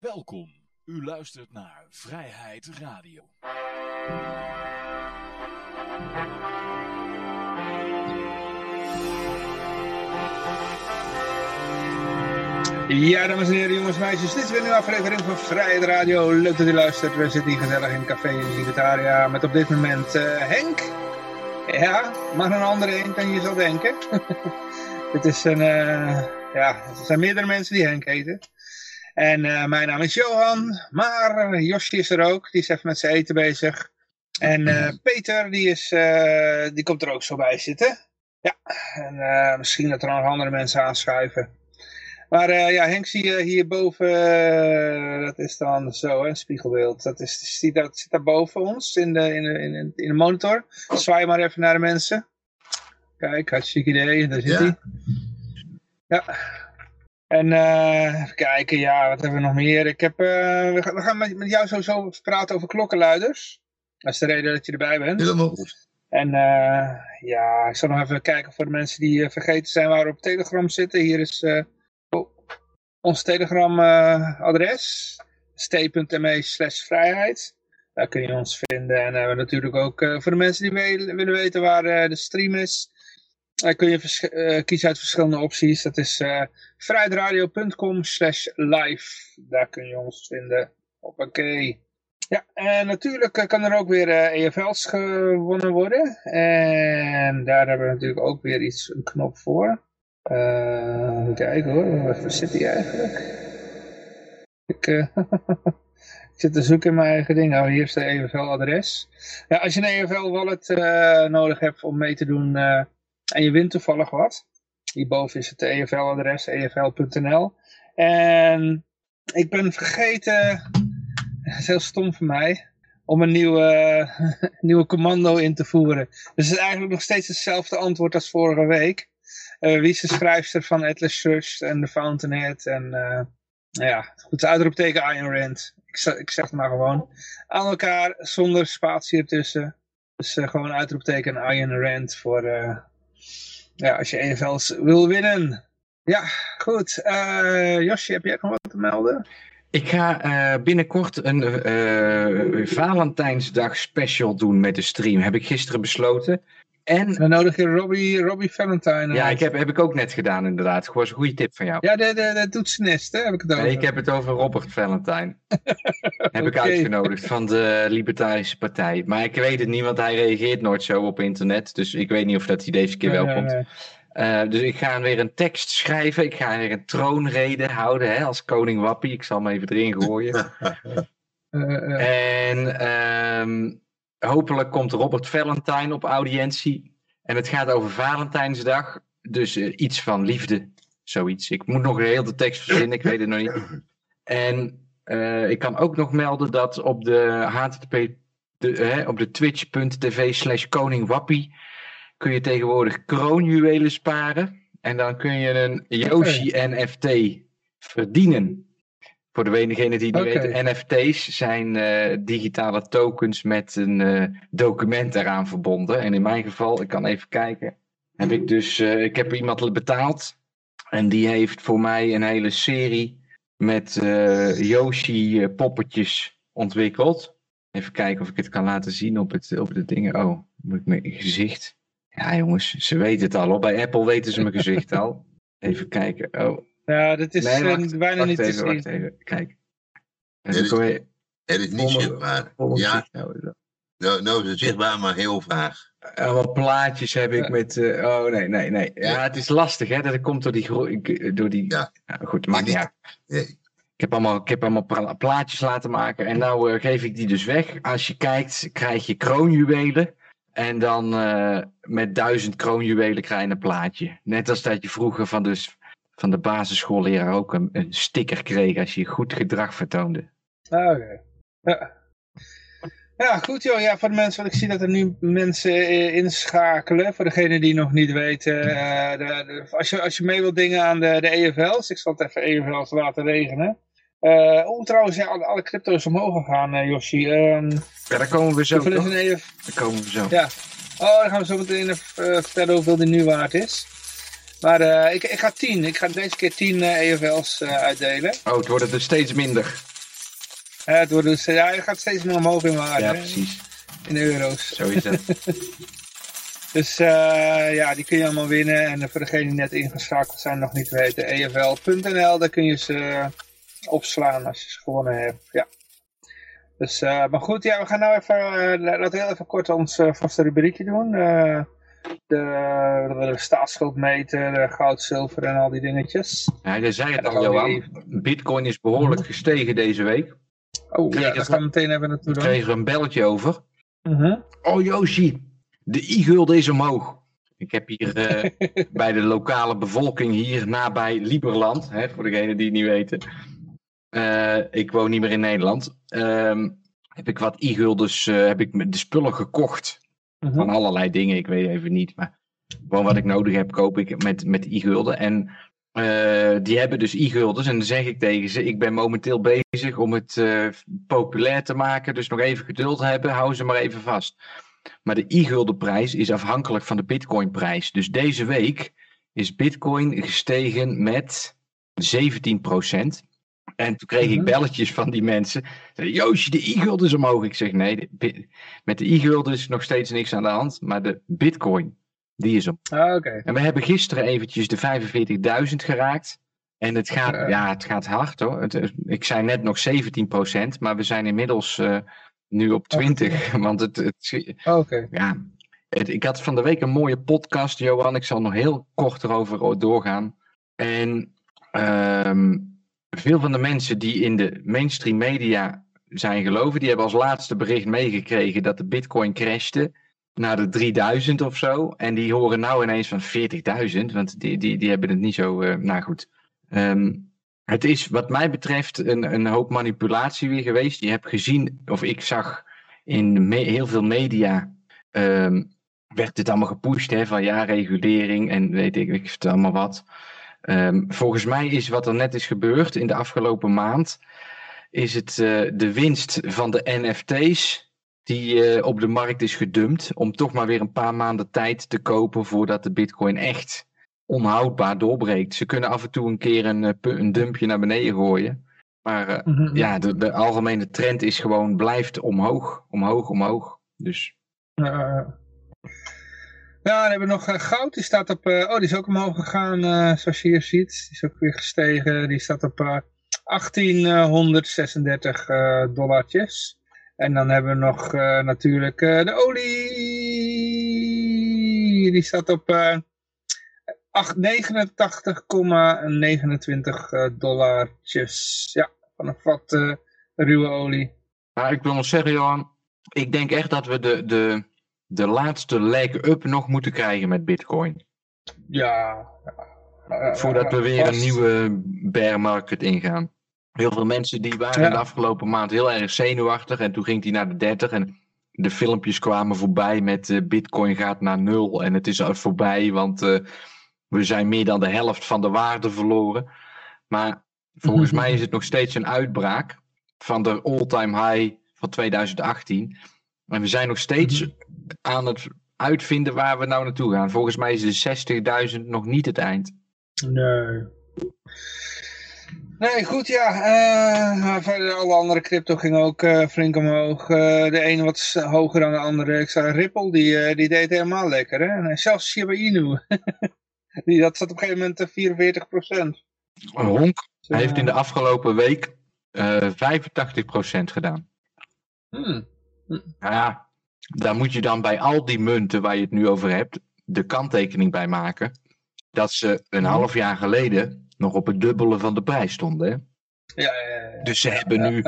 Welkom. U luistert naar Vrijheid Radio. Ja, dames en heren, jongens en meisjes, dit is weer een aflevering van Vrijheid Radio. Leuk dat u luistert. We zitten hier gezellig in Café in Libertaria met op dit moment eh, Henk. Ja, maar een andere Henk dan je zou denken. dit is een, eh, ja, er zijn meerdere mensen die Henk heten. En eh, mijn naam is Johan, maar Josje is er ook. Die is even met zijn eten bezig. En uh, Peter, die, is, die komt er ook zo bij zitten. Ja, en misschien dat er nog andere mensen aanschuiven. Maar ja, Henk zie je hierboven, dat is dan zo, een spiegelbeeld. Dat, is, die, dat zit daar boven ons in de, in, de, in, de, in de monitor. Zwaai maar even naar de mensen. Kijk, hartstikke idee, daar zit hij. Ja. ja. En uh, even kijken, ja, wat hebben we nog meer? Ik heb, uh, we, gaan, we gaan met, met jou sowieso praten over klokkenluiders. Dat is de reden dat je erbij bent. Helemaal goed. En uh, ja, ik zal nog even kijken voor de mensen die vergeten zijn waar we op Telegram zitten. Hier is oh, ons Telegram adres. st.me slash vrijheid. Daar kun je ons vinden. En hebben we natuurlijk ook voor de mensen die willen weten waar de stream is. Dan kun je uh, kiezen uit verschillende opties. Dat is uh, vrijheidradio.com slash live. Daar kun je ons vinden. Hoppakee. Ja, en natuurlijk kan er ook weer EFL's gewonnen worden. En daar hebben we natuurlijk ook weer iets, een knop voor. even kijken hoor, waar zit die eigenlijk? Ik, ik zit te zoeken in mijn eigen ding. Nou, hier is de EFL-adres. Ja, als je een EFL-wallet nodig hebt om mee te doen en je wint toevallig wat. Hierboven is het EFL-adres, efl.nl. En ik ben vergeten, dat is heel stom voor mij, om een nieuwe, nieuwe commando in te voeren. Dus het is eigenlijk nog steeds hetzelfde antwoord als vorige week. Uh, wie is de schrijfster van Atlas Shrugged en The Fountainhead en nou ja, goed, uitroepteken Iron Rand. Ik, ik zeg het maar gewoon. Aan elkaar, zonder spatie ertussen. Dus uh, gewoon uitroepteken Iron Rand voor, ja, als je EFL's wil winnen. Ja, goed. Uh, Josje, heb jij nog wat te melden? Ik ga uh, binnenkort een uh, Valentijnsdag special doen met de stream. Heb ik gisteren besloten. En... Dan nodig je Robbie, Robbie Valentine. Ja, ik heb, heb ik ook net gedaan inderdaad. Gewoon een goede tip van jou. Ja, de, de, de toetsenist, hè, heb ik het over. Nee, ik heb het over Robert Valentine. heb ik uitgenodigd van de Libertarische Partij. Maar ik weet het niet, want hij reageert nooit zo op internet. Dus ik weet niet of dat hij deze keer wel komt. Uh, dus ik ga weer een tekst schrijven. Ik ga weer een troonrede houden hè, als koning Wappie. Ik zal hem even erin gooien. en um, hopelijk komt Robert Valentine op audiëntie. En het gaat over Valentijnsdag. Dus uh, iets van liefde. Zoiets. Ik moet nog een hele tekst verzinnen. Ik weet het nog niet. En uh, ik kan ook nog melden dat op de http de, hè, op de twitch.tv slash koningwappie kun je tegenwoordig kroonjuwelen sparen. En dan kun je een Yoshi NFT verdienen. Voor degenen die niet okay. weten, NFT's zijn uh, digitale tokens met een uh, document eraan verbonden. En in mijn geval, ik kan even kijken, heb ik dus, uh, ik heb iemand betaald. En die heeft voor mij een hele serie met Yoshi poppetjes ontwikkeld. Even kijken of ik het kan laten zien op het, op de dingen. Oh, moet ik mijn gezicht. Ja jongens, ze weten het al. Hoor. Bij Apple weten ze mijn gezicht al. Even kijken. Oh, ja, dat is nee, wacht, bijna wacht niet even, te zien. Wacht even, kijk. Het is, het is niet zichtbaar. Ja, nou, nou is het zichtbaar, maar heel vaag. Wat plaatjes heb ik met... Uh, oh, nee, nee, nee. Ja, ja, het is lastig, hè. Dat komt door die... Door die ja. ja goed, maakt niet uit. Nee. Ik heb allemaal, ik heb allemaal plaatjes laten maken. En nou uh, geef ik die dus weg. Als je kijkt, krijg je kroonjuwelen. En dan uh, met duizend kroonjuwelen krijg je een plaatje. Net als dat je vroeger van de, van de basisschoolleraar ook een, een sticker kreeg als je goed gedrag vertoonde. Ah, Oké. Okay. Ja. ja, goed joh. Ja, voor de mensen, want ik zie dat er nu mensen inschakelen. Voor degenen die nog niet weten. Uh, de, de, als, je, als je mee wilt dingen aan de, de EFL's. Ik zal het even EFL's laten regenen. Uh, oh, trouwens, ja, alle, crypto's omhoog gegaan, uh, Yoshi. Um, ja, daar komen we zo. Daar komen we zo. Ja. Oh, dan gaan we zo meteen even vertellen hoeveel die nu waard is. Maar uh, ik, ik ga 10. Ik ga deze keer 10 uh, EFL's uh, uitdelen. Oh, het wordt er steeds minder. het wordt dus, ja, je gaat steeds meer omhoog in waarde. Ja, precies. In euro's. Zo is het. dus ja, die kun je allemaal winnen. En voor degenen die net ingeschakeld zijn, nog niet weten, EFL.nl, daar kun je ze opslaan als je ze gewonnen hebt. Ja. Dus, maar goed, ja, we gaan nou even, laten we heel even kort ons vaste rubriekje doen de, de staatsschuld meten, de goud, zilver en al die dingetjes. Ja, je zei het al, Johan. Bitcoin is behoorlijk gestegen deze week. Oh, ja, daar gaan we meteen even naartoe. We kregen een belletje over. Uh Oh, Yoshi, de i-gulden is omhoog. Ik heb hier uh, bij de lokale bevolking hier nabij Lieberland, hè, voor degenen die het niet weten. Uh, ik woon niet meer in Nederland. Uh, heb ik wat i-guldens, heb ik de spullen gekocht Mhm. Van allerlei dingen, ik weet even niet. Maar gewoon wat ik nodig heb, koop ik met, met e-gulden. En uh, die hebben dus e-guldens. En dan zeg ik tegen ze, ik ben momenteel bezig om het uh, populair te maken. Dus nog even geduld hebben, hou ze maar even vast. Maar de e-guldenprijs is afhankelijk van de bitcoinprijs. Dus deze week is bitcoin gestegen met 17 procent. En toen kreeg ik mhm. belletjes van die mensen. Joosje, de e-gulden is omhoog. Ik zeg nee, met de e-gulden is nog steeds niks aan de hand. Maar de bitcoin, die is om. Ah, okay. En we hebben gisteren eventjes de 45.000 geraakt. En het gaat, ja, het gaat hard hoor. Het, ik zei net nog 17%, maar we zijn inmiddels uh, nu op 20. want het, het oh, ja, het, ik had van de week een mooie podcast, Johan. Ik zal nog heel kort erover doorgaan. En um, veel van de mensen die in de mainstream media zijn geloven, die hebben als laatste bericht meegekregen dat de bitcoin crashte naar de 3000 of zo. En die horen nou ineens van 40.000, want die, die, die hebben het niet zo, uh, nou goed. Um, het is wat mij betreft een, een hoop manipulatie weer geweest. Je hebt gezien, of ik zag in heel veel media, um, werd dit allemaal gepusht hè, van ja, regulering en weet ik, ik vertel allemaal wat. Um, volgens mij is wat er net is gebeurd in de afgelopen maand, is het uh, de winst van de NFT's die uh, op de markt is gedumpt, om toch maar weer een paar maanden tijd te kopen voordat de bitcoin echt onhoudbaar doorbreekt. Ze kunnen af en toe een keer een, eh, een dumpje naar beneden gooien. Maar mm -hmm. ja, de, de, algemene trend is gewoon blijft omhoog, omhoog, omhoog. Dus. Ja, dan hebben we nog uh, goud. Die staat op... Uh, oh, die is ook omhoog gegaan, uh, zoals je hier ziet. Die is ook weer gestegen. Die staat op 1836 dollartjes. En dan hebben we nog natuurlijk de olie. Die staat op 89,29 dollartjes. Ja, van een vat ruwe olie. Maar ik wil nog zeggen, Johan. Ik denk echt dat we de... de de laatste leg-up nog moeten krijgen met Bitcoin. Ja. Voordat we weer een nieuwe bear market ingaan. Heel veel mensen die waren ja. de afgelopen maand heel erg zenuwachtig. En toen ging die naar de 30 en de filmpjes kwamen voorbij met uh, Bitcoin gaat naar nul. En het is al voorbij, want uh, we zijn meer dan de helft van de waarde verloren. Maar volgens mij is het nog steeds een uitbraak van de all-time high van 2018. En we zijn nog steeds mhm. Aan het uitvinden waar we nou naartoe gaan. Volgens mij is de 60.000 nog niet het eind. Nee. Nee, goed ja. Uh, verder alle andere crypto gingen ook uh, flink omhoog. Uh, de ene wat hoger dan de andere. Ik zei Ripple, die, die deed helemaal lekker. Hè? En zelfs Shiba Inu. die, dat zat op een gegeven moment 44%. Honk heeft in de afgelopen week 85% gedaan. Hmm. Nou ja, daar moet je dan bij al die munten waar je het nu over hebt, de kanttekening bij maken. Dat ze een half jaar geleden nog op het dubbele van de prijs stonden. Hè? Ja, ja, ja, dus ze hebben nu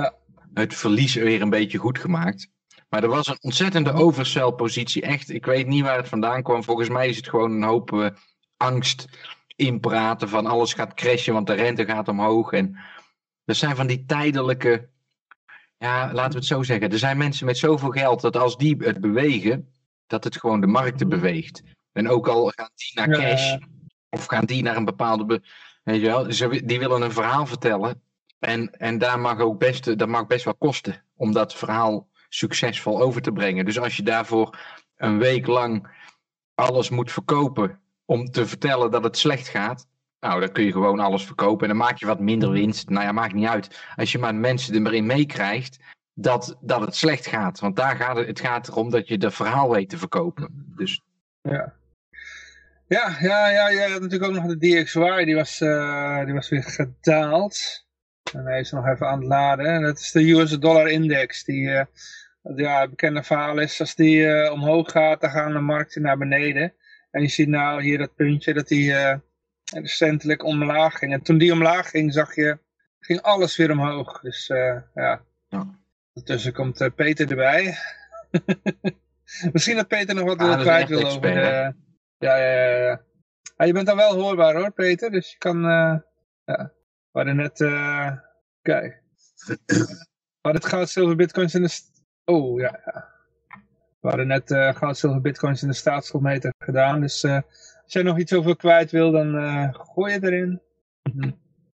het verlies weer een beetje goed gemaakt. Maar er was een ontzettende oversell positie. Echt, ik weet niet waar het vandaan kwam. Volgens mij is het gewoon een hoop uh, angst inpraten van alles gaat crashen, want de rente gaat omhoog. En er zijn van die tijdelijke ja, laten we het zo zeggen. Er zijn mensen met zoveel geld dat als die het bewegen, dat het gewoon de markten mhm. beweegt. En ook al gaan die naar cash, of gaan die naar een bepaalde. Weet je wel, ze, die willen een verhaal vertellen. En, en daar mag ook best, dat mag best wel kosten om dat verhaal succesvol over te brengen. Dus als je daarvoor een week lang alles moet verkopen om te vertellen dat het slecht gaat. Nou, dan kun je gewoon alles verkopen en dan maak je wat minder winst. Nou ja, maakt niet uit. Als je maar mensen er maar in meekrijgt dat, dat het slecht gaat. Want daar gaat het, gaat erom dat je de verhaal weet te verkopen. Dus... Ja. Ja, ja, ja, je had natuurlijk ook nog de DXY, die was, uh, die was weer gedaald. En hij is nog even aan het laden. En dat is de US dollar index. Die, uh, ja, het bekende verhaal is, als die uh, omhoog gaat, dan gaan de markten naar beneden. En je ziet nou hier dat puntje, dat die recentelijk omlaag ging. En toen die omlaag ging, zag je, ging alles weer omhoog. Dus ja. ja. Ondertussen komt Peter erbij. Misschien dat Peter nog wat ah, kwijt wil over de... Ja, ja, ja. ja. je bent dan wel hoorbaar hoor, Peter. Dus je kan... Uh, ja. We hadden net... Uh, kijk. We hadden het goud, zilver, bitcoins in de... Oh, ja, ja. We hadden net uh, goud, zilver, bitcoins in de staatsschuldmeter gedaan. Dus als jij nog iets over kwijt wil, dan uh, gooi je erin.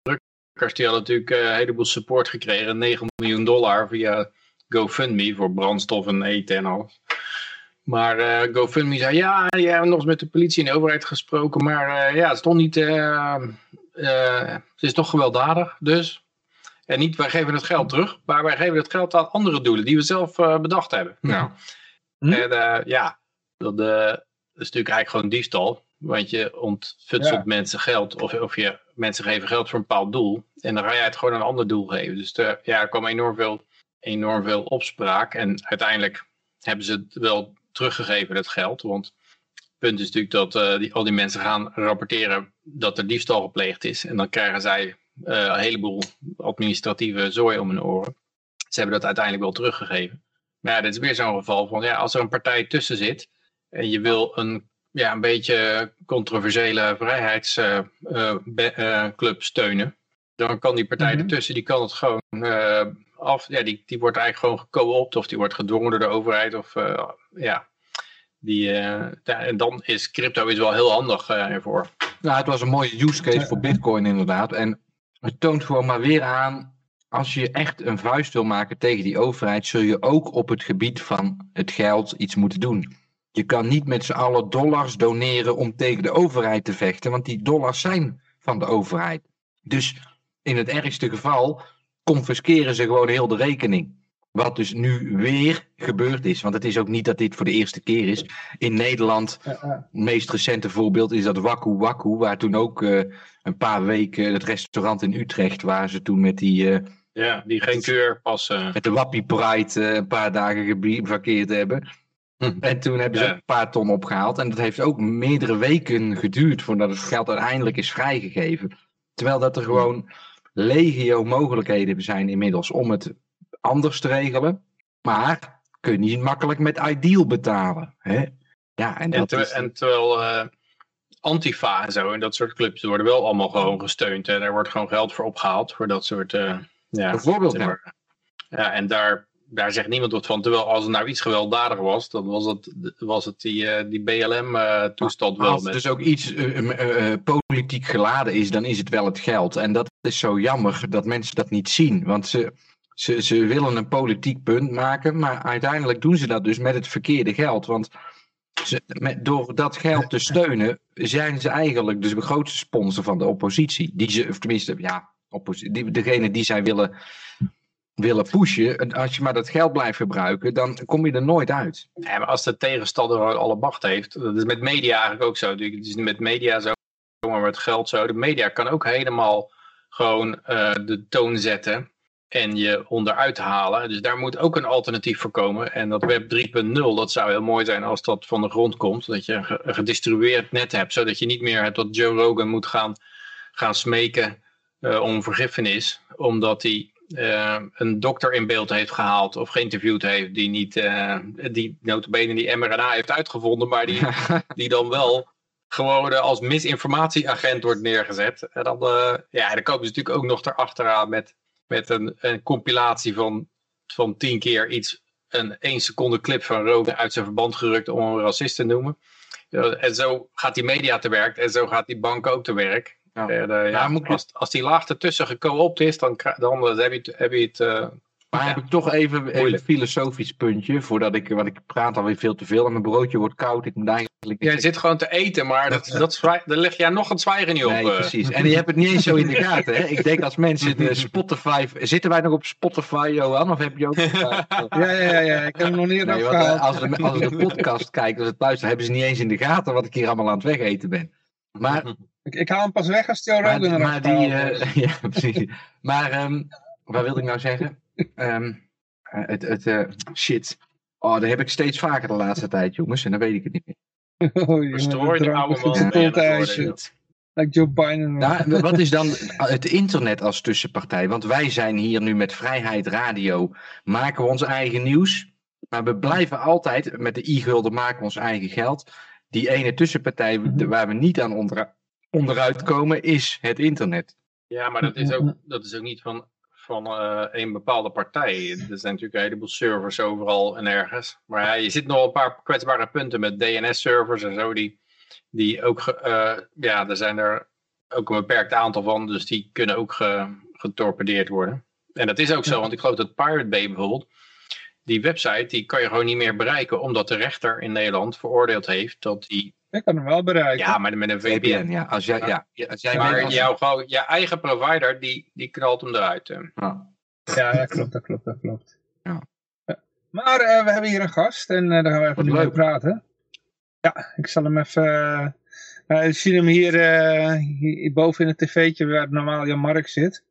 Drukkers die hadden natuurlijk een heleboel support gekregen. 9 miljoen dollar via GoFundMe voor brandstof en eten en alles. Maar uh, GoFundMe zei, ja, jij hebt nog eens met de politie en de overheid gesproken, maar uh, ja, het is toch niet, uh, het is toch gewelddadig, dus. En niet, wij geven het geld terug, maar wij geven het geld aan andere doelen die we zelf bedacht hebben. Nou, hm? En ja, dat, dat, is natuurlijk eigenlijk gewoon diefstal, want je ontfutselt mensen geld, of, of je mensen geven geld voor een bepaald doel, en dan ga jij het gewoon aan een ander doel geven. Dus ja, er kwam enorm veel, enorm veel opspraak, en uiteindelijk hebben ze het wel teruggegeven, dat geld. Want het punt is natuurlijk dat uh, die, al die mensen gaan rapporteren dat er diefstal gepleegd is. En dan krijgen zij uh, een heleboel administratieve zooi om hun oren. Ze hebben dat uiteindelijk wel teruggegeven. Maar ja, dit is weer zo'n geval van, ja, als er een partij tussen zit en je wil een, ja, een beetje controversiële vrijheidsclub uh, steunen, dan kan die partij mm ertussen, die kan het gewoon af, ja, die, die wordt eigenlijk gewoon geco-opt of die wordt gedwongen door de overheid. Of, uh, ja, die, uh, en dan is crypto is wel heel handig uh, ervoor. Nou, het was een mooie use case voor bitcoin inderdaad. En het toont gewoon maar weer aan, als je echt een vuist wil maken tegen die overheid, zul je ook op het gebied van het geld iets moeten doen. Je kan niet met z'n allen dollars doneren om tegen de overheid te vechten, want die dollars zijn van de overheid. Dus in het ergste geval confisceren ze gewoon heel de rekening. Wat dus nu weer gebeurd is. Want het is ook niet dat dit voor de eerste keer is. In Nederland, het meest recente voorbeeld is dat Waku Waku. Waar toen ook uh, een paar weken het restaurant in Utrecht. Waar ze toen met die... Uh, ja, die geen keur passen. Met de Wappie Pride uh, een paar dagen geparkeerd hebben. Hm. En toen hebben ze een paar ton opgehaald. En dat heeft ook meerdere weken geduurd voordat het geld uiteindelijk is vrijgegeven. Terwijl dat er gewoon legio mogelijkheden zijn inmiddels om het anders te regelen. Maar kun je niet makkelijk met Ideal betalen. Hè? Ja, en, dat en, en terwijl uh, Antifa en zo en dat soort clubs worden wel allemaal gewoon gesteund. En er wordt gewoon geld voor opgehaald voor dat soort... Uh, ja, Bijvoorbeeld, ja. en daar, daar zegt niemand wat van. Terwijl als er nou iets gewelddadiger was, dan was het, was het die, uh, die BLM-toestand wel. Als het dus ook iets politiek geladen is, dan is het wel het geld. En dat is zo jammer dat mensen dat niet zien. Want ze, ze, ze willen een politiek punt maken, maar uiteindelijk doen ze dat dus met het verkeerde geld. Want ze, met, door dat geld te steunen, zijn ze eigenlijk dus de grootste sponsor van de oppositie. Die ze, of tenminste, ja, die, degene die zij willen, willen pushen. En als je maar dat geld blijft gebruiken, dan kom je er nooit uit. Ja, maar als de tegenstander alle macht heeft, dat is met media eigenlijk ook zo. Het is met media zo, maar met geld zo. De media kan ook helemaal gewoon uh, de toon zetten en je onderuit halen. Dus daar moet ook een alternatief voor komen. En dat web 3.0, dat zou heel mooi zijn als dat van de grond komt. Dat je een gedistribueerd net hebt, zodat je niet meer hebt dat Joe Rogan moet gaan, gaan smeken uh, om vergiffenis. Omdat hij uh, een dokter in beeld heeft gehaald of geïnterviewd heeft die niet, uh, die notabene die mRNA heeft uitgevonden, maar die, die dan wel gewoon uh, als misinformatieagent wordt neergezet. En dan, uh, ja, dan komen ze natuurlijk ook nog erachteraan met, met een, een compilatie van, van tien keer iets, een één seconde clip van Rogan uit zijn verband gerukt om een racist te noemen. En zo gaat die media te werk en zo gaat die bank ook te werk. Ja. En, ja, als, als die laag ertussen geco-opt is, dan, dan heb je het, heb je het Maar heb ik toch even een filosofisch puntje, voordat ik, want ik praat alweer veel te veel en mijn broodje wordt koud. Ik moet eigenlijk... Jij zit gewoon te eten, maar dat, dat, daar leg jij nog het zwijgen niet op. Nee, eh. precies. En je hebt het niet eens zo in de gaten. Hè? Ik denk als mensen de Spotify... Zitten wij nog op Spotify, Johan? Of heb je ook... ja, ja, ja, ja. Ik heb hem nog niet nee, afgehaald. Als ze, als de podcast kijken, als het luisteren, hebben ze niet eens in de gaten wat ik hier allemaal aan het wegeten ben. Maar... Ik, ik haal hem pas weg als Joe Rogan eraf Maar die... Uh, ja, precies. Maar, um, wat wilde ik nou zeggen? Um, het, het, uh, shit. Oh, dat heb ik steeds vaker de laatste tijd, jongens. En dan weet ik het niet meer. Oh, Verstoor de oude man. Like Joe Biden. Nou, wat is dan het internet als tussenpartij? Want wij zijn hier nu met Vrijheid Radio. Maken we ons eigen nieuws. Maar we blijven altijd, met de e-gulden maken we ons eigen geld. Die ene tussenpartij mhm. waar we niet aan onder, onderuit komen, is het internet. Ja, maar dat is ook, dat is ook niet van van uh, een bepaalde partij. Er zijn natuurlijk een heleboel servers overal en ergens. Maar ja, je zit nog een paar kwetsbare punten met DNS-servers en zo. Die, die ook, uh, ja, er zijn er ook een beperkt aantal van. Dus die kunnen ook ge, getorpedeerd worden. En dat is ook zo, want ik geloof dat Pirate Bay bijvoorbeeld. Die website die kan je gewoon niet meer bereiken. Omdat de rechter in Nederland veroordeeld heeft dat die ik kan hem wel bereiken. Ja, maar met een VPN. ja. Als jij, ja. Als jij maar jouw, je eigen provider, die, die knalt hem eruit. Ja, ja, ja klopt, dat klopt, dat klopt. Ja. Maar uh, we hebben hier een gast en uh, daar gaan we even mee praten. Ja, ik zal hem even... Uh, uh, zien hem hier, hier, boven in het tv'tje waar normaal Jan Mark zit.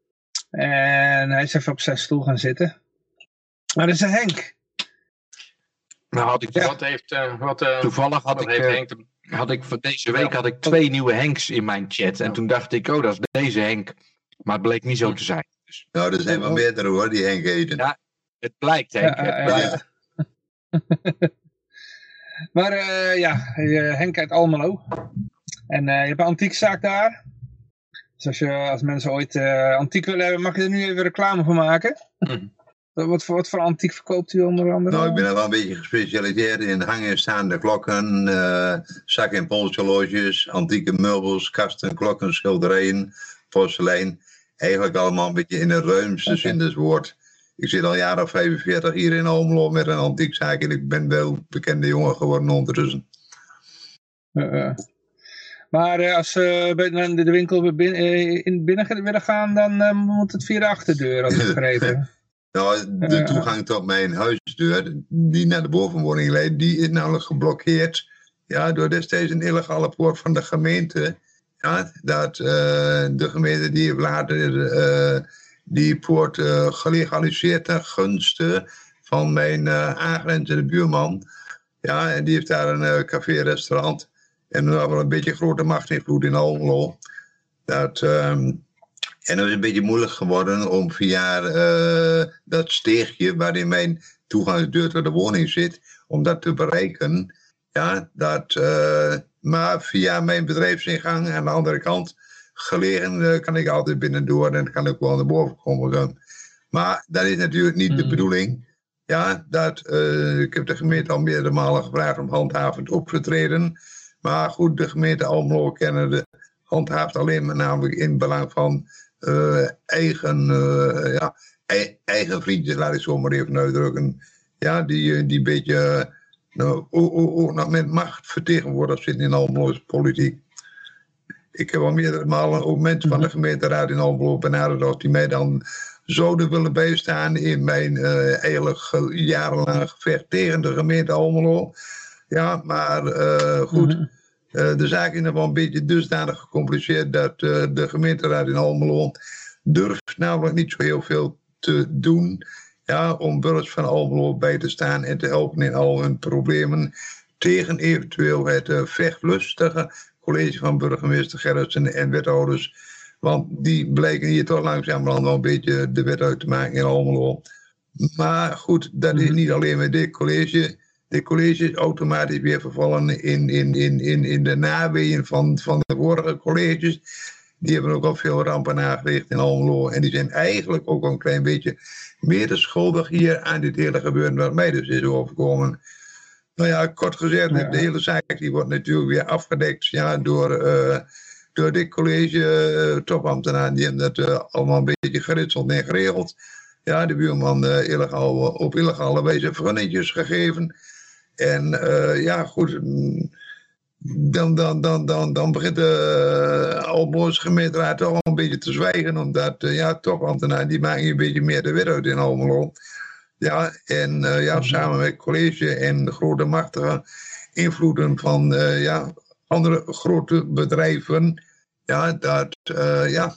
En hij is even op zijn stoel gaan zitten. Maar dat is Henk. Nou, had ik, wat heeft, wat, toevallig had ik, Henk had ik voor deze week had ik twee nieuwe Henks in mijn chat. En toen dacht ik, oh, dat is deze Henk. Maar het bleek niet zo te zijn. Dus. Nou, er zijn wel meerdere hoor, die Henk eten. Ja, het blijkt Henk. het blijkt. maar uh, ja, Henk uit Almelo. En uh, je hebt een antiekzaak daar. Dus als, je, als mensen ooit uh, antiek willen hebben, mag je er nu even reclame voor maken. Mm. Wat voor, wat voor antiek verkoopt u onder andere? Nou, ik ben er wel een beetje gespecialiseerd in hangen staande klokken, uh, zak- en polshorloges, antieke meubels, kasten, klokken, schilderijen, porselein. Eigenlijk allemaal een beetje in de ruimste okay. zin des woord. Ik zit al jaren 45 hier in Almelo met een antiekzaak en ik ben wel bekende jongen geworden ondertussen. Uh, uh. Maar als ze bij de winkel binnen, in binnen willen gaan, dan moet het via de achterdeur, als ik begrepen Nou, de toegang tot mijn huisdeur, die naar de bovenwoning leidt, die is namelijk geblokkeerd. Ja, door destijds een illegale poort van de gemeente. Ja, dat uh, de gemeente die heeft later uh, die poort uh, gelegaliseerd ten gunste van mijn aangrenzende buurman. Ja, en die heeft daar een café-restaurant. En nog wel een beetje grote machtinvloed in Almelo. Dat... Um, en het is een beetje moeilijk geworden om via uh, dat steegje waarin mijn toegangsdeur tot de woning zit, om dat te bereiken. Ja, dat, uh, maar via mijn bedrijfsingang aan de andere kant gelegen uh, kan ik altijd binnendoor en kan ik wel naar boven komen. Maar dat is natuurlijk niet de hmm. bedoeling. Ja, dat, ik heb de gemeente al meerdere malen gevraagd om handhavend op te treden. Maar goed, de gemeente Almelo kennen de handhaaft alleen maar namelijk in belang van eigen, uh, ja, eigen vriendjes, laat ik zo maar even uitdrukken. Ja, die, eh, die een beetje nou, ook nog met macht vertegenwoordigd zitten in Almelo's politiek. Ik heb al meerdere malen ook mensen van de mhm. gemeenteraad in Almelo benaderd die mij dan zouden willen bijstaan in mijn uh, eigenlijk jarenlang gevecht tegen de gemeente Almelo. Ja, maar uh, goed. Mhm. De zaak is nog wel een beetje dusdanig gecompliceerd dat uh, de gemeenteraad in Almelo durft namelijk niet zo heel veel te doen ja, om burgers van Almelo bij te staan en te helpen in al hun problemen tegen eventueel het uh, vechtlustige college van burgemeester Gerritsen en wethouders. Want die blijken hier toch langzamerhand wel een beetje de wet uit te maken in Almelo. Maar goed, dat is mhm. niet alleen met dit college de colleges automatisch weer vervallen in, in, in, in, in de naweeën van, van de vorige colleges. Die hebben ook al veel rampen aangericht in Almelo. En die zijn eigenlijk ook al een klein beetje meer schuldig hier aan dit hele gebeuren wat mij dus is overkomen. Nou ja, kort gezegd, de hele zaak die wordt natuurlijk weer afgedekt ja, door, uh, door dit college uh, topambtenaren. Die hebben dat uh, allemaal een beetje geritseld en geregeld. Ja, de buurman illegaal, op illegale wijze vergunningjes gegeven. En uh, ja, goed, dan, dan, dan, dan, dan begint de uh, Almloze gemeenteraad toch een beetje te zwijgen. Omdat, uh, ja, toch ambtenaren die maken een beetje meer de wet uit in Almelo. Ja, en ja, samen met college en de grote machtige invloeden van ja, andere grote bedrijven. Ja, dat, ja,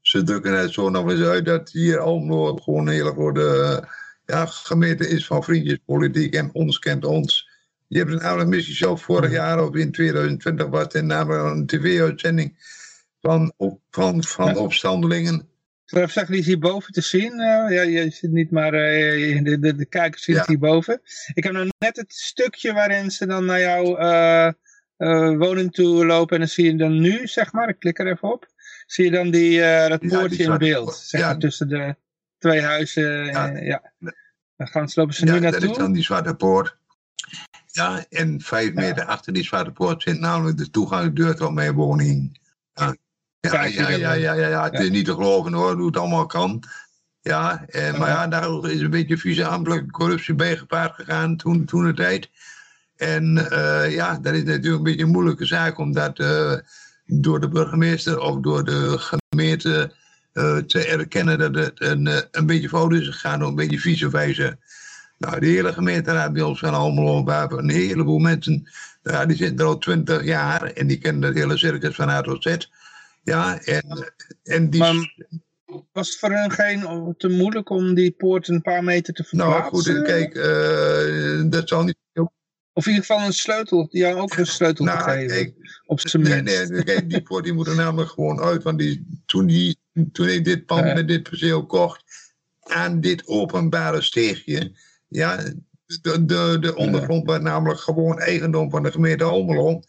ze drukken het zo nog eens uit dat hier Almelo gewoon een hele grote ja, gemeente is van vriendjespolitiek en ons kent ons. Je hebt een oude missie zelf vorig jaar of in 2020 was het namelijk een tv-uitzending van, op, van, van ja. opstandelingen. Die is hierboven te zien. Uh, ja, je ziet niet, maar uh, de, de, de kijkers zien ja. hierboven. Ik heb nou net het stukje waarin ze dan naar jouw uh, woning toe lopen. En dan zie je dan nu, zeg maar, ik klik er even op. Zie je dan die, dat poortje in beeld. Zeg maar, tussen de twee huizen. ja. Dan gaan ze lopen ze nu naartoe. dat is dan die zwarte poort. Ja, en vijf meter achter die zwarte poort zit namelijk de toegangsdeur tot mijn woning. Ja, ja, ja, ja, ja, ja, het is niet te geloven hoor, hoe het allemaal kan. Ja, en, maar ja, daar is een beetje vieze ambtelijke corruptie bij gepaard gegaan toen, toen de tijd. En uh, ja, dat is natuurlijk een beetje een moeilijke zaak, omdat uh, door de burgemeester of door de gemeente te erkennen dat het een, een beetje fout is gegaan op een beetje vieze wijze. Nou, de hele gemeenteraad bij ons van Almelo, hebben een heleboel mensen, ja, die zitten er al twintig jaar en die kennen het hele circus van A tot Z. Ja, en, en die... Maar was het voor hen geen te moeilijk om die poort een paar meter te verplaatsen? Nou goed, kijk, uh, dat zal niet... Of in ieder geval een sleutel, die jou ook een sleutel nou, te geven. Kijk, op zijn nee, nee, kijk, die poort die moet er namelijk gewoon uit. Want die, toen, die, toen ik dit pand met dit perceel kocht, aan dit openbare steegje, ja, de, de, de ondergrond was namelijk gewoon eigendom van de gemeente Almelo.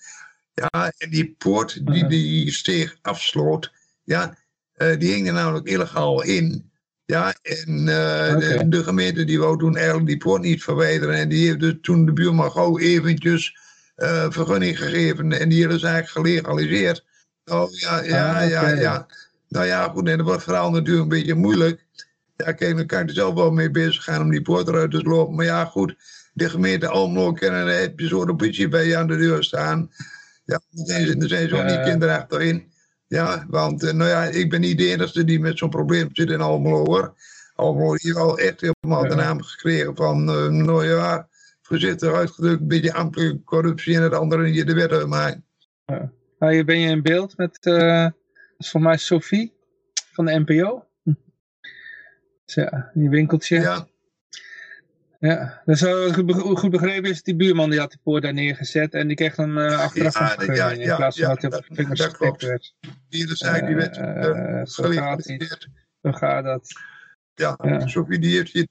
Ja, en die poort die die steeg afsloot, ja, uh, die hing er namelijk illegaal in. Ja, en uh, okay. de, de, gemeente die wou toen eigenlijk die poort niet verwijderen. En die heeft dus toen de buurman gauw eventjes uh, vergunning gegeven. En die hebben ze eigenlijk gelegaliseerd. Oh ja, ja, ah, okay. ja, ja. Nou ja, goed, en dat wordt vooral natuurlijk een beetje moeilijk. Ja, kijk, dan kan je er zelf wel mee bezig gaan om die poort eruit te lopen. Maar ja, goed, de gemeente Almelo kennen, dan heb je zo'n politie bij je aan de deur staan. Ja, er zijn, zo'n uh, kinderen achterin. Ja, want uh, nou ja, ik ben niet de enige die met zo'n probleem zit in Almelo hoor. Almelo heeft wel echt helemaal de naam gekregen van, uh, nou ja, voorzichtig uitgedrukt, een beetje ambtelijke corruptie en het andere je de wet uitmaakt. Ja. Nou, hier ben je in beeld met, uh, voor mij Sophie van de NPO. Ja, in die winkeltje. Ja. Ja, dus zo goed begrepen is, die buurman die had die poort daar neergezet en die kreeg dan uh, achteraf ja, een ja, in plaats van ja, dat hij op dat, dat klopt. werd. Hier de zaak die werd uh, uh, zo, gaat die, zo gaat dat. Ja, ja. Sophie die heeft hier...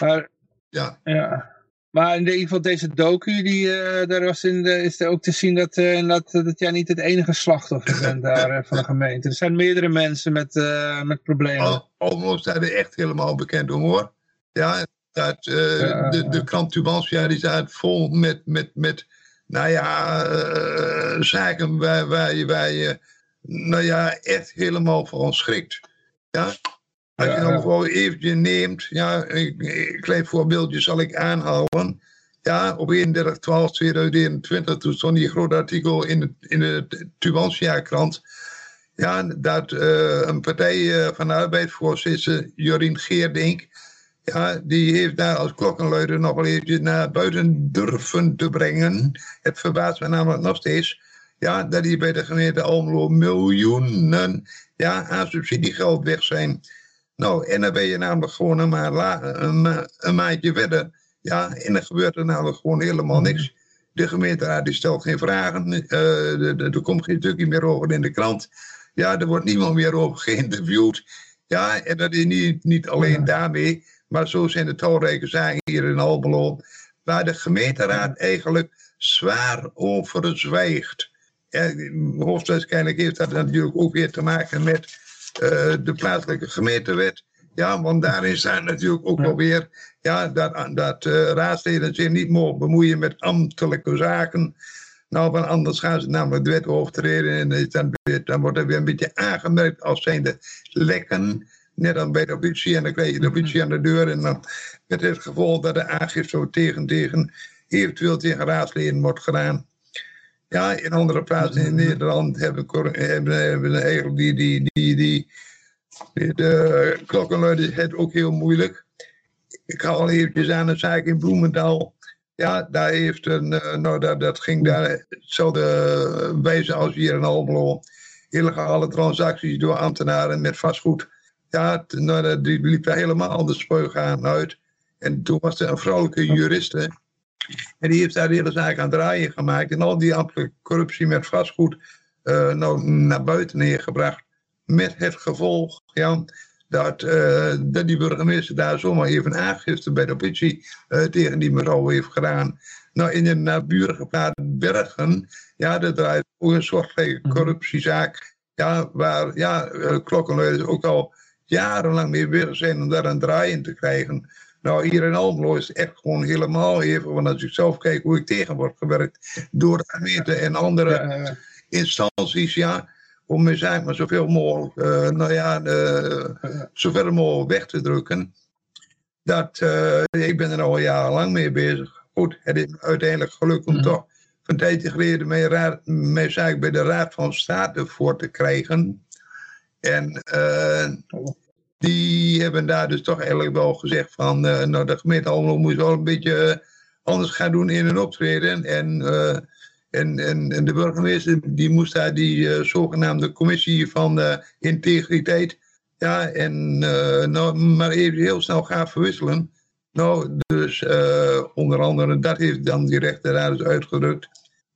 Maar, ja. ja. Maar in ieder geval deze docu, die, uh, daar was in de, is er ook te zien dat, uh, dat, dat jij niet het enige slachtoffer bent daar uh, van de gemeente. Er zijn meerdere mensen met, met problemen. Almost zijn er echt helemaal bekend om hoor. Ja, dat, de, de krant Tubantia die staat vol met, met, met nou ja, zaken waar, waar, je, waar je nou ja, echt helemaal van schrikt. Ja, als je dan gewoon eventjes neemt, ja, een, klein voorbeeldje zal ik aanhouden. Ja, op 31-12-2021, toen stond die groot artikel in de, in de Tubantia-krant. Ja, dat uh, een partij uh, van de arbeidsvoorzitter, Jorien Geerdink, ja, die heeft daar als klokkenluider nog wel eventjes naar buiten durven te brengen. Het verbaast me namelijk nog steeds. Ja, dat die bij de gemeente Almelo miljoenen ja, aan subsidiegeld weg zijn. Nou, en dan ben je namelijk gewoon een, ma een, een maandje verder. Ja, en dan gebeurt er namelijk gewoon helemaal niks. De gemeenteraad die stelt geen vragen. Uh, er komt geen stukje meer over in de krant. Ja, er wordt niemand meer over geïnterviewd. Ja, en dat is niet, niet alleen daarmee. Maar zo zijn de talrijke zaken hier in Almelo. Waar de gemeenteraad eigenlijk zwaar over zwijgt. Ja, hoofdwaarschijnlijk heeft dat natuurlijk ook weer te maken met de plaatselijke gemeentewet. Ja, want daarin staat natuurlijk ook wel weer ja, dat, dat uh, raadsleden zich niet mogen bemoeien met ambtelijke zaken. Nou, want anders gaan ze namelijk de wet overtreden en dan, dan wordt er weer een beetje aangemerkt als zijnde lekken net als bij de politie. En dan kreeg je de politie aan de deur. En dan met het gevolg dat de aangifte tegen, tegen eventueel tegen raadsleden wordt gedaan. Ja, in andere plaatsen in Nederland hebben, hebben, hebben eigenlijk die, die, die, die, die de klokkenluiders het ook heel moeilijk. Ik ga al eventjes aan een zaak in Bloemendaal. Ja, daar heeft een, uh, nou dat, dat ging daar hetzelfde wijze als hier in Almelo. Illegale transacties door ambtenaren met vastgoed. Ja, nou, die liep daar helemaal de spuug aan uit. En toen was er een vrouwelijke juriste. En die heeft daar de hele zaak aan draaien gemaakt. En al die corruptie met vastgoed uh, nou, naar buiten neergebracht. Met het gevolg ja, dat, uh, dat die burgemeester daar zomaar even aangifte bij de politie uh, tegen die mevrouw heeft gedaan. Nou, in de naburige plaats Bergen, ja, dat draait ook een soort corruptiezaak. Ja, waar ja, klokkenluiders ook al jarenlang mee bezig zijn om daar een draai in te krijgen. Nou, hier in Almelo is echt gewoon helemaal even, want als ik zelf kijk hoe ik tegen word gewerkt door de gemeente en andere instanties, ja, om mijn zaak maar zoveel mogelijk, uh, nou ja, uh, zover mogelijk weg te drukken. Dat, uh, ik ben er al jarenlang mee bezig. Goed, het is uiteindelijk gelukt om -hmm. toch een tijdje geleden mijn, raad, mijn zaak bij de Raad van State voor te krijgen. En die hebben daar dus toch eigenlijk wel gezegd van, uh, nou de gemeente Almelo moet wel een beetje uh, anders gaan doen in hun optreden. En, uh, en, en, en, de burgemeester die moest daar die zogenaamde commissie van integriteit, ja, en nou, maar even heel snel gaan verwisselen. Nou, dus onder andere, dat heeft dan die rechter daar dus uitgedrukt.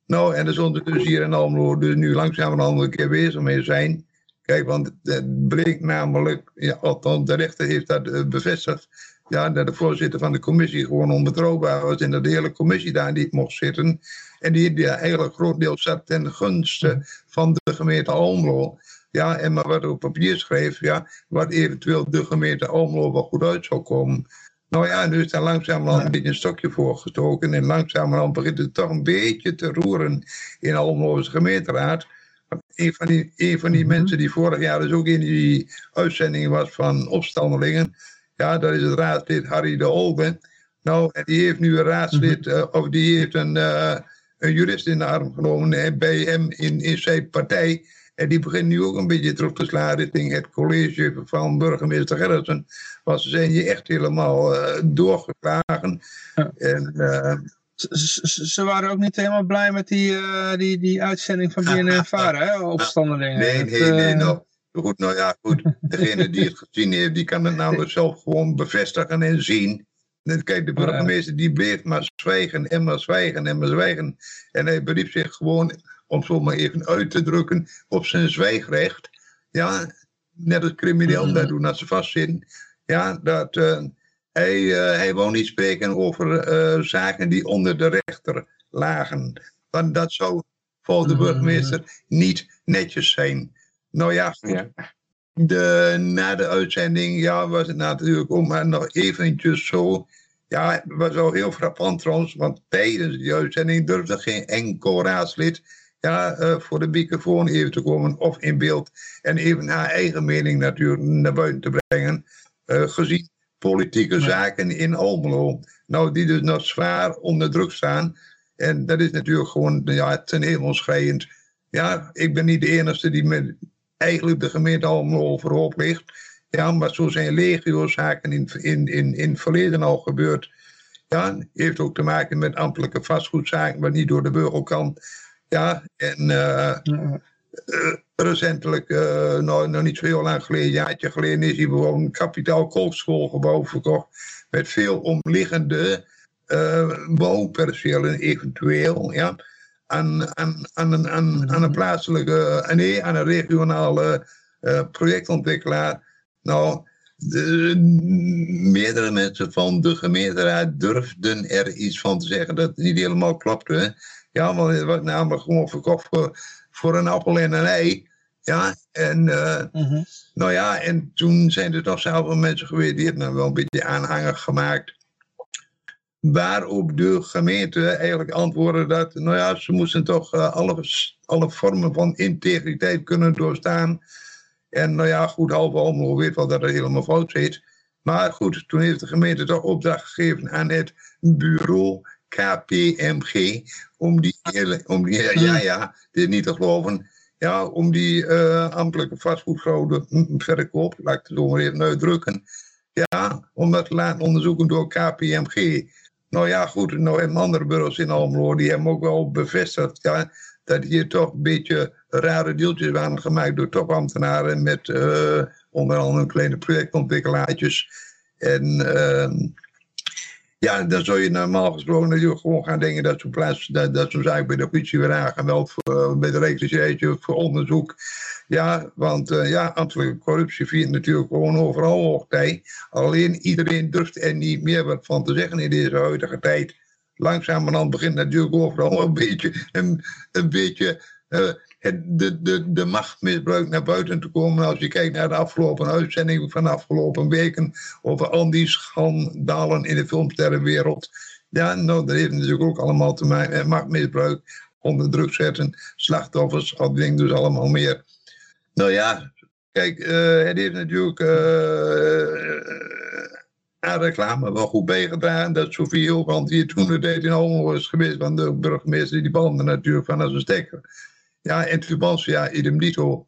Nou, en er zullen dus hier in Almelo dus nu langzamerhand een keer bezig mee zijn. Kijk, want het bleek namelijk, ja, althans de rechter heeft dat uh, bevestigd, ja, dat de voorzitter van de commissie gewoon onbetrouwbaar was en dat de hele commissie daar niet mocht zitten. En die, die groot deel zat ten gunste van de gemeente Almelo. Ja, en maar wat op papier schreef, ja, wat eventueel de gemeente Almelo wel goed uit zou komen. Nou ja, nu is daar langzamerhand een beetje een stokje voor gestoken. En langzamerhand begint het toch een beetje te roeren in Almelo's gemeenteraad. Een van die, een van die mensen die vorig jaar dus ook in die uitzending was van opstandelingen. Ja, dat is het raadslid Harry de Olbe. Nou, en die heeft nu een raadslid, uh, of die heeft een, uh, een jurist in de arm genomen bij hem in, in zijn partij. En die begint nu ook een beetje terug te slaan richting het college van burgemeester Gerritsen. Want ze zijn hier echt helemaal uh, doorgeslagen. Ja. En, ze, ze, waren ook niet helemaal blij met die, uh, die, die uitzending van BNN Vara, hè, opstandelingen. Nee, nee, nee. Uh... Nou, goed, nou ja, goed. Degene die het gezien heeft, die kan het namelijk zelf gewoon bevestigen en zien. Kijk, de burgemeester die bleef maar zwijgen en maar zwijgen en maar zwijgen. En hij beriep zich gewoon, om zo maar even uit te drukken, op zijn zwijgrecht. Ja, net als crimineel dat doen als ze vastzitten. Ja, dat... Uh, hij, uh, hij wou niet spreken over uh, zaken die onder de rechter lagen. Want dat zou volgens de burgemeester niet netjes zijn. Nou ja, goed. De, na de uitzending ja, was het natuurlijk ook maar nog eventjes zo. Ja, het was wel heel frappant trouwens, want tijdens die uitzending durfde geen enkel raadslid ja, uh, voor de microfoon even te komen of in beeld. En even haar eigen mening natuurlijk naar buiten te brengen. gezien politieke zaken in Almelo. Nou, die dus nog zwaar onder druk staan. En dat is natuurlijk gewoon ja, ten hemel schrijend. Ja, ik ben niet de enige die met eigenlijk de gemeente Almelo overhoop ligt. Ja, maar zo zijn legio zaken in, in, in, in het verleden al gebeurd. Ja, heeft ook te maken met ambtelijke vastgoedzaken, maar niet door de burger kan. Ja, en uh, ja. Uh, recentelijk, uh, nou, nog niet zo heel lang geleden, een jaartje geleden, is hier bijvoorbeeld een kapitaal kolfschoolgebouw verkocht. Met veel omliggende uh, woonpercelen eventueel. Ja, aan, aan, aan, een, een plaatselijke, nee, aan een regionale uh, projectontwikkelaar. Nou, de, meerdere mensen van de gemeenteraad durfden er iets van te zeggen dat het niet helemaal klopte. Ja, want het was namelijk gewoon verkocht voor voor een appel en een ei. Ja, en uh, mm -hmm. nou ja, en toen zijn er toch zelf mensen geweest die het nou wel een beetje aanhangig gemaakt. Waarop de gemeente eigenlijk antwoordde dat, nou ja, ze moesten toch uh, alle, alle vormen van integriteit kunnen doorstaan. En nou ja, goed, halve Almelo weet wel dat het helemaal fout zit. Maar goed, toen heeft de gemeente toch opdracht gegeven aan het bureau KPMG. Om die, hele, om die ja, ja, dit niet te geloven. Ja, om die uh, ambtelijke vastgoedfraude verkoop, laat ik het zo maar even uitdrukken. Ja, om dat te laten onderzoeken door KPMG. Nou ja, goed, nou en andere bureaus in Almelo, die hebben ook wel bevestigd ja, dat hier toch een beetje rare deeltjes waren gemaakt door topambtenaren met uh, onder andere kleine projectontwikkelaartjes. En uh, ja, dan zou je normaal gesproken natuurlijk gewoon gaan denken dat zo'n plaats, dat, dat zo'n zaak bij de politie weer aangemeld bij de registratie voor onderzoek. Ja, want uh, ja, ambtelijke corruptie viert natuurlijk gewoon overal hoogtij. Alleen iedereen durft er niet meer wat van te zeggen in deze huidige tijd. Langzamerhand begint natuurlijk overal een beetje, een, een beetje het, de, de, de machtmisbruik naar buiten te komen. Als je kijkt naar de afgelopen uitzendingen van de afgelopen weken over al die schandalen in de filmsterrenwereld. Ja, nou, dat heeft natuurlijk ook allemaal te maken met machtmisbruik, onder druk zetten, slachtoffers, die dingen dus allemaal meer. Nou ja, kijk, uh, het heeft natuurlijk uh, aan reclame wel goed bijgedragen dat Sofie Hilbrand hier toen de tijd in Almelo is geweest, van de burgemeester die banden natuurlijk van als een stekker. Ja, en Tubantia, idem dito.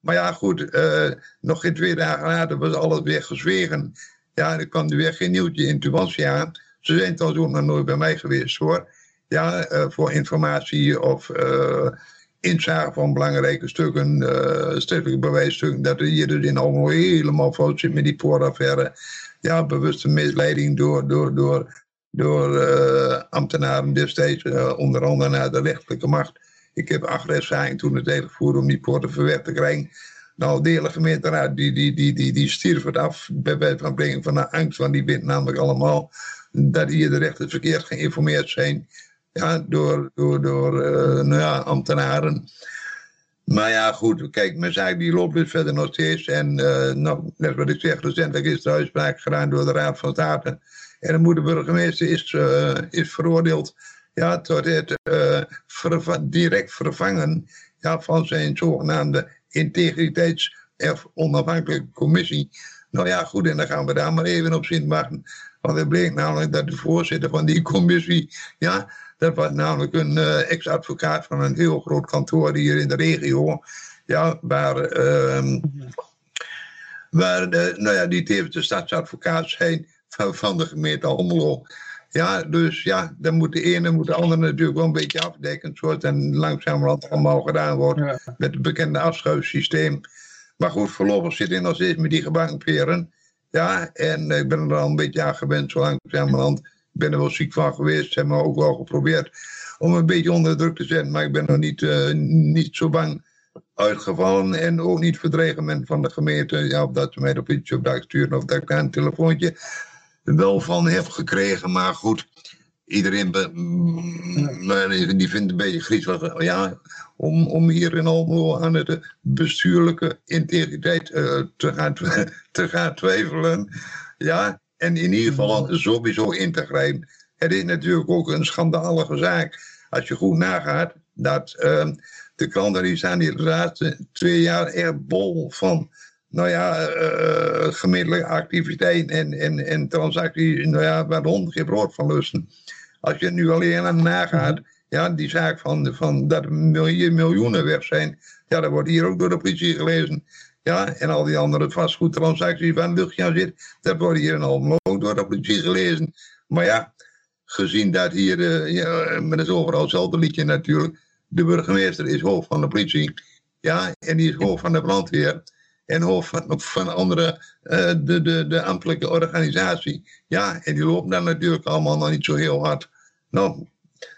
Maar ja, goed, uh, nog geen twee dagen later was alles weer gezwegen. Ja, er kwam er weer geen nieuwtje in Tubantia. Ze zijn trouwens ook nog nooit bij mij geweest hoor. Ja, uh, voor informatie of uh, inzage van belangrijke stukken, uh, stedelijke bewijsstukken, dat er hier dus in allemaal helemaal fout zit met die poortaffaire. Ja, bewuste misleiding door, door, door, door ambtenaren destijds, onder andere naar de rechterlijke macht. Ik heb acht rechtszaken toen het gevoerd om die poorten verwerkt te krijgen. Nou, de hele gemeenteraad die, die, die, die, die stierf het af bij wijze van brengen van de angst, want die vindt namelijk allemaal dat hier de rechters verkeerd geïnformeerd zijn ja, door, door, door uh, nou ja, ambtenaren. Maar ja, goed, kijk, mijn zaak die loopt dus verder nog steeds. En uh, nou, net wat ik zeg, recentelijk is de uitspraak gedaan door de Raad van State. En de moederburgemeester is, uh, is veroordeeld ja, tot het verva direct vervangen ja, van zijn zogenaamde integriteits- of onafhankelijke commissie. Nou ja, goed, en dan gaan we daar maar even op zin wachten. Want het bleek namelijk dat de voorzitter van die commissie, ja, dat was namelijk een uh, ex-advocaat van een heel groot kantoor hier in de regio. Ja, waar, uh, waar nou ja, die tevens de stadsadvocaat zijn van, van de gemeente Almelo. Ja, dus ja, dan moet de ene moet de andere natuurlijk wel een beetje afdekken. Zoals en langzamerhand allemaal gedaan wordt ja. met het bekende afschuifsysteem. Maar goed, voorlopig zit ik nog steeds met die gebankperen. Ja, en ik ben er al een beetje aan gewend, zo langzamerhand. Ik ben er wel ziek van geweest, hebben we ook wel geprobeerd om een beetje onder druk te zetten. Maar ik ben nog niet, uh, niet zo bang uitgevallen en ook niet verdreigement van de gemeente. Ja, of dat ze mij op iets op dag sturen of dat ik daar een telefoontje wel van heb gekregen. Maar goed, iedereen be, die vindt het een beetje griezelig ja, om, om hier in Almelo aan de bestuurlijke integriteit uh, te, gaan, te gaan twijfelen. Ja, en in ieder geval sowieso in te grijpen. Het is natuurlijk ook een schandalige zaak. Als je goed nagaat dat uh, de klanten die staan die de laatste twee jaar echt bol van nou ja, uh, gemiddelde activiteit en, en, en transacties, nou ja, waar de hond geen brood van lusten. Als je nu alleen aan nagaat, ja, die zaak van, van dat miljoen, miljoenen weg zijn, ja, dat wordt hier ook door de politie gelezen. Ja, en al die andere vastgoedtransacties waar een luchtje aan zit, dat wordt hier in Almelo door de politie gelezen. Maar ja, gezien dat hier, uh, ja, maar dat is overal hetzelfde liedje natuurlijk, de burgemeester is hoofd van de politie, ja, en die is hoofd van de brandweer en hoofd van, van andere, uh, de, de, de ambtelijke organisatie. Ja, en die lopen dan natuurlijk allemaal nog niet zo heel hard. Nou,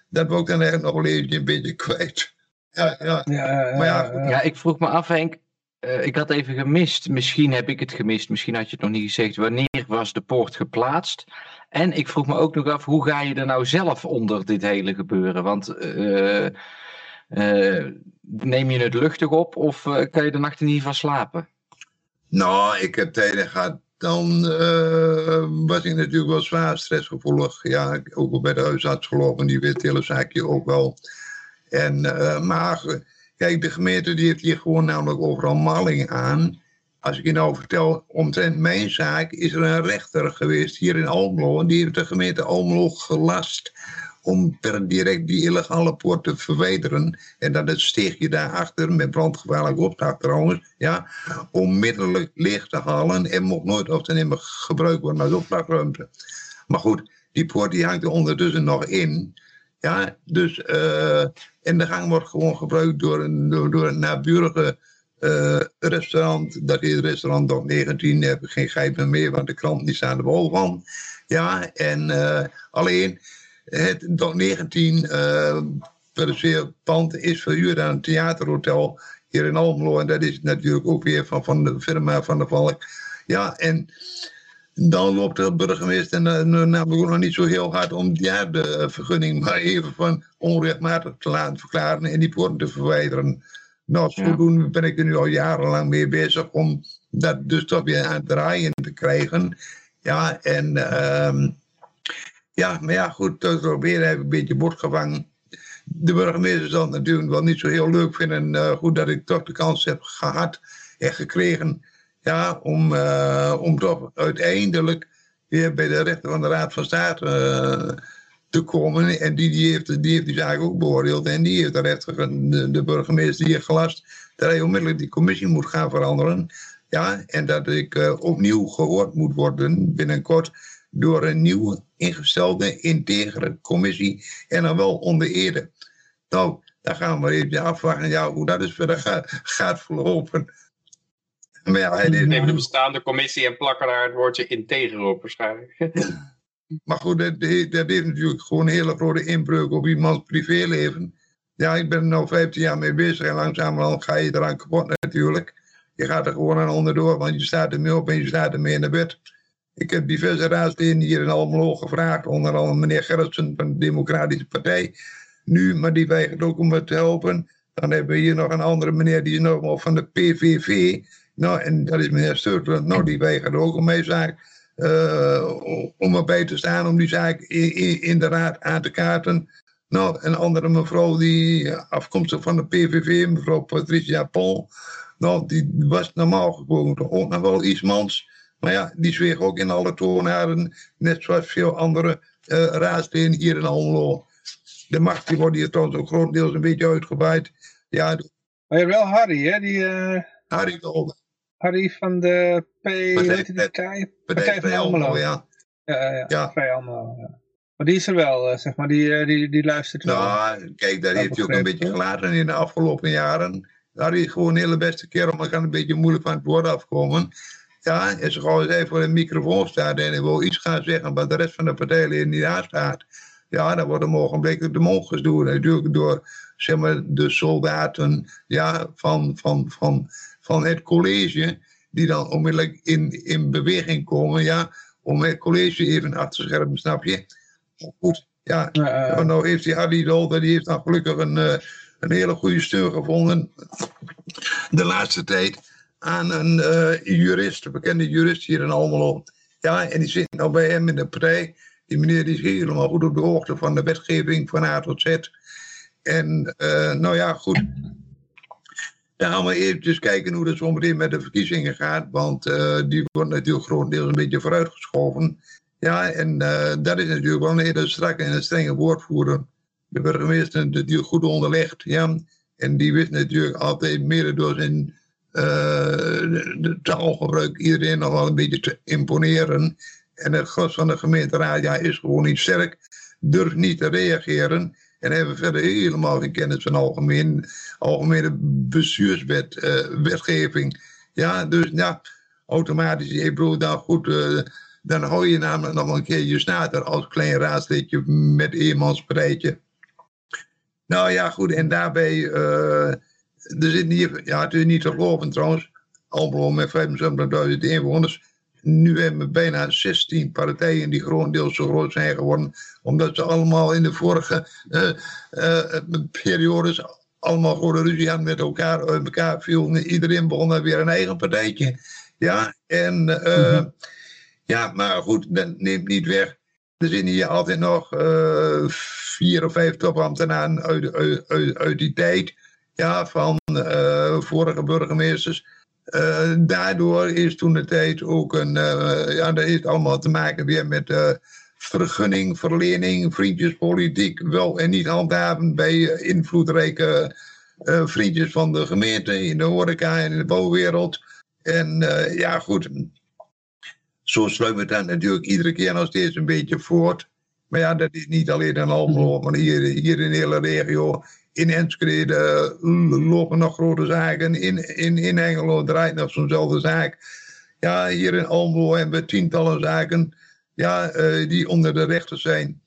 dat wil ik dan eigenlijk nog wel een beetje kwijt. Ja, ja. Ja, ja, maar ja, ja, ik vroeg me af, Henk. Uh, ik had even gemist, misschien heb ik het gemist, misschien had je het nog niet gezegd. Wanneer was de poort geplaatst? En ik vroeg me ook nog af, hoe ga je er nou zelf onder dit hele gebeuren? Want uh, uh, neem je het luchtig op of kan je de nacht in ieder geval slapen? Nou, ik heb tijden gehad, dan was ik natuurlijk wel zwaar stressgevoelig. Ja, ook al bij de huisarts gelopen, die weet het hele zaakje ook wel. En, maar Kijk, de gemeente die heeft hier gewoon namelijk overal malling aan. als ik je nou vertel, omtrent mijn zaak, is er een rechter geweest hier in Almelo. En die heeft de gemeente Almelo gelast om per direct die illegale poort te verwijderen. En dat het steegje daarachter, met brandgevaarlijk opdracht trouwens, ja, onmiddellijk leeg te halen. En mocht nooit of dan meer gebruikt worden als opslagruimte. Maar goed, die poort die hangt er ondertussen nog in. Ja, dus, uh, en de gang wordt gewoon gebruikt door een, door, door een naburige uh, restaurant. Dat is restaurant Dok 19, daar heb geen geit meer, want de krant die er boven van. Ja, en uh, alleen het Dok 19 uh, pand is verhuurd aan een theaterhotel hier in Almelo. En dat is natuurlijk ook weer van, van de firma Van de Valk. Ja, en dan loopt de burgemeester en nou, ook nog niet zo heel hard om ja, de vergunning maar even van onrechtmatig te laten verklaren en die poorten te verwijderen. Nou, zodoende ja. ben ik er nu al jarenlang mee bezig om dat dus toch weer aan het draaien te krijgen. Ja, en uh, ja, maar ja, goed, tot proberen heb ik een beetje bord gevangen. De burgemeester zal het natuurlijk wel niet zo heel leuk vinden. Uh, goed dat ik toch de kans heb gehad en gekregen ja, om, uh, om toch uiteindelijk weer bij de rechter van de Raad van State uh, te komen. En die, die, heeft, die heeft die zaak ook beoordeeld. En die heeft de, rechter, de, de burgemeester heeft gelast dat hij onmiddellijk die commissie moet gaan veranderen. Ja, en dat ik opnieuw gehoord moet worden binnenkort door een nieuw ingestelde integere commissie. En dan wel onder ede. Nou, daar gaan we even afwachten ja, hoe dat dus verder gaat, gaat verlopen. Maar ja, hij. Nemen de bestaande commissie en plakken daar het woordje integer op waarschijnlijk. Maar goed, dat, dat heeft natuurlijk gewoon een hele grote inbreuk op iemands privéleven. Ja, ik ben er nu 15 jaar mee bezig en langzamerhand ga je eraan kapot natuurlijk. Je gaat er gewoon aan onderdoor, want je staat er mee op en je staat er mee in de bed. Ik heb diverse raadsleden hier in Almelo gevraagd, onder andere meneer Gerritsen van de Democratische Partij. Nu, maar die weigert ook om me te helpen. Dan hebben we hier nog een andere meneer, die is nog wel van de PVV. Nou, en dat is meneer Sturtland. Nou, die weigert ook om mijn zaak uh, om erbij te staan, om die zaak in, de raad aan te kaarten. Nou, een andere mevrouw die afkomstig van de PVV, mevrouw Patricia Paul. Nou, die was normaal gesproken ook nog wel iets mans. Maar ja, die zweeg ook in alle toonaarden, net zoals veel andere uh, hier in Almelo. De macht die wordt hier trouwens ook grotendeels een beetje uitgebreid. Ja, maar je hebt wel Harry, hè? Die, uh... Harry Golden. Harry van de P... Partij, Partij van Almelo. Ja. Ja, ja, ja. Vrij Almelo, ja. Maar die is er wel, uh, zeg maar, die, die, die luistert wel. Nou, kijk, daar heeft hij ook een beetje gelaten in de afgelopen jaren. Harry is gewoon een hele beste kerel, maar kan een beetje moeilijk van het woord afkomen. Ja, en ze gewoon eens even voor een microfoon staat en wil iets gaan zeggen wat de rest van de partijleden niet aanstaat. Ja, dan wordt hem ogenblikkelijk de mond gestoord. Natuurlijk door, zeg maar, de soldaten ja, van, van, van, van het college, die dan onmiddellijk in, in beweging komen, ja, om het college even af te schermen, snap je? Goed, ja, uh, nou heeft die Hardy Dolder, die heeft dan gelukkig een, uh, een hele goede steun gevonden, de laatste tijd, aan een uh, jurist, een bekende jurist hier in Almelo. Ja, en die zit nou bij hem in de partij. Die meneer is helemaal goed op de hoogte van de wetgeving van A tot Z. En nou ja, goed, dan gaan we eventjes kijken hoe het zometeen met de verkiezingen gaat. Want uh, die wordt natuurlijk grotendeels een beetje vooruitgeschoven. Ja, en dat is natuurlijk wel een hele strakke en een strenge woordvoerder. De burgemeester die goed onderlegd, ja. En die wist natuurlijk altijd meer door zijn de taalgebruik iedereen nog wel een beetje te imponeren. En het gros van de gemeenteraad ja, is gewoon niet sterk. Durft niet te reageren. En hebben verder helemaal geen kennis van algemeen, algemene bestuurswetgeving. Uh, ja, dus ja, automatisch, ik bedoel, dan goed, uh, dan hou je namelijk nog een keer je snater als klein raadslidje met eenmanspartijtje. Nou ja, goed, en daarbij, er zit niet, ja, het is niet te geloven trouwens, Almelo met 75.000 inwoners, nu hebben we bijna 16 partijen die grotendeels zo groot zijn geworden. Omdat ze allemaal in de vorige uh, uh, periodes allemaal gewoon ruzie hadden met elkaar. Uit elkaar viel. Iedereen begon weer een eigen partijtje. Ja, en mm -hmm. ja, maar goed, dat neemt niet weg. Er zitten hier altijd nog vier of vijf topambtenaren uit, uit, uit, uit die tijd. Ja, van vorige burgemeesters eh, daardoor is toen de tijd ook een, eh, ja, dat heeft allemaal te maken weer met uh, vergunning, verlening, vriendjespolitiek, wel en niet handhaven bij invloedrijke vriendjes van de gemeente in de horeca en in de bouwwereld. En ja, goed, zo sluit het dan natuurlijk iedere keer nog steeds een beetje voort. Maar ja, dat is niet alleen in Almelo, maar hier, hier in de hele regio in Enschede uh, lopen nog grote zaken. In, in, in Engelo draait nog zo'nzelfde zaak. Ja, hier in Almelo hebben we tientallen zaken ja, uh, die onder de rechter zijn.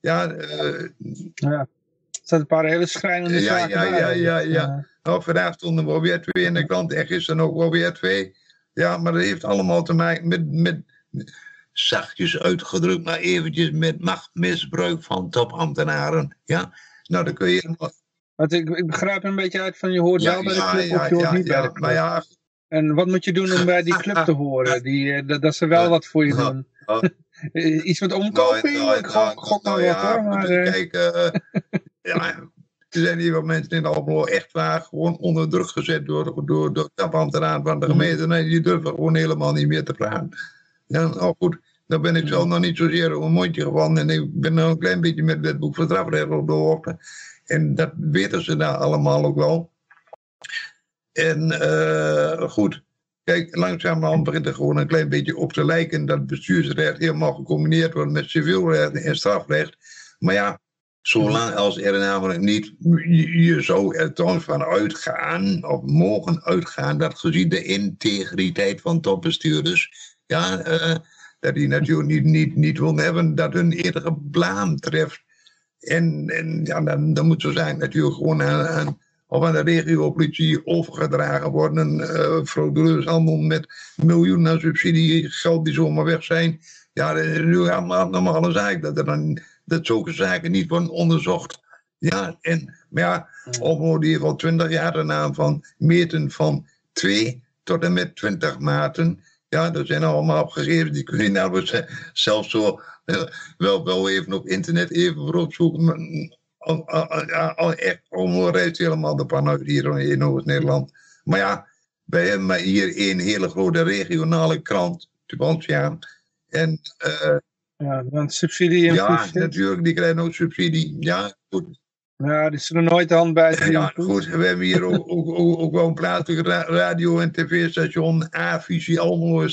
Ja, uh, ja. er een paar hele schrijnende ja, zaken ja, ja, ja, ja. Nou, vandaag stonden we weer twee in de krant en gisteren ook wel weer twee. Ja, maar dat heeft allemaal te maken met, met zachtjes uitgedrukt, maar eventjes met machtmisbruik van topambtenaren. Ja, nou dan kun je want ik, ik begrijp een beetje uit van je hoort wel bij de club of je hoort niet bij de club. Maar ja. En wat moet je doen om bij die club te horen? Die, eh, dat, dat ze wel wat voor je doen. Iets met omkoping? Nou, ik gok, gok nou, wat hoor. Maar. Kijk, uh, ja, er zijn hier wat mensen in Almelo echt waar gewoon onder druk gezet door, door, door de ambtenaren van de gemeente. Nee, die durven gewoon helemaal niet meer te praten. Ja, nou goed, daar ben ik zelf nog niet zozeer een mondje gevallen. En ik ben nog een klein beetje met het boek van strafrecht op de hoogte. En dat weten ze daar allemaal ook wel. En uh, goed, kijk, langzamerhand begint er gewoon een klein beetje op te lijken dat bestuursrecht helemaal gecombineerd wordt met civielrecht en strafrecht. Maar ja, zolang als er namelijk niet, je zou er toch van uitgaan, of mogen uitgaan, dat gezien de integriteit van topbestuurders, ja, uh, dat die natuurlijk niet, niet, niet willen hebben dat hun enige blaam treft en, en ja, dan, dan moet zo zijn natuurlijk gewoon aan, aan, of aan de regiopolitie overgedragen worden. Uh, frauduleus handel met miljoenen aan subsidiegeld die zomaar weg zijn. Ja, dat is nu allemaal normale zaak dat, er dan, dat zulke zaken niet worden onderzocht. Ja, en, maar ja, Opmo die heeft al twintig jaar de naam van meten van 2 tot en met 20 maten. Ja, dat zijn allemaal opgegeven. Die kun je nou zelfs zo wel, wel even op internet even voor opzoeken. Al, echt onreist helemaal de pan uit hier in Oost-Nederland. Maar ja, wij hebben hier een hele grote regionale krant, Tubantia. En, uh, ja, want subsidie en Ja, natuurlijk, die krijgen ook subsidie. Ja, goed. Ja, die zullen nooit de hand bij Ja, goed. We hebben hier ook, ook, ook, ook wel een plaatselijk radio- en tv-station, A-Visie Almelo.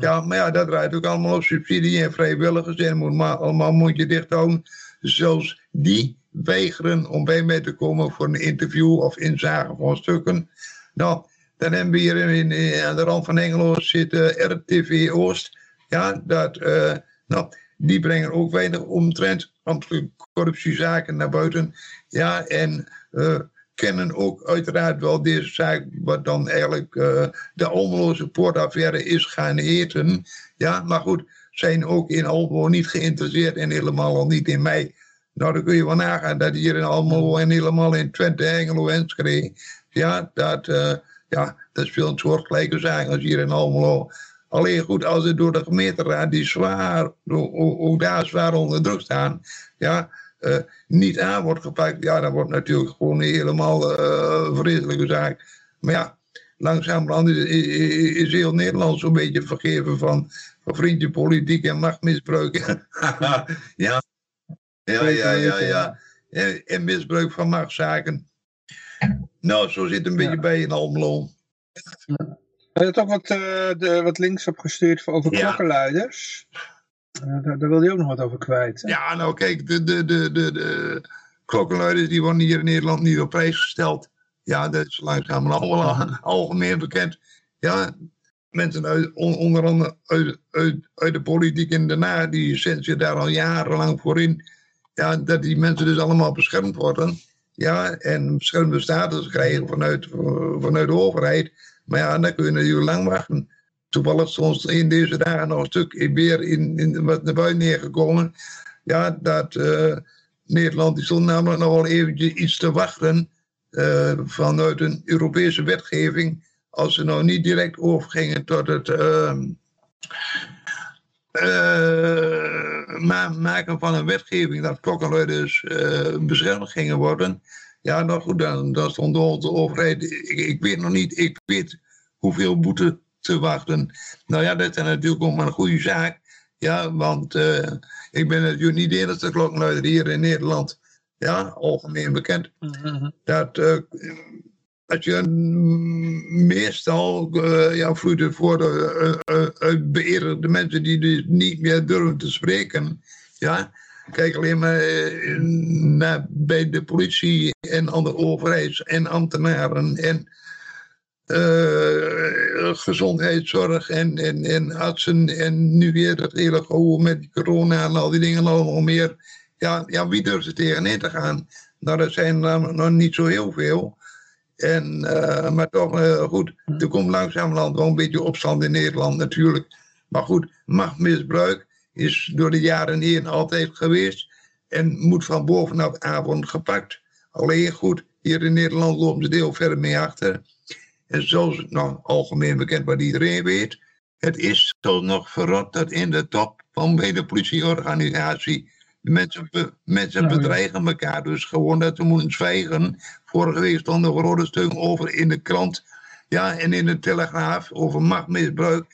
Ja, maar ja, dat draait ook allemaal op subsidie en vrijwilligers. En moet maar allemaal mondje dicht houden. Zelfs die weigeren om bij mij te komen voor een interview of inzage van stukken. Nou, dan hebben we hier in, in, aan de rand van Engelo zitten RTV Oost. Ja, dat, uh, nou, die brengen ook weinig omtrent ambtelijke corruptiezaken naar buiten. Ja, en uh, kennen ook uiteraard wel deze zaak, wat dan eigenlijk uh, de Almeloze poortaffaire is gaan heten. Ja, maar goed, zijn ook in Almelo niet geïnteresseerd en helemaal al niet in mij. Nou, dan kun je wel nagaan dat hier in Almelo en helemaal in Twente, Engelo, ja, dat, uh, ja, dat speelt een soortgelijke zaak als hier in Almelo. Alleen goed, als het door de gemeenteraad, die zwaar, ook daar zwaar onder druk staan, ja, uh, niet aan wordt gepakt, ja, dan wordt natuurlijk gewoon helemaal uh, een vreselijke zaak. Maar ja, langzamerhand is, is, is heel Nederland zo'n beetje vergeven van, van vriendje politiek en machtmisbruik. ja. Ja, ja, ja, ja. En, en, misbruik van machtszaken. Nou, zo zit een beetje bij in Almelo. Je hebt ook wat, uh, de, wat links opgestuurd over ja. klokkenluiders. Uh, daar, daar wil je ook nog wat over kwijt. Hè? Ja, nou kijk, de, de, de, de, de klokkenluiders die worden hier in Nederland niet op prijs gesteld. Ja, dat is langzaam allemaal algemeen bekend. Ja, mensen uit, onder andere uit, uit, uit de politiek in Den Haag, die zetten zich daar al jarenlang voor in. Ja, dat die mensen dus allemaal beschermd worden. Ja, en beschermde status krijgen vanuit, vanuit de overheid. Maar ja, dan kun je natuurlijk lang wachten. Toevallig soms in deze dagen nog een stuk weer in, in wat naar buiten neergekomen. Ja, dat uh, Nederland die stond namelijk nog wel eventjes iets te wachten uh, vanuit een Europese wetgeving. Als ze nou niet direct overgingen tot het uh, maken van een wetgeving dat klokkenluiders beschermd gingen worden. Ja, nou goed, dan, dan stond de overheid, ik, ik weet nog niet, ik weet hoeveel boete te wachten. Nou ja, dat is natuurlijk ook maar een goede zaak. Ja, want uh, ik ben natuurlijk niet de enige klokkenluider hier in Nederland. Ja, algemeen bekend. Mhm. Dat uh, als je meestal uh, ja, vloeit voor de beëerde mensen die dus niet meer durven te spreken. Ja, kijk alleen maar naar bij de politie en andere overheids- en ambtenaren en uh, gezondheidszorg en, en, en artsen en nu weer dat hele gehoor met corona en al die dingen allemaal meer. Ja, ja wie durft er tegenin te gaan? Nou, dat zijn nog niet zo heel veel. En, uh, maar toch, goed, er komt langzamerhand wel een beetje opstand in Nederland natuurlijk. Maar goed, machtmisbruik is door de jaren heen altijd geweest. En moet van bovenaf avond gepakt. Alleen goed, hier in Nederland lopen ze heel ver mee achter. En zoals nou, algemeen bekend wat iedereen weet, het is zo nog verrot dat in de top van bij de politieorganisatie mensen, be, mensen Ja, ja. bedreigen elkaar. Dus gewoon dat we moeten zwijgen. Vorige week stond er een rode stuk over in de krant. Ja, en in de Telegraaf over machtmisbruik.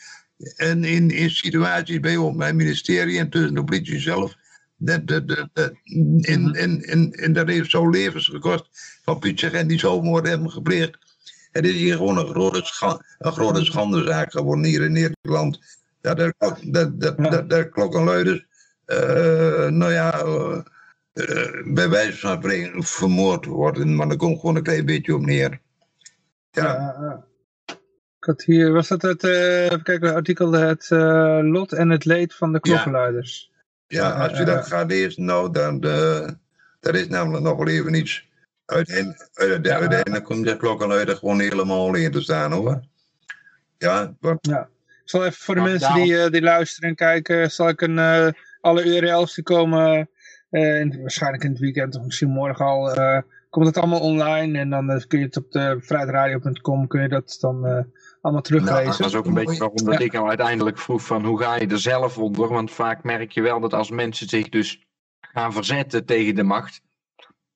En in, in situaties bij ons, mijn ministerie en tussen de politie zelf. Dat, dat, dat, dat, en, en, en, en dat heeft zo levens gekost van politieagenten die zelfmoord hebben gepleegd. Het is hier gewoon een grote, scha een grote schandezaak geworden hier in Nederland. Ja, daar, Ja. daar, daar klokkenluiders, eh nou ja, eh, bij wijze van spreken vermoord worden. Maar daar komt gewoon een klein beetje op neer. Ja. Ik had hier, was dat het, eh, even kijken, het artikel het eh, lot en het leed van de klokkenluiders. ja als je eh, dat gaat lezen, nou, dan uh, er is namelijk nog wel even iets. Uiteindelijk, uiteindelijk, Ja. uiteindelijk komt de klokkenluider gewoon helemaal alleen te staan hoor. Ja, wat, Ik zal even voor de mensen daarom- die, die luisteren en kijken, zal ik een, eh, alle URL's die komen, in, waarschijnlijk in het weekend of misschien morgen al, komt het allemaal online en dan kun je het op de vrijheidradio.com kun je dat dan allemaal teruglezen. Dat was ook een beetje waarom dat ik nou uiteindelijk vroeg van hoe ga je er zelf onder? Want vaak merk je wel dat als mensen zich dus gaan verzetten tegen de macht,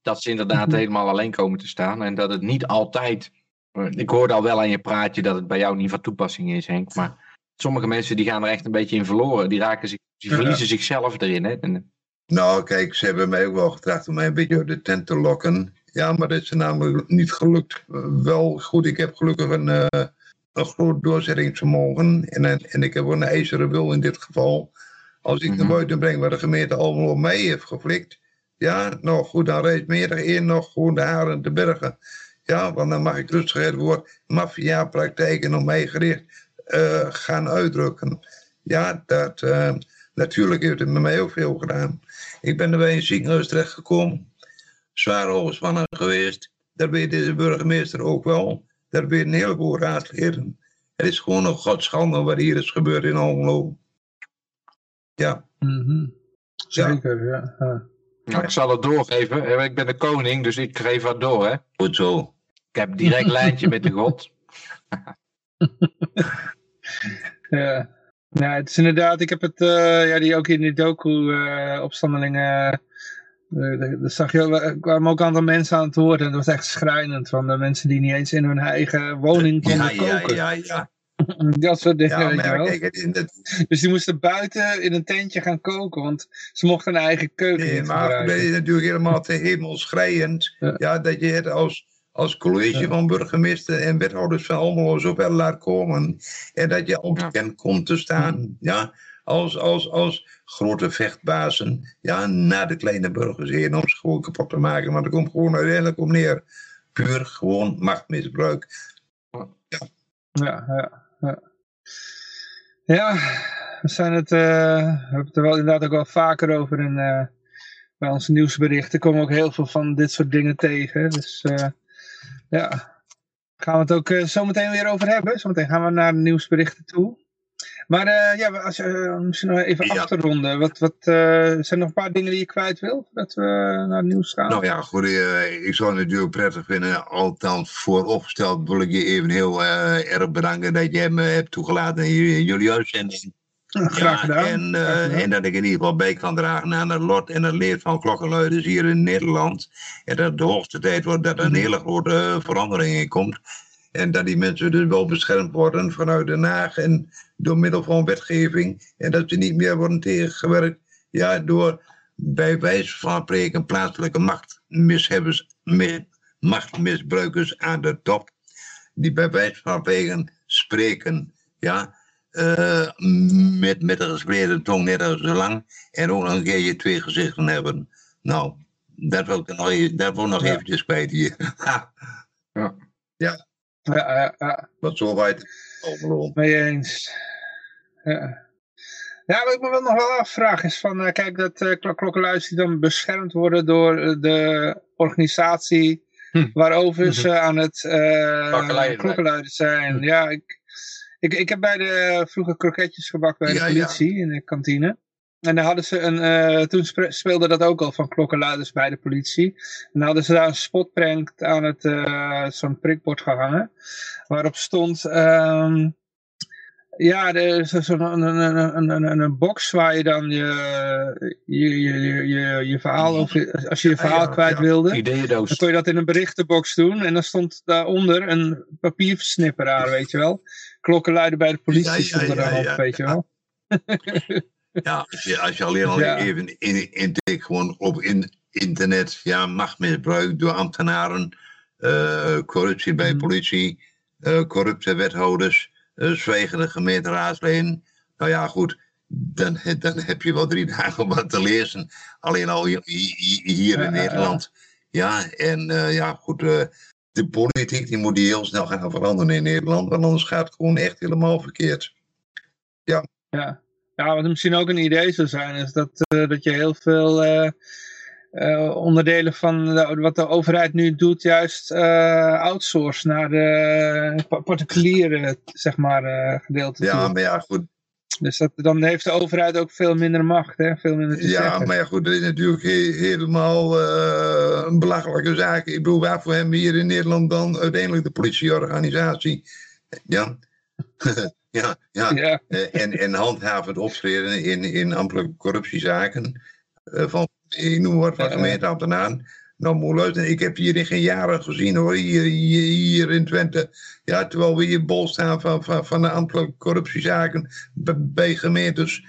dat ze inderdaad Mhm. helemaal alleen komen te staan. En dat het niet altijd, eh, ik hoorde al wel aan je praatje dat het bij jou niet van toepassing is Henk, maar sommige mensen die gaan er echt een beetje in verloren. Die raken zich, die Ja. verliezen zichzelf erin. Hè? En, Nou, kijk, ze hebben mij ook wel getracht om mij een beetje uit de tent te lokken. Ja, maar dat is namelijk niet gelukt. Uh, wel goed, ik heb gelukkig een, uh, een groot doorzettingsvermogen. En, en ik heb een ijzeren wil in dit geval. Als ik Mhm. naar buiten breng waar de gemeente allemaal op mij heeft geflikt. Ja, nou goed, dan rijdt meer dan één nog gewoon de haren te bergen. Ja, want dan mag ik rustig het woord maffia-praktijken op mij gericht eh, gaan uitdrukken. Ja, dat, eh, natuurlijk heeft het met mij ook veel gedaan. Ik ben er bij een ziekenhuis terechtgekomen. Zwaar overspannen geweest. Daar weet deze burgemeester ook wel. Daar weet een heleboel raadsleden. Het is gewoon een godschande wat hier is gebeurd in Almelo. Ja, Mhm. Zeker, ja. ja. nou, ik zal het doorgeven. Eh, Ik ben de koning, dus ik geef wat door. Hè? goed zo. Ik heb direct lijntje met de god. Ja. ja, het is inderdaad, ik heb het, eh, ja, die ook in die docu, eh opstandelingen, eh, daar daar zag je, ook- er kwamen ook een aantal mensen aan het woord en dat was echt schrijnend, van de mensen die niet eens in hun eigen woning konden Ja, ja, koken. ja, ja. Dat soort dingen, Ja, weet je wel. kijk, het, het, Dus die moesten buiten in een tentje gaan koken, want ze mochten hun eigen keuken nee, niet maar dat gebruiken. is natuurlijk helemaal te hemelschreiend. Ja. Ja. dat je het als, als college Ja. van burgemeester en wethouders van Almelo zover laat komen. En dat je onbekend komt te staan. Ja, als, als, als grote vechtbazen. Ja, naar de kleine burgers heen om ze gewoon kapot te maken. Maar er komt gewoon uiteindelijk op neer. Puur gewoon machtmisbruik. Ja, ja, ja. Ja, we zijn het, eh, we hebben het er wel inderdaad ook wel vaker over in, eh, bij onze nieuwsberichten. komen ook heel veel van dit soort dingen tegen. Dus eh, ja, gaan we het ook eh, zo meteen weer over hebben. Zometeen gaan we naar de nieuwsberichten toe. Maar eh, ja, als je eh, misschien nog even Ja. af te ronden. Wat, wat, eh, zijn er nog een paar dingen die je kwijt wil? Voordat we naar het nieuws gaan? Nou ja, goed, ik zou het natuurlijk prettig vinden, althans vooropgesteld wil ik je even heel erg bedanken dat je me hebt toegelaten in jullie, in jullie uitzending. Graag gedaan. En, Graag gedaan. en dat ik in ieder geval bij kan dragen aan het lot en het leed van klokkenluiders hier in Nederland. En dat de hoogste tijd wordt dat er een Mhm. hele grote verandering in komt. En dat die mensen dus wel beschermd worden vanuit Den Haag en door middel van wetgeving. En dat ze niet meer worden tegengewerkt ja, door bij wijze van spreken plaatselijke machtmishebbers, mi- machtmisbruikers aan de top. Die bij wijze van spreken spreken, ja, eh, met, met een gespreide tong net als zo lang. En ook nog een keertje twee gezichten hebben. Nou, dat wil ik nog, even, dat wil ik nog Ja. eventjes kwijt hier. Ja, ja, ja. Wat zo weit overlopen. Mee eens. Ja. Ja, wat ik me wel nog wel afvraag is van, eh, kijk, dat eh klok- klokkenluiders die dan beschermd worden door eh, de organisatie Hm. waarover ze aan het eh Klokkenluiden. klokkenluiden zijn. Ja, ik, ik, ik heb bij de vroeger kroketjes gebakken bij de Ja, ja. politie in de kantine. En daar hadden ze een, eh, toen speelde dat ook al van klokkenluiders bij de politie. En dan hadden ze daar een spotprank aan het, eh, zo'n prikbord gehangen. Waarop stond, ehm, ja, er is zo'n een, een, een, een, een, een box waar je dan je, je, je, je, verhaal, over, als je je Ja, verhaal ja, kwijt ja. wilde. Dan kon je dat in een berichtenbox doen en dan stond daaronder een papierversnipperaar, weet je wel. Klokkenluiden bij de politie Ja, ja, stond er ja, dan op, ja, weet je ja. wel. Ja, als je, als je alleen al Ja. even in, intikt gewoon op in, internet, ja, machtmisbruik door ambtenaren, eh, corruptie bij Mhm. politie, eh, corrupte wethouders, uh, zwijgende gemeenteraadsleden. Nou ja, goed, dan, dan heb je wel drie dagen om wat te lezen. Alleen al hi- hi- hier in. Nederland. Ja, en eh, ja, goed, eh, de politiek die moet die heel snel gaan veranderen in Nederland, want anders gaat het gewoon echt helemaal verkeerd. Ja. ja, wat misschien ook een idee zou zijn, is dat, eh, dat je heel veel eh, eh, onderdelen van de- wat de overheid nu doet, juist outsource naar de pa- particuliere, zeg maar, gedeelte Ja, toe. maar ja, goed, Dus dat, dan heeft de overheid ook veel minder macht, hè? veel minder te Ja, zeggen. maar ja, goed, dat is natuurlijk he- helemaal een belachelijke zaak. Ik bedoel, waarvoor hebben we hier in Nederland dan uiteindelijk de politieorganisatie? Ja, ja, ja. Ja, Eh, en, en handhavend optreden in, in ambtelijke corruptiezaken. eh, van, ik noem wat van gemeenteambtenaren. Nou, ik heb hier in geen jaren gezien hoor, hier, hier, hier in Twente. Ja, terwijl we hier bol staan van, van, van de ambtelijke corruptiezaken bij, bij gemeentes.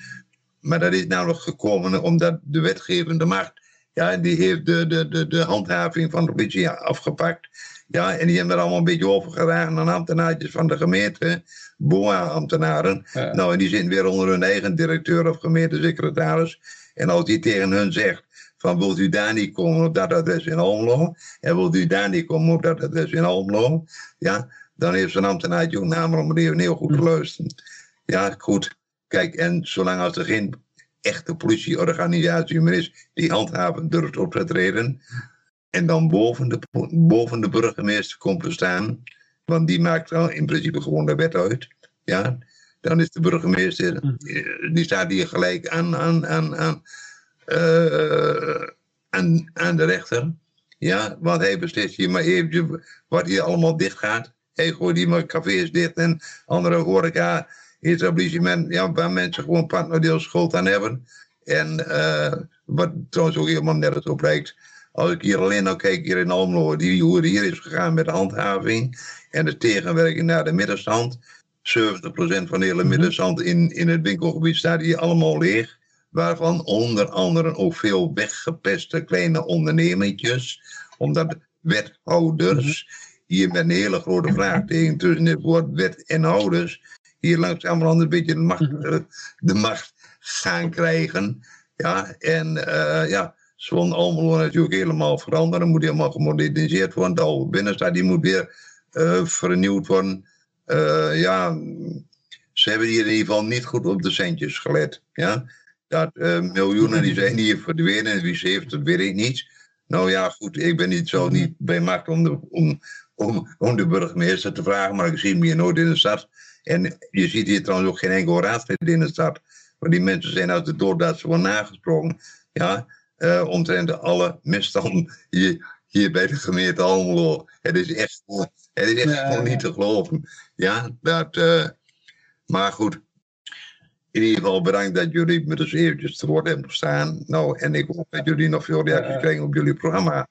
Maar dat is nou nog gekomen omdat de wetgevende macht, ja, die heeft de, de, de, de handhaving van de politie afgepakt. Ja, en die hebben er allemaal een beetje overgedragen aan ambtenaartjes van de gemeente, BOA-ambtenaren. ja. Nou, en die zitten weer onder hun eigen directeur of gemeentesecretaris. En als die tegen hun zegt, van wilt u daar niet komen op dat adres in Almelo? En wilt u daar niet komen op dat adres in Almelo? Ja, dan heeft zo'n ambtenaartje ook namelijk om even heel goed te luisteren. Ja, goed. Kijk, en zolang als er geen echte politieorganisatie meer is die handhaven durft op te treden, en dan boven de, boven de burgemeester komt te staan, want die maakt dan in principe gewoon de wet uit, ja, dan is de burgemeester, eh, die staat hier gelijk aan, aan, aan, aan, eh, aan, aan de rechter. Ja, want hij beslist hier maar eventjes wat hier allemaal dicht gaat. Hij gooit hier maar cafés dicht en andere horeca etablissement, ja, waar mensen gewoon partnerdeels schuld aan hebben. En eh, wat trouwens ook helemaal nergens op lijkt. Als ik hier alleen al kijk, hier in Almelo, die, hoe hier is gegaan met de handhaving en de tegenwerking naar de middenstand. 70% van de hele middenstand in, in het winkelgebied staat hier allemaal leeg. Waarvan onder andere ook veel weggepeste kleine ondernemertjes. Omdat wethouders hier met een hele grote vraagteken tussen het woord wet en houders. Hier langzamerhand een beetje de macht, eh, de macht gaan krijgen. Ja, en eh, ja, zo'n Almelo natuurlijk helemaal veranderen. Moet helemaal gemoderniseerd worden. De oude binnenstad die moet weer eh, vernieuwd worden. Eh, ja, ze hebben hier in ieder geval niet goed op de centjes gelet. Ja? Dat eh, miljoenen die zijn hier verdwenen. Wie ze heeft, dat weet ik niet. Nou ja, goed, ik ben niet zo niet bij macht om de, om, om de burgemeester te vragen, maar ik zie hem hier nooit in de stad. En je ziet hier trouwens ook geen enkel raadslid in de stad. Want die mensen zijn uit de dood dat ze worden nagesproken. Ja, eh omtrent alle misstanden hier, hier bij de gemeente Almelo. Het is echt, gewoon- het is echt Ja, gewoon ja. niet te geloven. Ja, dat, eh, maar goed. In ieder geval bedankt dat jullie me dus eventjes te woord hebben gestaan. Nou, en ik hoop dat jullie nog veel reacties Ja. krijgen op jullie programma.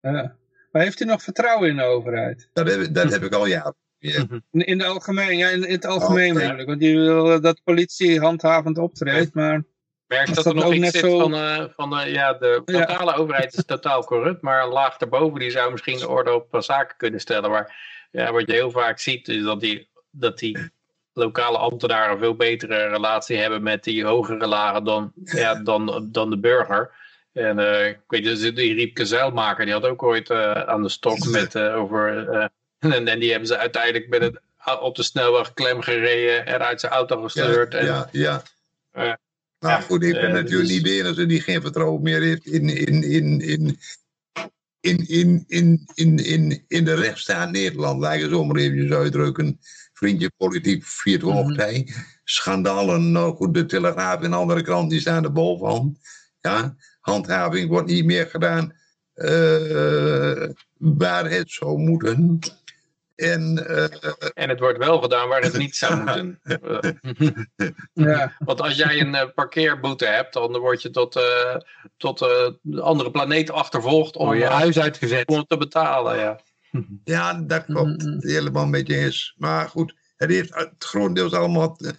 Ja. Maar heeft u nog vertrouwen in de overheid? Dat heb, dat heb ik al jaren. Ja. In, in, de algemeen, ja, in, in het algemeen Oh, ja. Want je wil dat politie handhavend optreedt, maar... Merk dat, dat er nog iets zit zo- van, eh, van de, ja, de Ja. totale overheid is totaal corrupt, maar een laag daarboven die zou misschien de orde op eh, zaken kunnen stellen. Maar ja, wat je heel vaak ziet is dat die, dat die lokale ambtenaren een veel betere relatie hebben met die hogere lagen dan, ja, dan, dan de burger. En eh, ik weet dus, die Riepke Zeilmaker, die had ook ooit eh, aan de stok met eh, over... eh, en, en die hebben ze uiteindelijk met het, op de snelweg klem gereden en uit zijn auto gestuurd. Ja, en, ja, ja. Maar ja, goed, ik ben eh, natuurlijk dus- niet de enige die geen vertrouwen meer heeft in, in, in, in, in, in, in, in, in, in de rechtsstaat Nederland. Laat ik het zo maar eventjes uitdrukken. Vriendje politiek viert Mhm. hoogtij. Schandalen, nou goed, de Telegraaf en andere kranten die staan er bovenaan. Ja, handhaving wordt niet meer gedaan eh, waar het zou moeten. En eh, En het wordt wel gedaan waar het niet zou moeten. Ja, Want als jij een eh, parkeerboete hebt, dan word je tot, eh, tot de andere planeet achtervolgd om, Oh, je huis uitgezet. om te betalen. Ja. Ja, dat klopt. Helemaal met je eens. Maar goed, het heeft het grotendeels allemaal te,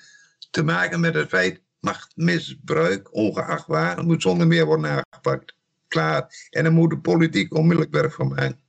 te maken met het feit machtmisbruik, ongeacht waar, moet zonder meer worden aangepakt. Klaar. En dan moet de politiek onmiddellijk werk van maken.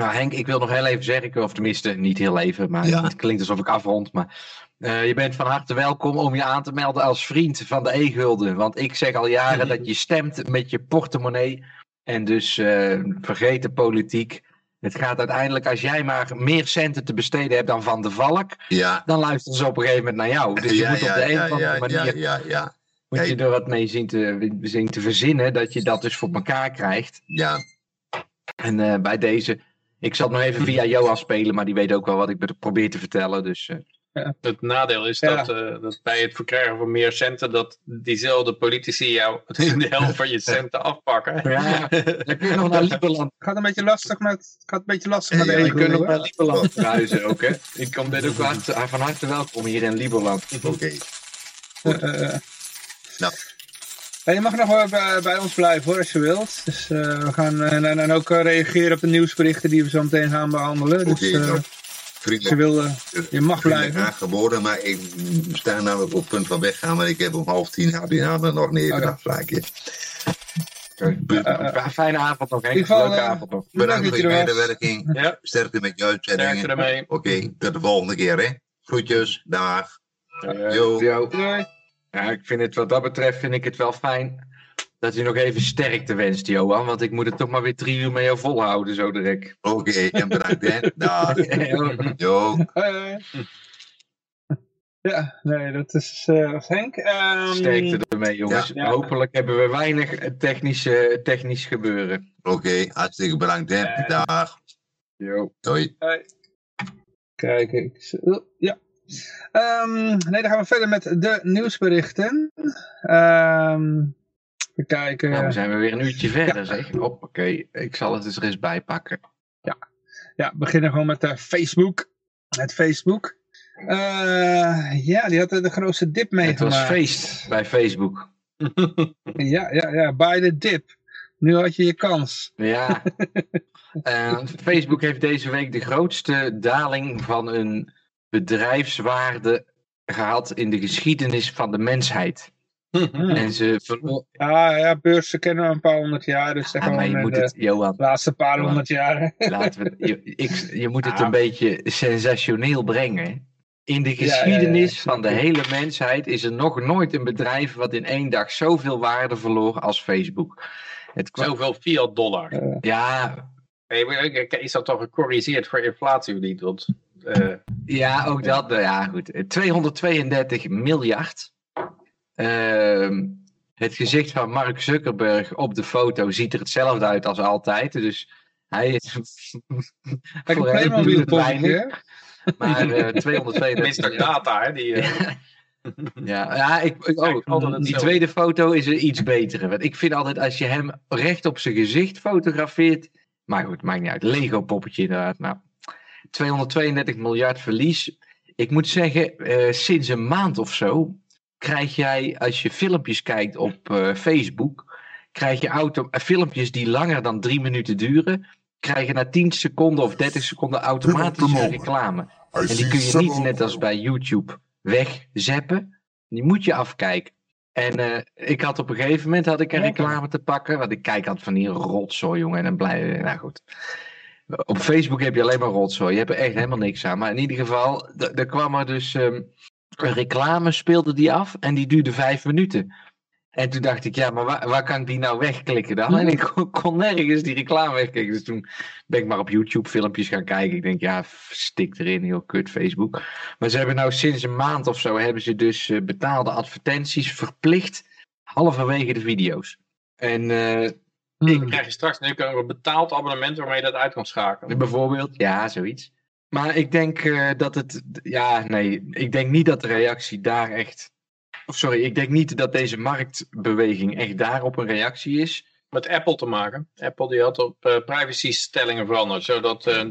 Nou, Henk, ik wil nog heel even zeggen, of tenminste niet heel even, maar Ja. het klinkt alsof ik afrond. Maar eh, je bent van harte welkom om je aan te melden als vriend van de e-gulden. Want ik zeg al jaren dat je stemt met je portemonnee. En dus eh, vergeet de politiek. Het gaat uiteindelijk, als jij maar meer centen te besteden hebt dan Van de Valk, Ja. dan luisteren ze op een gegeven moment naar jou. Dus je ja, moet op de een of andere manier ja, ja, ja, moet je er wat mee zien te, zien te verzinnen, dat je dat dus voor elkaar krijgt. ja. En eh, bij deze, ik zal het nog even via Johan spelen, maar die weet ook wel wat ik be- probeer te vertellen. Dus eh, Het nadeel is Ja. dat, eh, dat bij het verkrijgen van meer centen, dat diezelfde politici jou de helft van je centen afpakken. Ja. dan kun je nog naar Lieberland. het gaat een beetje lastig met, gaat een beetje lastig met Ja, de je Je kunt nog naar. Lieberland verhuizen ook, hè? Ik kom ben ook hart- van harte welkom hier in Lieberland. Oké. Eh, eh. Nou. Ja, je mag nog wel bij, bij ons blijven hoor, als je wilt. Dus eh, we gaan en, en, en ook eh, reageren op de nieuwsberichten die we zo meteen gaan behandelen. Oké, Dus eh, nou, als je vriendelijk, wil, eh, je mag blijven. aangeboden, maar ik sta namelijk op het punt van weggaan, maar ik heb om half tien avond nog niet even Oké. een afspraakje. Fijne avond nog, geval, Leuke eh, avond nog. Bedankt voor je je er medewerking. Ja, Sterkte met je uitzendingen. sterkte ermee. Oké, tot de volgende keer hè. Groetjes, dag. Eh, Yo. Yo. Doei. Ja, ik vind het wat dat betreft vind ik het wel fijn dat je nog even sterkte wenst, Johan. Want ik moet het toch maar weer drie uur met jou volhouden, zo direct. Oké, en bedankt hè. Dag. Hoi. Ja, nee, dat is eh, Henk. Ehm, Sterkte ermee, jongens. Ja. Hopelijk hebben we weinig technisch, eh, technisch gebeuren. Oké, hartstikke bedankt hè. Dag. Yo. Doei. Hoi. Kijk, ik, oh, ja. Ehm, nee, dan gaan we verder met de nieuwsberichten. Ehm even kijken. Nou, dan zijn we weer een uurtje verder, zeg. Hoppakee, ik zal het dus er eens bij pakken. Ja, we beginnen gewoon met eh, Facebook. Met Facebook. Eh, ja, die had de grootste dip Het was meegemaakt. feest bij Facebook. Ja, ja, ja, by the dip. Nu had je je kans. Ja. Eh, Facebook heeft deze week de grootste daling van een bedrijfswaarde gehad in de geschiedenis van de mensheid. En ze Ah ja, beurzen kennen we een paar honderd jaar. Dus zeg Ah, maar gewoon je eh, moet de het, Johan, laatste paar Johan. honderd jaar. laten we, je, ik, je moet het Ah. een beetje sensationeel brengen. In de Ja, ja, ja, geschiedenis ja. van de hele mensheid is er nog nooit een bedrijf wat in één dag zoveel waarde verloor als Facebook. Het kwam, Zoveel fiat dollar. ja, Hey, maar ik- Is dat toch gecorrigeerd voor inflatie of niet? Want, eh, Ja, ook dat. nou Ja, goed. 232 miljard. Ehm, het gezicht van Mark Zuckerberg op de foto ziet er hetzelfde uit als altijd. Dus hij is. Kijk, voor poppetje, weinig. Maar eh 232 Mr. Data, hè? Die, eh, Ja, ja ik, oh, die tweede foto is een iets betere. Want ik vind altijd als je hem recht op zijn gezicht fotografeert. Maar goed, maakt niet uit. Lego poppetje inderdaad. Nou, 232 miljard verlies. Ik moet zeggen, eh, sinds een maand of zo krijg jij, als je filmpjes kijkt op eh, Facebook, krijg je auto, eh, filmpjes die langer dan drie minuten duren. krijgen na 10 seconden of 30 seconden automatische reclame. En die kun je niet net als bij YouTube wegzeppen. Die moet je afkijken. En eh, ik had op een gegeven moment had ik een reclame te pakken. Want ik kijk altijd van die rotzooi, jongen. En dan blij, nou goed. Op Facebook heb je alleen maar rotzooi. Je hebt er echt helemaal niks aan. Maar in ieder geval, er kwam er dus ehm, een reclame, speelde die af. En die duurde vijf minuten. En toen dacht ik, ja, maar waar, kan ik die nou wegklikken dan? En ik kon, kon nergens die reclame wegklikken. Dus toen ben ik maar op YouTube filmpjes gaan kijken. Ik denk, ja, stik erin, heel kut Facebook. Maar ze hebben nou sinds een maand of zo, hebben ze dus eh, betaalde advertenties verplicht halverwege de video's. En eh, ik krijg je straks nu een betaald abonnement waarmee je dat uit kan schakelen. bijvoorbeeld, ja, zoiets. Maar ik denk eh, dat het, ja, nee, ik denk niet dat de reactie daar echt of sorry, ik denk niet dat deze marktbeweging echt daarop een reactie is. Met Apple te maken. Apple die had op uh, privacystellingen veranderd, zodat uh,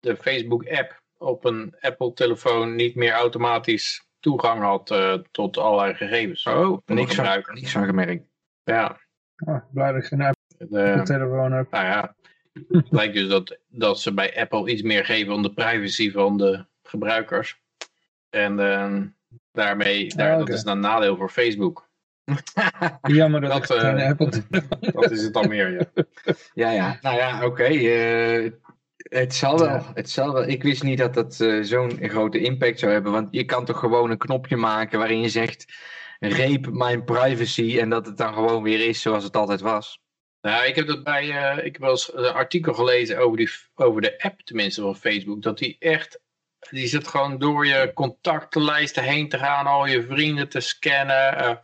de Facebook-app op een Apple-telefoon niet meer automatisch toegang had uh, tot allerlei gegevens. Oh, niks van, niks van gemerkt. Ja. Oh, blij dat Apple-telefoon hebt. Nou ja, het lijkt dus dat, dat ze bij Apple iets meer geven om de privacy van de gebruikers. En Daarmee, daar, dat is een nadeel voor Facebook. Jammer dat, dat, uh, eh, Apple dat is het dan meer, ja. ja, ja. Nou ja, oké. Eh, het, zal wel, het zal wel. Ik wist niet dat dat uh, zo'n grote impact zou hebben. Want je kan toch gewoon een knopje maken waarin je zegt... Rape mijn privacy. En dat het dan gewoon weer is zoals het altijd was. Nou, ik heb dat bij... ik heb wel eens een artikel gelezen over, die, over de app tenminste van Facebook. Dat die echt die zit gewoon door je contactenlijsten heen te gaan, al je vrienden te scannen. Uh,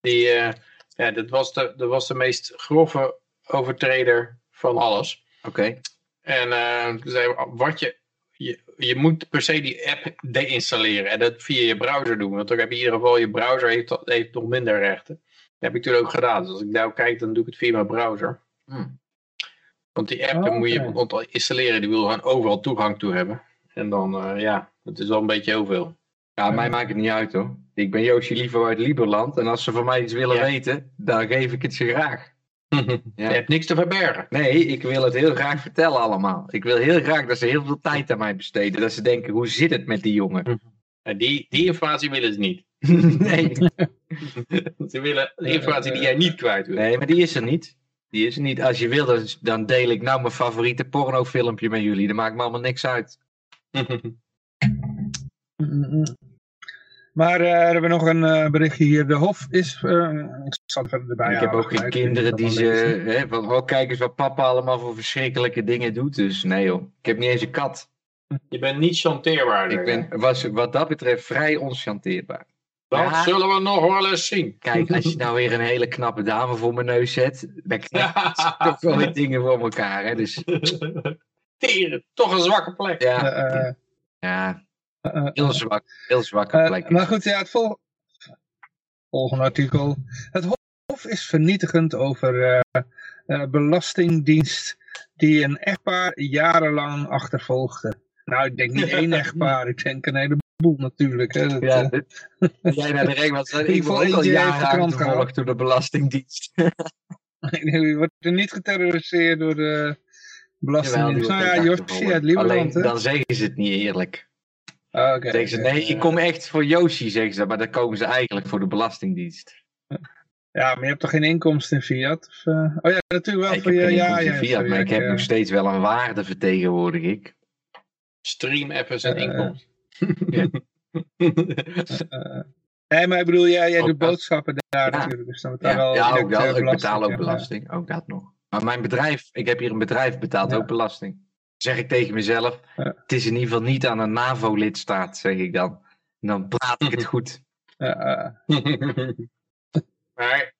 die, uh, ja, dat, was de, dat was de meest grove overtreder van alles. Oké. En uh, wat je, je, je moet per se die app deinstalleren en dat via je browser doen. Want dan heb je in ieder geval, je browser heeft, heeft nog minder rechten. Dat heb ik toen ook gedaan. Dus als ik nou kijk, dan doe ik het via mijn browser. Hmm. Want die app oh, moet je installeren, die wil gewoon overal toegang toe hebben. En dan, uh, ja, het is wel een beetje heel veel. Ja, mij maakt het niet uit hoor. Ik ben Joosje liever uit Lieberland. En als ze van mij iets willen weten, dan geef ik het ze graag. Ja. Je hebt niks te verbergen. Nee, ik wil het heel graag vertellen allemaal. Ik wil heel graag dat ze heel veel tijd aan mij besteden. Dat ze denken, hoe zit het met die jongen? En die, die informatie willen ze niet. nee. ze willen de informatie die jij niet kwijt wil. Nee, maar die is er niet. Die is er niet. Als je wil, dan deel ik nou mijn favoriete pornofilmpje met jullie. Dat maakt me allemaal niks uit. Maar uh, we hebben nog een uh, berichtje hier. De Hof is... Uh, ik zal het erbij Ik heb ook geen kinderen die ze... Hè, van, oh, kijk eens wat papa allemaal voor verschrikkelijke dingen doet. Dus nee joh. Ik heb niet eens een kat. Je bent niet chanteerbaar. Ik ben was, wat dat betreft vrij onchanteerbaar. Dat zullen we nog wel eens zien. Kijk, als je nou weer een hele knappe dame voor mijn neus zet, dan krijg je toch wel weer dingen voor elkaar. Hè? Dus... Teren, toch een zwakke plek. Ja, uh, ja. Uh, heel zwak, heel zwakke plek. maar goed, ja, het vol volgende artikel. Het Hof is vernietigend over belastingdienst die een echtpaar jarenlang achtervolgde. Nou, ik denk niet één echtpaar, ik denk een heleboel natuurlijk. Hè. Dat, ja, dit, jij naar de regels. Ik word ook al jaren achtervolgd door de belastingdienst. je wordt er niet geterroriseerd door de Belastingdienst. Nou ja, Yoshi uit Lieberland. Alleen, dan zeggen ze het niet eerlijk. Ah, okay, zeggen ze, nee, ik kom echt voor Yoshi, zeggen ze. Maar dan komen ze eigenlijk voor de Belastingdienst. Ja, maar je hebt toch geen inkomsten in Fiat? Of, uh... Oh ja, natuurlijk wel ik voor je... Ja, ja, Fiat, maar ik heb nog steeds wel een waarde vertegenwoordig ik. Stream even zijn uh, nee, maar ik bedoel, jij, jij doet boodschappen daar natuurlijk. Dus dan ja, wel ja ook wel. Ik betaal ook belasting. Ook dat nog. Maar mijn bedrijf, ik heb hier een bedrijf betaald, ook belasting. Zeg ik tegen mezelf, het is in ieder geval niet aan een NAVO-lidstaat, zeg ik dan. En dan praat ik het goed. Ja, maar,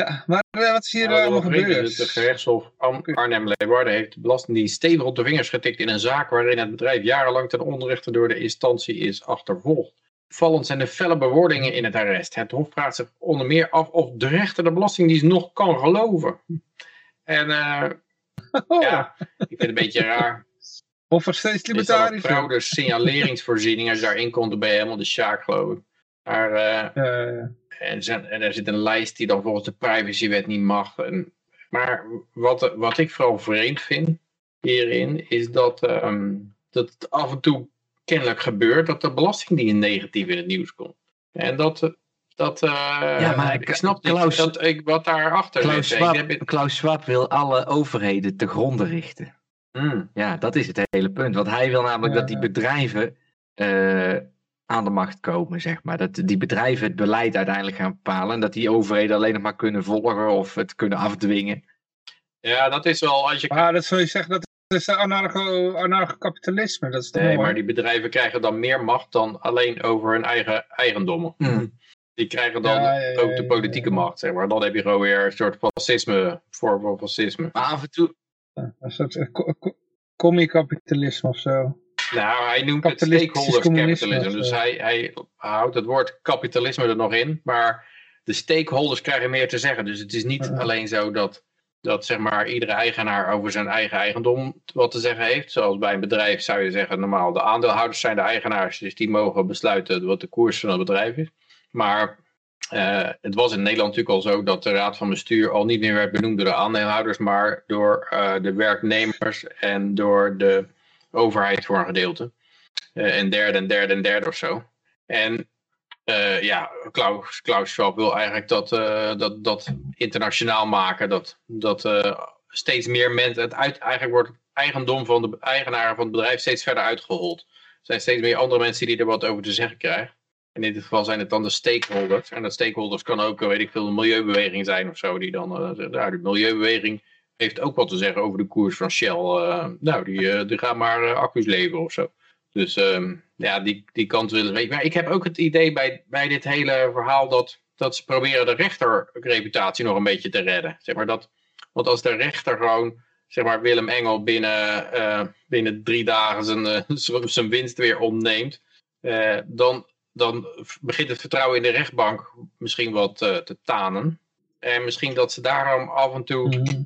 ja, maar eh, wat is hier nou, allemaal gebeurd? Het gerechtshof Arnhem-Leeuwarden heeft de Belastingdienst stevig op de vingers getikt in een zaak waarin het bedrijf jarenlang ten onrechte door de instantie is achtervolgd. Vallend zijn de felle bewoordingen in het arrest. Het Hof vraagt zich onder meer af of de rechter de Belastingdienst nog kan geloven. En uh, ja, ik vind het een beetje raar. Of er steeds libertarisch. fraude signaleringsvoorziening, als je daarin komt, dan ben je helemaal de sjaak, geloof ik. Maar, uh, en, en, er zit een lijst die dan volgens de privacywet niet mag. En, maar wat, wat ik vooral vreemd vind, hierin is dat, ehm, dat het af en toe kennelijk gebeurt dat de Belastingdienst negatief in het nieuws komt. En dat, dat eh, Ja, maar ik snap niet Klaus- dat ik, wat daarachter Klaus zit. Schwab, het- Klaus Schwab wil alle overheden te gronden richten. Hmm. Ja, dat is het hele punt. Want hij wil namelijk Ja. dat die bedrijven eh, aan de macht komen, zeg maar. Dat die bedrijven het beleid uiteindelijk gaan bepalen. En dat die overheden alleen nog maar kunnen volgen of het kunnen afdwingen. Ja, dat is wel als je Maar dat zou je zeggen, dat is anarcho- anarcho-kapitalisme. Dat is toch Nee, mooi? maar die bedrijven krijgen dan meer macht dan alleen over hun eigen eigendommen. Hmm. Die krijgen dan Ja, ja, ja, ook de politieke ja. macht, zeg maar. Dan heb je gewoon weer een soort fascisme, vorm van fascisme. Maar af en toe, Een soort eh, co- co- commie-kapitalisme of zo. Nou, hij noemt het stakeholders capitalism. Dus zo. hij, hij houdt het woord kapitalisme er nog in. Maar de stakeholders krijgen meer te zeggen. Dus het is niet alleen zo dat, dat zeg maar, iedere eigenaar over zijn eigen eigendom wat te zeggen heeft. Zoals bij een bedrijf zou je zeggen, normaal de aandeelhouders zijn de eigenaars. Dus die mogen besluiten wat de koers van het bedrijf is. Maar eh, het was in Nederland natuurlijk al zo dat de raad van bestuur al niet meer werd benoemd door de aandeelhouders, maar door eh, de werknemers en door de overheid voor een gedeelte. Eh, en derde en derde en derde of zo. En eh, ja, Klaus, Klaus Schwab wil eigenlijk dat, eh, dat, dat internationaal maken. Dat, dat steeds meer mensen, het uit, eigenlijk wordt het eigendom van de eigenaren van het bedrijf steeds verder uitgehold. Er zijn steeds meer andere mensen die er wat over te zeggen krijgen. In dit geval zijn het dan de stakeholders. En de stakeholders kan ook, weet ik veel, een milieubeweging zijn of zo. Die dan, de milieubeweging heeft ook wat te zeggen over de koers van Shell. Eh, nou, die, eh, die gaan maar eh, accu's leveren of zo. Dus ehm, ja, die, die kant willen we. Maar ik heb ook het idee bij, bij dit hele verhaal dat, dat ze proberen de rechterreputatie nog een beetje te redden. Zeg maar dat, want als de rechter gewoon, zeg maar Willem Engel binnen, binnen drie dagen zijn, zijn- winst weer ontneemt, dan, dan begint het vertrouwen in de rechtbank misschien wat te tanen. En misschien dat ze daarom af en toe Mhm.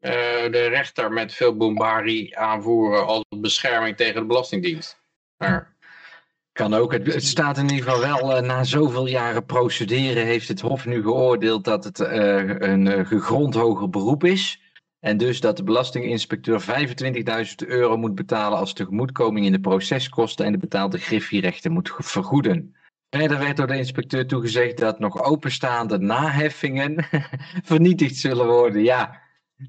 De rechter met veel bombarie aanvoeren als bescherming tegen de Belastingdienst. Maar kan ook. Het, het staat in ieder geval wel, eh, na zoveel jaren procederen heeft het Hof nu geoordeeld dat het eh, een eh, gegrond hoger beroep is. En dus dat de belastinginspecteur 25.000 euro moet betalen als tegemoetkoming in de proceskosten en de betaalde griffierechten moet vergoeden. Verder werd door de inspecteur toegezegd dat nog openstaande naheffingen vernietigd zullen worden. Ja,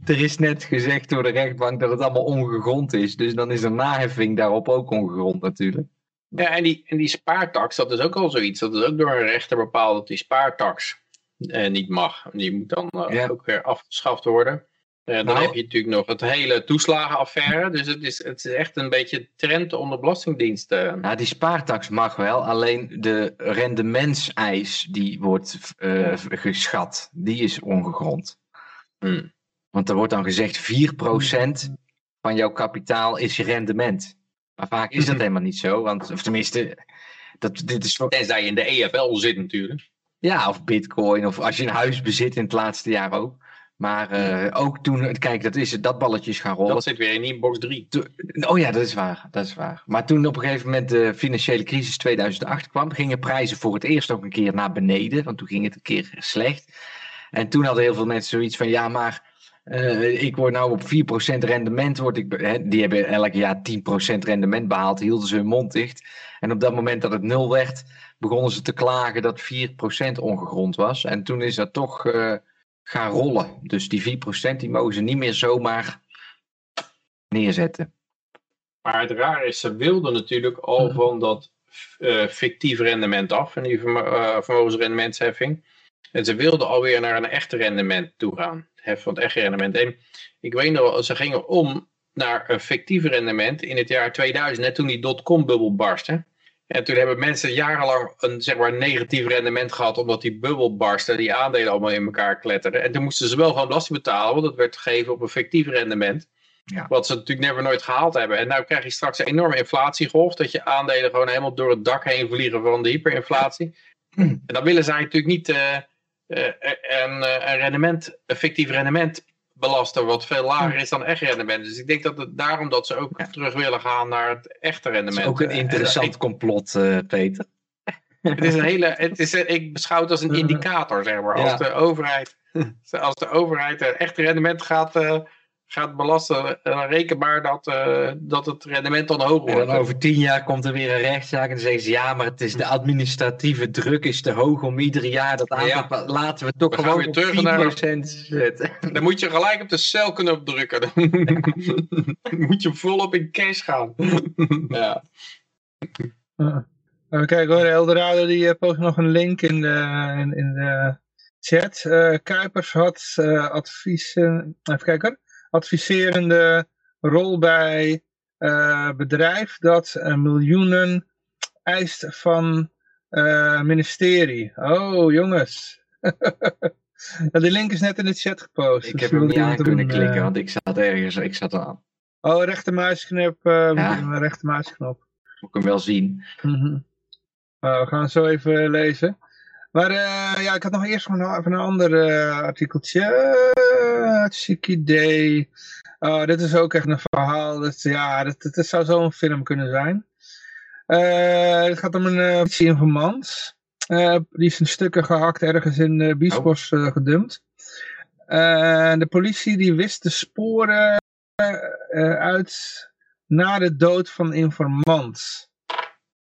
er is net gezegd door de rechtbank dat het allemaal ongegrond is. Dus dan is een naheffing daarop ook ongegrond natuurlijk. Ja, en die, en die spaartax, dat is ook al zoiets. Dat is ook door een rechter bepaald dat die spaartax eh, niet mag. Die moet dan eh, Ja. ook weer afgeschaft worden. Eh, dan Nou. heb je natuurlijk nog het hele toeslagenaffaire. Dus het is, het is echt een beetje trend om de Belastingdienst. eh, Ja, die spaartax mag wel, alleen de rendementseis die wordt geschat, die is ongegrond. Hmm. Want er wordt dan gezegd 4% van jouw kapitaal is je rendement. Maar vaak is dat helemaal niet zo, want, of tenminste, dat, dit is Tenzij je in de EFL zit natuurlijk. ja, of bitcoin, of als je een huis bezit in het laatste jaar ook. Maar eh, ook toen, kijk, dat, is, dat balletje is gaan rollen. Dat zit weer in die box 3. Oh ja, dat is waar. Dat is waar. Maar toen op een gegeven moment de financiële crisis 2008 kwam, gingen prijzen voor het eerst ook een keer naar beneden. Want toen ging het een keer slecht. En toen hadden heel veel mensen zoiets van, ja, maar eh, ik word nou op 4% rendement. Word ik, die hebben elk jaar 10% rendement behaald, hielden ze hun mond dicht. En op dat moment dat het nul werd, begonnen ze te klagen dat 4% ongegrond was. En toen is dat toch eh, gaan rollen. Dus die 4% die mogen ze niet meer zomaar neerzetten. Maar het raar is, ze wilden natuurlijk al van dat eh, fictief rendement af, van die vermo- vermogensrendementsheffing. En ze wilden alweer naar een echt rendement toe gaan. Hef van het echte rendement. En ik weet nog wel, ze gingen om naar een fictief rendement in het jaar 2000, net toen die dotcom-bubbel barstte. En toen hebben mensen jarenlang een zeg maar, negatief rendement gehad, omdat die bubbel barstte, die aandelen allemaal in elkaar kletterden. En toen moesten ze wel gewoon belasting betalen, want dat werd gegeven op een fictief rendement. Ja. Wat ze natuurlijk never nooit gehaald hebben. En nou krijg je straks een enorme inflatiegolf, dat je aandelen gewoon helemaal door het dak heen vliegen van de hyperinflatie. En dan willen zij natuurlijk niet eh, een, eh, een rendement, een fictief rendement belasten, wat veel lager is dan echt rendement. Dus ik denk dat het daarom dat ze ook Ja. terug willen gaan naar het echte Dat rendement. is ook een Eh, interessant en complot, eh, Peter. Het is een hele, het is, ik beschouw het als een indicator, zeg maar. Als, Ja. de overheid, als de overheid een echt rendement gaat, eh, gaat belasten, uh, rekenbaar dat, uh, dat het rendement dan hoger En wordt. dan over tien jaar komt er weer een rechtszaak en dan zeggen ze ja, maar het is de administratieve druk is te hoog om ieder jaar dat aantal. Ja. Laten we toch We gewoon weer op terug naar- 10% zetten. Dan moet je gelijk op de celknop drukken. Dan moet je volop in cash gaan. ja. Even kijken hoor, Eldorado die eh, post nog een link in de, in, in de chat. Eh, Kuipers had eh adviezen, even kijken hoor, adviserende rol bij eh, bedrijf dat eh, miljoenen eist van eh, ministerie. Oh jongens. Die link is net in de chat gepost. Ik dus heb hem niet aan kunnen doen, klikken, want ik zat ergens, ik zat aan. Oh, rechtermuisknop, Ja. rechtermuisknop. Moet ik hem wel zien. Mhm. Nou, we gaan zo even lezen. Maar ja, ik had nog eerst een, even een ander artikeltje. Uh, Hartstikke idee. Oh, dit is ook echt een verhaal. Dat, ja, dat, dat, dat zou zo'n film kunnen zijn. Eh, het gaat om een uh, informant. Eh, die is in stukken gehakt ergens in uh, Biesbos eh, gedumpt. Eh, de politie die wist de sporen eh, uit na de dood van informant.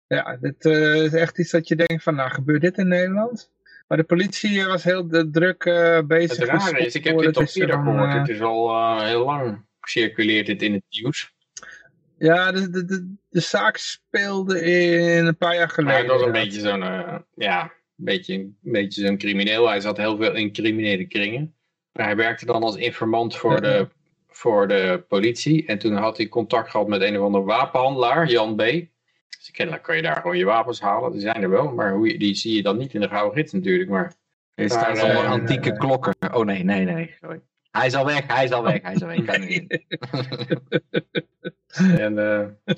Ja, dit eh, is echt iets dat je denkt van, nou, gebeurt dit in Nederland? Maar de politie was heel eh, druk eh, bezig. Het rare is, ik heb dit al eerder gehoord. Het is al uh, heel lang circuleert dit in het nieuws. Ja, de, de, de, de zaak speelde in een paar jaar geleden. Maar het was een beetje zo'n, uh, ja, een beetje, een beetje zo'n crimineel. Hij zat heel veel in criminele kringen. Maar hij werkte dan als informant voor, ja. de, voor de politie. En toen had hij contact gehad met een of andere wapenhandelaar, Jan B. Dus kennelijk kan je daar gewoon je wapens halen. Die zijn er wel, maar hoe je, die zie je dan niet in de gouden gids natuurlijk. Maar er staan eh, allemaal antieke uh, klokken. Oh nee, nee, nee. Sorry. Hij is al weg, hij is al weg, hij is al weg. Kan niet en uh,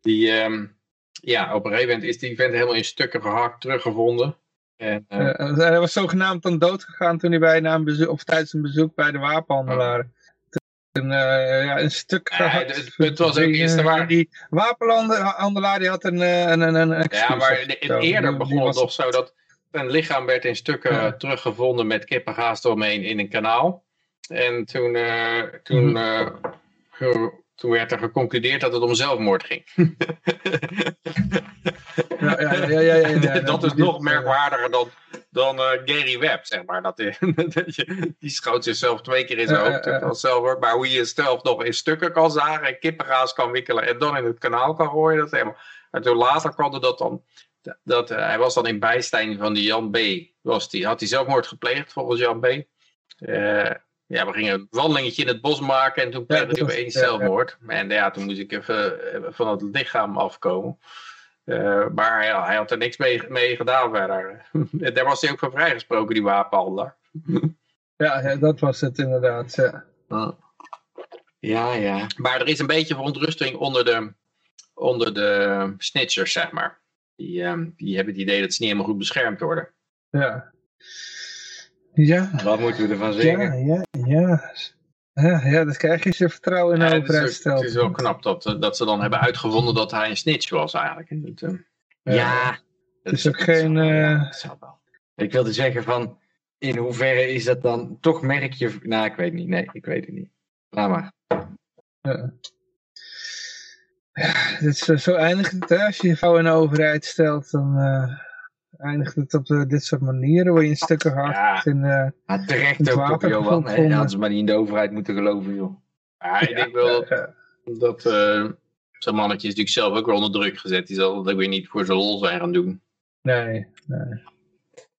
die, um, ja, op een gegeven moment is die vent helemaal in stukken gehakt, teruggevonden. En, uh, hij was zogenaamd dan dood gegaan toen hij bij na een bezoek, of tijdens een bezoek bij de wapenhandelaar. Toen, uh, ja, een stuk gehakt. het, het was ook iets waar... Die wapenhandelaar die had een, een, een, een Ja, maar de, eerder die, begon die het nog zo dat een lichaam werd in stukken ja. teruggevonden met kippengaas eromheen in een kanaal. En toen, uh, toen, uh, toen werd er geconcludeerd dat het om zelfmoord ging. ja, ja, ja, ja, ja, dat is nog merkwaardiger dan, dan uh, Gary Webb, zeg maar. Dat die, die schoot zichzelf twee keer in zijn hoofd. Uh, zelfmoord. Maar hoe je jezelf nog in stukken kan zagen en kippengaas kan wikkelen en dan in het kanaal kan gooien, dat helemaal... En toen later kwam dat dan dat, uh, hij was dan in bijstaan van die Jan B. Was die, had hij zelfmoord gepleegd volgens Jan B. Ja, we gingen een wandelingetje in het bos maken en toen pleegde opeens ja, zelfmoord. Ja. En ja, toen moest ik even van het lichaam afkomen. Uh, maar ja, hij had er niks mee, mee gedaan verder. Daar was hij ook van vrijgesproken, die wapenhandelaar. ja, dat was het inderdaad. Ja. ja, ja. Maar er is een beetje verontrusting onder de, onder de snitchers, zeg maar. Die, um, die hebben het idee dat ze niet helemaal goed beschermd worden. Ja. Ja. Wat moeten we ervan zeggen? Ja, ja, ja. Ja, dat krijg je je vertrouwen in de ja, overheid ook, het is wel knap dat, dat ze dan hebben uitgevonden dat hij een snitch was eigenlijk. Het, uh, ja. Het is, is ook geen... Uh... Ik wilde zeggen van, in hoeverre is dat dan, toch merk je... Nou, ik weet niet. Nee, ik weet het niet. Laat maar. Ja. Ja, dit is, zo eindigt het. Hè? Als je je vrouw in de overheid stelt, dan uh, eindigt het op uh, dit soort manieren. Waar je in stukken hard ja. in, uh, ja, terecht ook op Johan. Nee, hadden ze maar niet in de overheid moeten geloven, joh. Ja, ik denk wel dat, dat zo'n mannetje is natuurlijk zelf ook wel onder druk gezet. Die zal dat ook weer niet voor zijn lol zijn gaan doen. Nee, nee.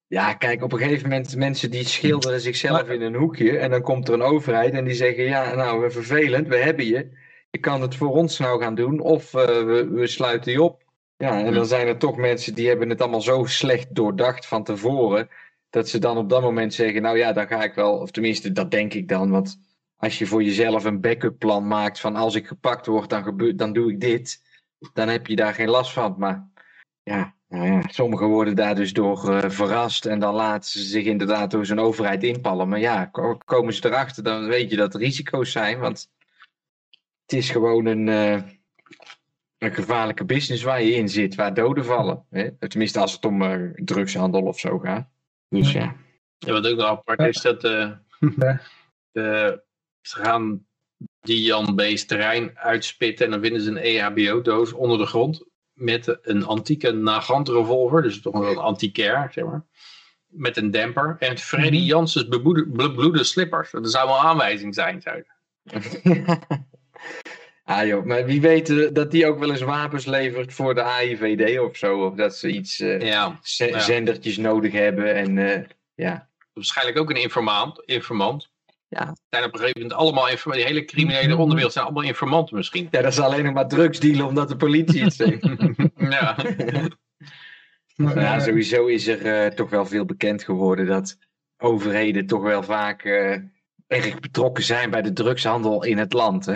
Ja, kijk, op een gegeven moment mensen die schilderen zichzelf in een hoekje. En dan komt er een overheid en die zeggen, ja, nou, vervelend, we hebben je je kan het voor ons nou gaan doen of uh, we, we, sluiten je op. Ja, en dan zijn er toch mensen die hebben het allemaal zo slecht doordacht van tevoren, dat ze dan op dat moment zeggen, nou ja, dan ga ik wel, of tenminste, dat denk ik dan, want als je voor jezelf een backup plan maakt van als ik gepakt word, dan, gebeurt, dan doe ik dit, dan heb je daar geen last van. Maar ja, nou ja sommigen worden daar dus door uh, verrast en dan laten ze zich inderdaad door zo'n overheid inpallen. Maar ja, komen ze erachter, dan weet je dat er risico's zijn, want het is gewoon een, uh, een gevaarlijke business waar je in zit, waar doden vallen. Hè? Tenminste, als het om uh, drugshandel of zo gaat. Dus ja. ja wat ook nog apart is, dat uh, de, Ze gaan die Jan B's terrein uitspitten en dan vinden ze een EHBO-doos onder de grond met een antieke Nagant revolver, dus toch wel een antiquair, zeg maar. Met een demper en Freddy Mhm. Janssens bebloede, bebloede slippers. Dat zou wel een aanwijzing zijn, zou je. ah joh, maar wie weet eh, dat die ook wel eens wapens levert voor de AIVD of zo. Of dat ze iets Ja, Ja. zendertjes nodig hebben. En eh, ja, waarschijnlijk ook een informant. informant. Ja. Zijn op een gegeven moment allemaal informanten. Die hele criminele Mhm. onderwereld zijn allemaal informanten misschien. ja, dat is alleen nog maar drugs dealen omdat de politie het zegt. ja. Maar, ja, sowieso is er toch wel veel bekend geworden dat overheden toch wel vaak erg betrokken zijn bij de drugshandel in het land. Hè?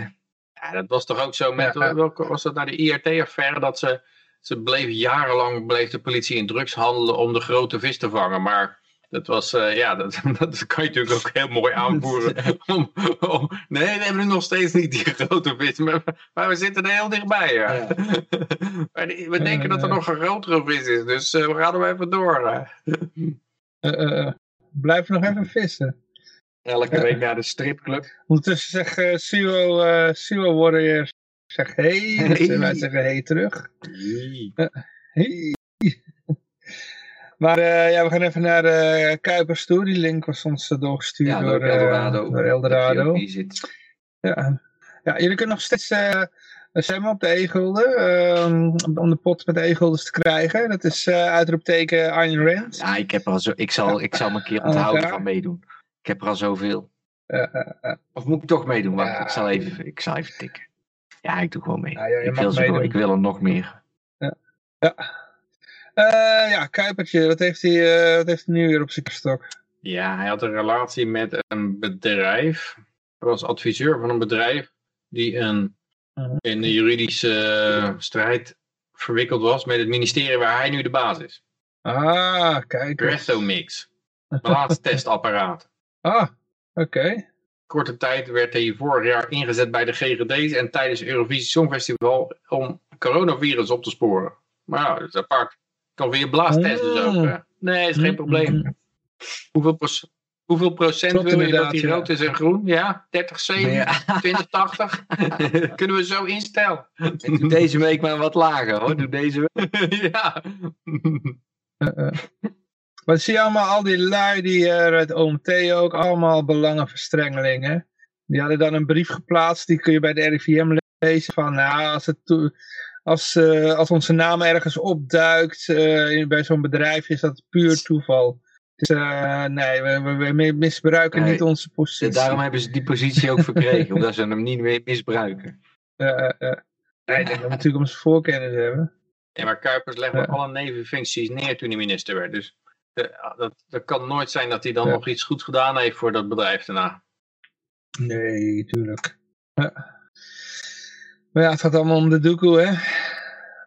Ja, dat was toch ook zo met, Ja. welke was dat nou de IRT-affaire, dat ze, ze bleef jarenlang, bleef de politie in drugs handelen om de grote vis te vangen, maar dat was, eh, ja, dat, dat kan je natuurlijk ook heel mooi aanvoeren. Om, om- nee, we hebben nu nog steeds niet die grote vis, maar, maar we zitten er heel dichtbij. Ja. Ja. We denken dat er nog een grotere vis is, dus eh, we gaan er even door. eh, eh, eh, blijf nog even vissen. Elke week naar de stripclub. Ondertussen zegt eh Suo, eh Suo Warrior, zeg hey, eh, Hey. wij zeggen hey terug. Hey. Maar eh, ja, we gaan even naar eh Kuipers toe. Die link was ons eh, doorgestuurd Ja, door, door eh, Eldorado. door Eldorado. Ja. ja, jullie kunnen nog steeds eh stemmen op de e-gulden. ehm, om de pot met de e-guldens te krijgen. Dat is eh uitroepteken Ayn Rand. Ja, ik, heb al zo, ik, zal, ik zal me een keer onthouden van meedoen. Ik heb er al zoveel. Eh, eh, eh. Of moet ik toch meedoen? Wacht, Ja. ik, zal even, ik zal even tikken. Ja, ik doe gewoon mee. Ja, ja, je ik, mag wil ze gewoon, meedoen. ik wil er nog meer. Eh, ja, Kuipertje, wat heeft hij, eh, wat heeft hij nu weer op zijn stok? Ja, hij had een relatie met een bedrijf. Hij was adviseur van een bedrijf die een, Mhm. in een juridische eh, strijd verwikkeld was met het ministerie waar hij nu de baas is. Ah, kijk. eens. Breathomix. Balaatstestapparaat. Ah, oké. Korte tijd werd hij vorig jaar ingezet bij de GGD's en tijdens het Eurovisie Songfestival om coronavirus op te sporen. Maar ja, dat is apart. Kan weer blaastest dus ook. Nee, is geen probleem. Hoeveel, proc- hoeveel procent Klopt wil je dat die ja. rood is en groen? Ja, 30, 7, Ja. 20, 80? Kunnen we zo instellen? Doe deze week maar wat lager hoor. Doe deze week. ja. Eh, eh. Maar zie je allemaal al die lui die er uit OMT ook, allemaal belangenverstrengelingen. Die hadden dan een brief geplaatst, die kun je bij de RIVM lezen van, nou, als, het als, eh, als onze naam ergens opduikt eh, in- bij zo'n bedrijf, is dat puur toeval. Dus eh, nee, we, we, we misbruiken Nee, niet onze positie. Daarom hebben ze die positie ook verkregen. omdat ze hem niet meer misbruiken. Eh, eh, eh. Nee, dat natuurlijk om zijn voorkennis hebben. ja, maar Kuipers legde alle nevenfuncties neer toen hij minister werd. Dus eh, dat, dat kan nooit zijn dat hij dan Ja. nog iets goed gedaan heeft voor dat bedrijf daarna. Nee, tuurlijk. Ja. Maar ja, het gaat allemaal om de doekoe, hè.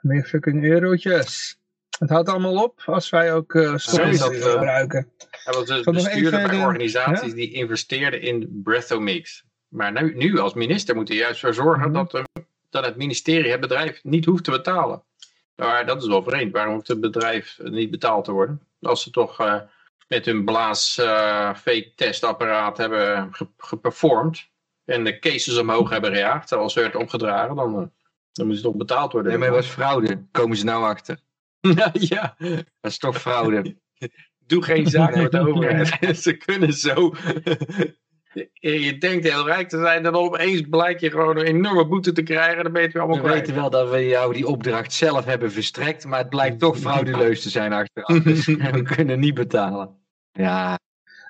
Meer fucking eurotjes. Het houdt allemaal op als wij ook stoffen is dat, eh, gebruiken. Hij was dus bestuurder bij de- organisaties die investeerden in Breathomix. Maar nu, nu als minister moet hij juist voor zorgen Mhm. dat, eh, dat het ministerie het bedrijf niet hoeft te betalen. Maar dat is wel vreemd. Waarom hoeft het bedrijf niet betaald te worden? Als ze toch eh, met hun blaas eh, hebben ge- geperformed en de cases omhoog hebben gejaagd, zoals werd opgedragen, dan, eh, dan moeten ze toch betaald worden. Nee, maar het was fraude. Komen ze nou achter. ja, ja. Dat is toch fraude. Doe geen zaak met de overheid. Ze kunnen zo. Je denkt heel rijk te zijn, dan opeens blijkt je gewoon een enorme boete te krijgen. Dan ben je het weer allemaal We kwijt. weten wel dat we jou die opdracht zelf hebben verstrekt. Maar het blijkt toch frauduleus te zijn achteraf. Dus we kunnen niet betalen. Ja,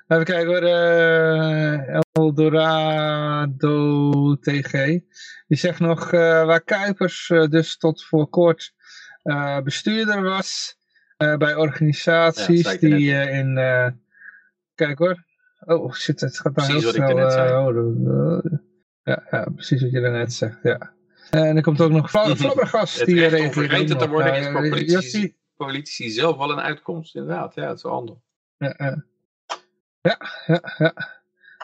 Even kijken hoor. eh Eldorado TG. Die zegt nog eh, waar Kuipers eh, dus tot voor kort eh, bestuurder was. eh, bij organisaties die eh, in... eh, kijk hoor. Oh shit, het gaat nou Precies heel wat ik snel. zei. eh, oh, eh, ja, ja, precies wat je daarnet zegt, ja. En er komt ook nog Fla- Flabbergast. Het die reageert vergeten te worden is voor politici, politici zelf wel een uitkomst. Inderdaad, ja, dat is wel handig. Ja, ja. ja, ja, ja.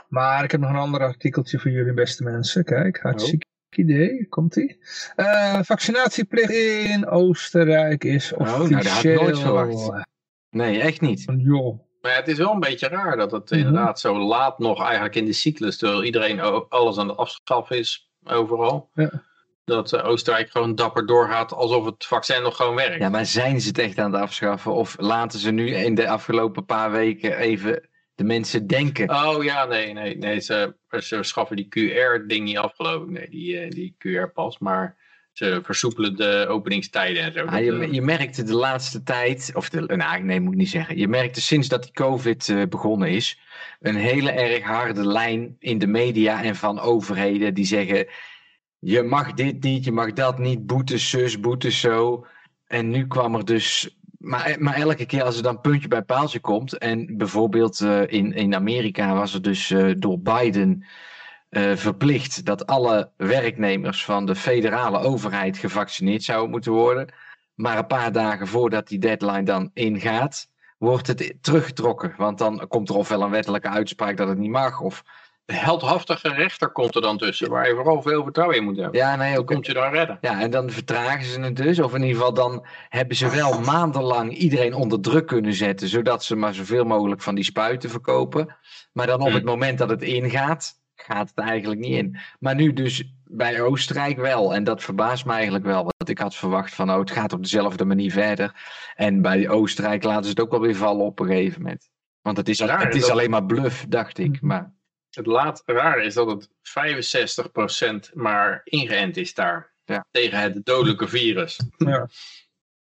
Maar ik heb nog een ander artikeltje voor jullie, beste mensen. Kijk, hartstikke idee. Komt-ie. Eh, vaccinatieplicht in Oostenrijk is nou, officieel. dat had ik nooit verwacht. nee, echt niet. Joh. Maar het is wel een beetje raar dat het Mhm. inderdaad zo laat nog eigenlijk in de cyclus, terwijl iedereen alles aan het afschaffen is overal, Ja. dat eh, Oostenrijk gewoon dapper doorgaat alsof het vaccin nog gewoon werkt. Ja, maar zijn ze het echt aan het afschaffen? Of laten ze nu in de afgelopen paar weken even de mensen denken? Oh ja, nee, nee, nee. Ze, ze schaffen die QR-ding niet af, geloof ik. Nee, die, eh, die QR-pas. Maar ze versoepelen de openingstijden en zo. Ah, je, eh, je merkte de laatste tijd, of de, nou nee, moet ik niet zeggen. Je merkte sinds dat die COVID eh, begonnen is, een hele erg harde lijn in de media en van overheden die zeggen: je mag dit niet, je mag dat niet, boetes zus, boetes zo. En nu kwam er dus. Maar, maar elke keer als er dan puntje bij paaltje komt. En bijvoorbeeld eh, in, in Amerika was er dus eh, door Biden eh, verplicht dat alle werknemers van de federale overheid gevaccineerd zouden moeten worden. Maar een paar dagen voordat die deadline dan ingaat, wordt het teruggetrokken. Want dan komt er ofwel een wettelijke uitspraak dat het niet mag. Of De heldhaftige rechter komt er dan tussen, waar je vooral veel vertrouwen in moet hebben. ja, nee, Hoe ook komt je dan redden? Ja, en dan vertragen ze het dus. Of in ieder geval dan hebben ze wel maandenlang iedereen onder druk kunnen zetten. Zodat ze maar zoveel mogelijk van die spuiten verkopen. Maar dan op Hmm. het moment dat het ingaat, gaat het eigenlijk niet in. Maar nu dus bij Oostenrijk wel. En dat verbaast me eigenlijk wel. Want ik had verwacht van, oh, het gaat op dezelfde manier verder. En bij Oostenrijk laten ze het ook wel weer vallen op een gegeven moment. Want het is, al- Raar, het is dat- alleen maar bluff, dacht ik. Maar Het laat raar is dat het 65% maar ingeënt is daar. Ja. Tegen het dodelijke virus. Ja.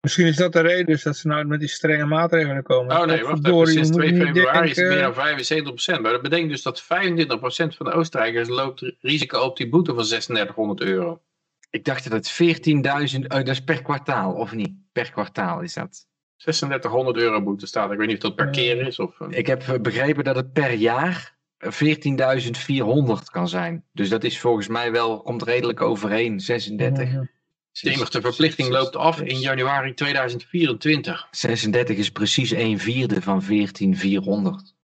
Misschien is dat de reden dus dat ze nou met die strenge maatregelen komen. Oh nee, wacht even. Sinds je moet 2 niet februari is het meer dan 75%. Maar dat betekent dus dat 25% van de Oostenrijkers loopt risico op die boete van 3600 euro. ik dacht dat het 14.000, oh, dat is per kwartaal, of niet? Per kwartaal is dat. 3600 euro boete staat. Ik weet niet of dat per keer is. Of, eh, Ik heb eh, begrepen dat het per jaar eh, 14.400 kan zijn. Dus dat is volgens mij wel, komt redelijk overeen, 36. Ja. Stemmig, de verplichting loopt af in januari 2024. 36 is precies een vierde van 14.400.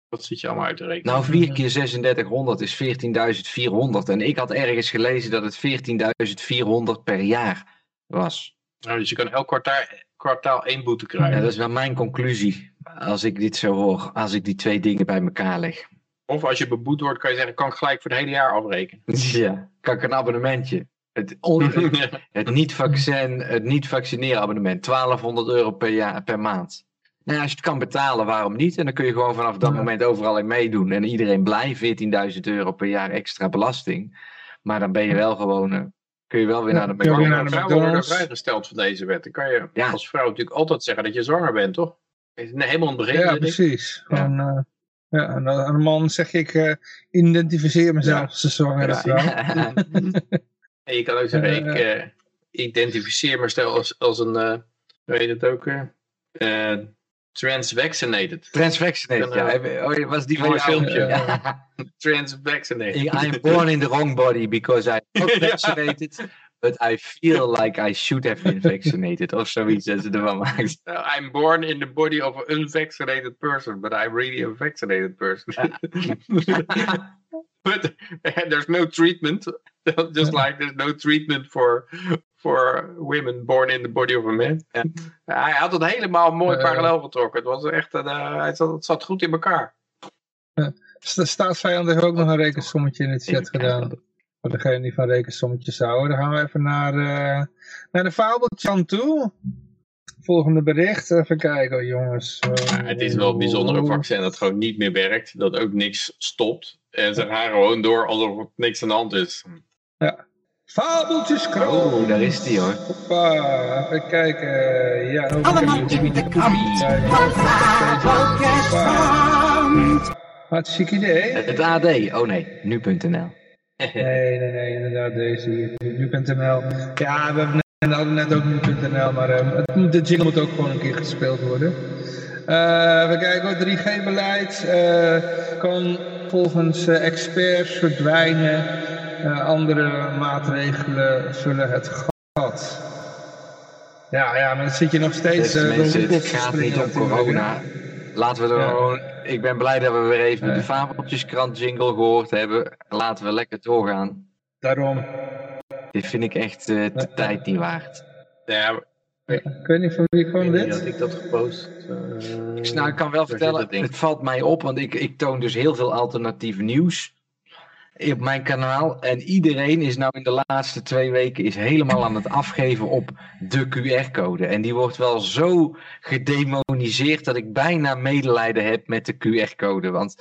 Wat zit je allemaal uit te rekenen? Nou, 4 keer 3600 is 14.400. En ik had ergens gelezen dat het 14.400 per jaar was. Nou, dus je kan elk kwartaal, kwartaal één boete Ja, krijgen. dat is wel mijn conclusie. Als ik dit zo hoor, als ik die twee dingen bij elkaar leg. Of als je beboet wordt, kan je zeggen, kan ik gelijk voor het hele jaar afrekenen. Ja, kan ik een abonnementje. Het, on- het, het niet-vaccin, het niet-vaccineren abonnement. 1200 euro per, jaar, per maand. Nou ja, als je het kan betalen, waarom niet? En dan kun je gewoon vanaf dat Ja. moment overal in meedoen. En iedereen blij, 14.000 euro per jaar extra belasting. Maar dan ben je wel gewoon, eh, kun je wel weer Ja, naar de kun je weer McDonald's. naar de Vrouwen worden McDonald's. vrijgesteld van deze wet. Dan kan je Ja. als vrouw natuurlijk altijd zeggen dat je zwanger bent, toch? Het helemaal in het begin. Ja, precies. Gewoon, eh, ja, aan een man zeg ik, eh, identificeer mezelf Ja. als een zwangere vrouw. En je kan ook zeggen, Eh, ik eh, identificeer mezelf als, als een, eh hoe heet het ook, eh eh, transvaccinated. Transvaccinated, ja. Dan, Oh, was die van jou? filmpje. Ja. Transvaccinated. I'm born in the wrong body because I'm not vaccinated. But I feel like I should have been vaccinated. Of zoiets dat ze ervan maakt. Uh, I'm born in the body of an unvaccinated person, but I'm really a vaccinated person. But there's no treatment, just like there's no treatment for for women born in the body of a man. Hij had het helemaal mooi parallel getrokken. Het was echt, een, eh, het, zat, het zat goed in elkaar. De staatsvijand heeft ook nog een rekensommetje in de chat gedaan. Voor degene die van rekensommetjes houden. Dan gaan we even naar, eh, naar de fabeltjes aan toe. Volgende bericht. Even kijken, jongens. Ja, het is wel een bijzondere vaccin dat gewoon niet meer werkt. Dat ook niks stopt. En ze gaan gewoon door alsof er niks aan de hand is. Fabeltjes kroon. Oh, daar is die hoor. Hoppa, even kijken. Ja, oh, Allemaal in de krant Ja, ja. van Fabeltjeskrant. Hartstikke idee. Het AD. Oh nee, nu.nl. Nee, nee, nee, inderdaad, deze. Nu.nl. Ja, we hebben net, hadden net ook nu.nl, maar het moet- de jingle moet ook gewoon een keer gespeeld worden. Eh even kijken, hoor, 3G-beleid eh, kan volgens eh, experts verdwijnen. Eh, andere maatregelen vullen het gat. Ja, ja, maar dan zit je nog steeds... Dus eh, mensen, het gaat niet om corona. Laten we er Ja. gewoon... Ik ben blij dat we weer even Ja. de Fabeltjeskrant jingle gehoord hebben. Laten we lekker doorgaan. Daarom. Dit vind ik echt eh, de Ja. tijd niet waard. Ja, Ik weet niet van wie Ik kwam dit. ik dat gepost? Eh, Ik, nou, ik kan wel vertellen, dat het valt mij op, want ik, ik toon dus heel veel alternatief nieuws op mijn kanaal. En iedereen is nou in de laatste twee weken is helemaal aan het afgeven op de QR-code. En die wordt wel zo gedemoniseerd dat ik bijna medelijden heb met de QR-code. Want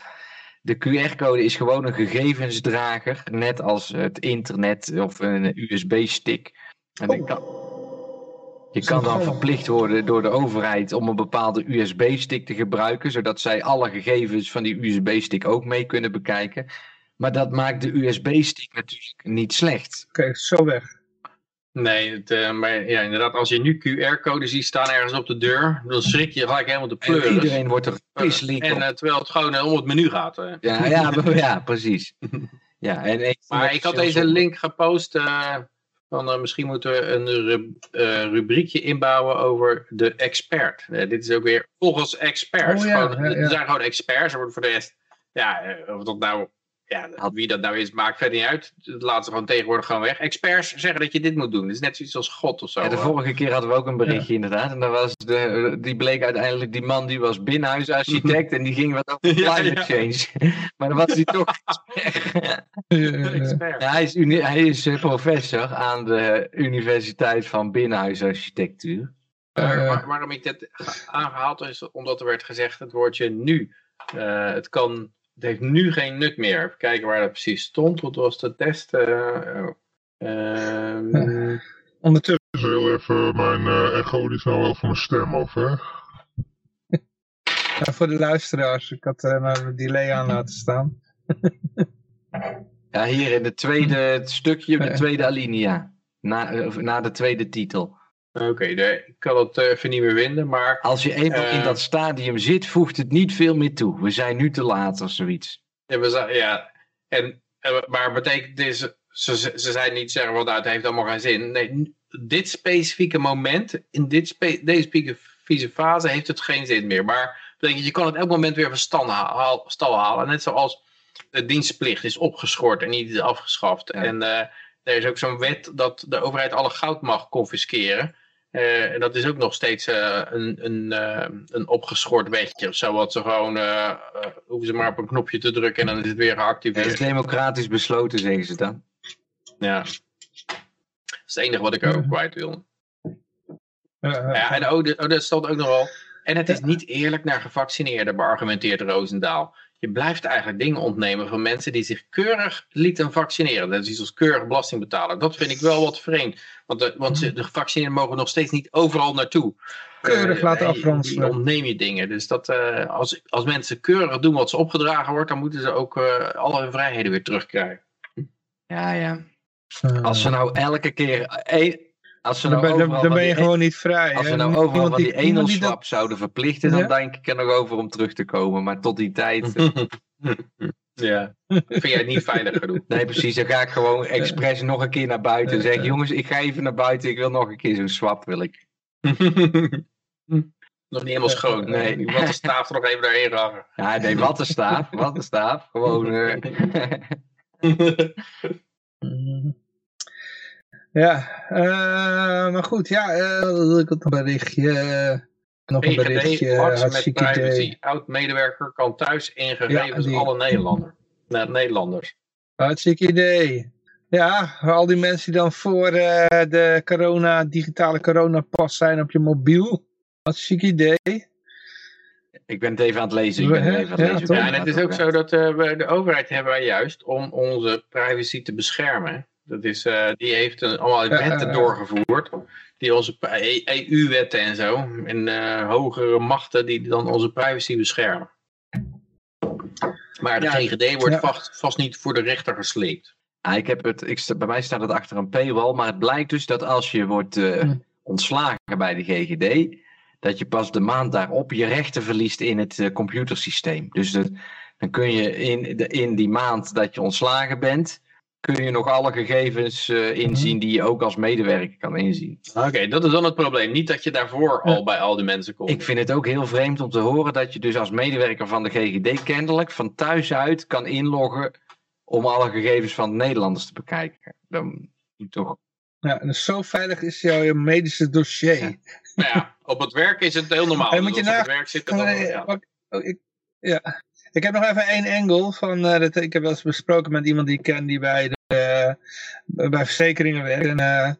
de QR-code is gewoon een gegevensdrager, net als het internet of een USB-stick. En ik kan, je kan dan verplicht worden door de overheid om een bepaalde USB-stick te gebruiken, zodat zij alle gegevens van die USB-stick ook mee kunnen bekijken. Maar dat maakt de USB-stick natuurlijk niet slecht. Oké, zo weg. Nee, het, eh, maar ja, inderdaad, als je nu QR-code ziet staan ergens op de deur, dan schrik je gelijk helemaal de En pleuris. iedereen wordt er pisliek En op. eh, terwijl het gewoon eh, om het menu gaat. eh. Ja, ja, ja, precies. Ja, en ik, Maar ik had deze link gepost. Van, eh, misschien moeten we een eh, rubriekje inbouwen over de expert. Eh, dit is ook weer volgens experts. Oh ja, Gewoon- ja, ja. Er zijn gewoon experts. Er wordt voor de rest, ja, of dat nou, ja, wie dat nou is, maakt verder niet uit. Dat laten ze gewoon tegenwoordig gewoon weg. Experts zeggen dat je dit moet doen. Het is net zoiets als God of zo. Ja, de vorige keer hadden we ook een berichtje inderdaad. En dat was de, die bleek uiteindelijk, die man die was binnenhuisarchitect en die ging wat over Ja, climate change. maar dan was hij toch Expert. Ja, hij is, uni- hij is eh, professor aan de Universiteit van Binnenhuisarchitectuur. Maar Eh, waar- waarom ik dit ge- aangehaald is, omdat er werd gezegd het woordje nu. Eh, het, kan, het heeft nu geen nut meer. Even kijken waar dat precies stond. Wat was de test? Eh, oh. Ehm, ondertussen. Heel even, mijn eh, echo die is nou wel van mijn stem af, hè? Ja, voor de luisteraars, ik had eh maar een delay aan laten staan. Ja, hier in het tweede stukje, de tweede alinea. Na, eh, na de tweede titel. Oké, nee, ik kan het eh, even niet meer vinden. Maar Als je eenmaal in Eh. dat stadium zit, voegt het niet veel meer toe. We zijn nu te laat of zoiets. Ja, we ja. En, eh, maar betekent dit, ze, ze, zijn niet zeggen, want nou, het heeft allemaal geen zin. Nee, dit specifieke moment, in dit spe, deze specifieke fase, heeft het geen zin meer. Maar betekent, je kan het elk moment weer van haal- stal halen. Net zoals de dienstplicht is opgeschort en niet afgeschaft. Ja. En eh, er is ook zo'n wet dat de overheid alle goud mag confisceren. Eh, en dat is ook nog steeds eh, een, een, eh, een opgeschort wetje of zo. Wat ze gewoon, hoeven ze maar op een knopje te drukken en dan is het weer Het is geactiveerd. democratisch besloten, zeggen ze dan. Ja. Dat is het enige wat ik er ook kwijt wil. Ja, en oh, oh, dat stond ook nog wel. En het is niet eerlijk naar gevaccineerden, beargumenteert Roosendaal. Je blijft eigenlijk dingen ontnemen van mensen die zich keurig lieten vaccineren. Dat is iets als keurig belasting betalen. Dat vind ik wel wat vreemd. Want de, want de gevaccineerden mogen nog steeds niet overal naartoe. Keurig Eh, laten afranselen. je ontneem je dingen. Dus dat, eh, als, als mensen keurig doen wat ze opgedragen wordt, dan moeten ze ook eh, alle hun vrijheden weer terugkrijgen. Ja, ja. Als ze nou elke keer... Als ze nou ben, dan, dan ben je die- gewoon niet vrij. Als we nou overal die die dat- enelslap zouden verplichten, dan denk ik er nog over om terug te komen. Maar tot die tijd... eh, ja, vind jij het niet veilig genoeg? Nee, precies. Dan ga ik gewoon expres nog een keer naar buiten en zeg: Jongens, ik ga even naar buiten. Ik wil nog een keer zo'n swap. Wil ik. Nog niet helemaal schoon. Nee. Die wattenstaaf er nog even doorheen ragen. Ja, nee, wat een staaf. Wat een staaf. Gewoon. Mhm. Ja, eh, maar goed, ja, eh, ik had een berichtje. eh, nog een berichtje. arts met hartstikke privacy. idee. Oud-medewerker kan thuis in gegevens Ja, die- alle Nederlander, Nederlanders. Hartstikke idee. Ja, al die mensen die dan voor eh, de corona, digitale coronapas zijn op je mobiel. Hartstikke idee. ik ben het even aan het lezen. Ik ben het even aan het lezen. Ja, en het is ook zo dat eh, we, de overheid hebben wij juist om onze privacy te beschermen. Dat is, eh, die heeft een, allemaal wetten eh, doorgevoerd. Die onze EU-wetten en zo. En eh, hogere machten die dan onze privacy beschermen. Maar de Ja, GGD wordt ja. vast, vast niet voor de rechter gesleept. Ah, ik heb het, ik, sta- bij mij staat het achter een paywall. Maar het blijkt dus dat als je wordt eh, Hm. ontslagen bij de GGD. dat je pas de maand daarop je rechten verliest in het eh, computersysteem. Dus dat, dan kun je in, de, in die maand dat je ontslagen bent. Kun je nog alle gegevens eh, inzien die je ook als medewerker kan inzien. Oké, dat is dan het probleem. Niet dat je daarvoor al bij al die mensen komt. Ik vind het ook heel vreemd om te horen dat je dus als medewerker van de GGD kennelijk van thuis uit kan inloggen om alle gegevens van Nederlanders te bekijken. Dan moet toch Ja, dus zo veilig is jouw medische dossier. Nou ja, op het werk is het heel normaal. Hey, Dus moet je op na- het werk zit, dan, ja. oh, ik, ja. ik heb nog even één angle van, eh, dat, ik heb wel eens besproken met iemand die ik ken die bij, de, eh, bij verzekeringen werkt. Eh,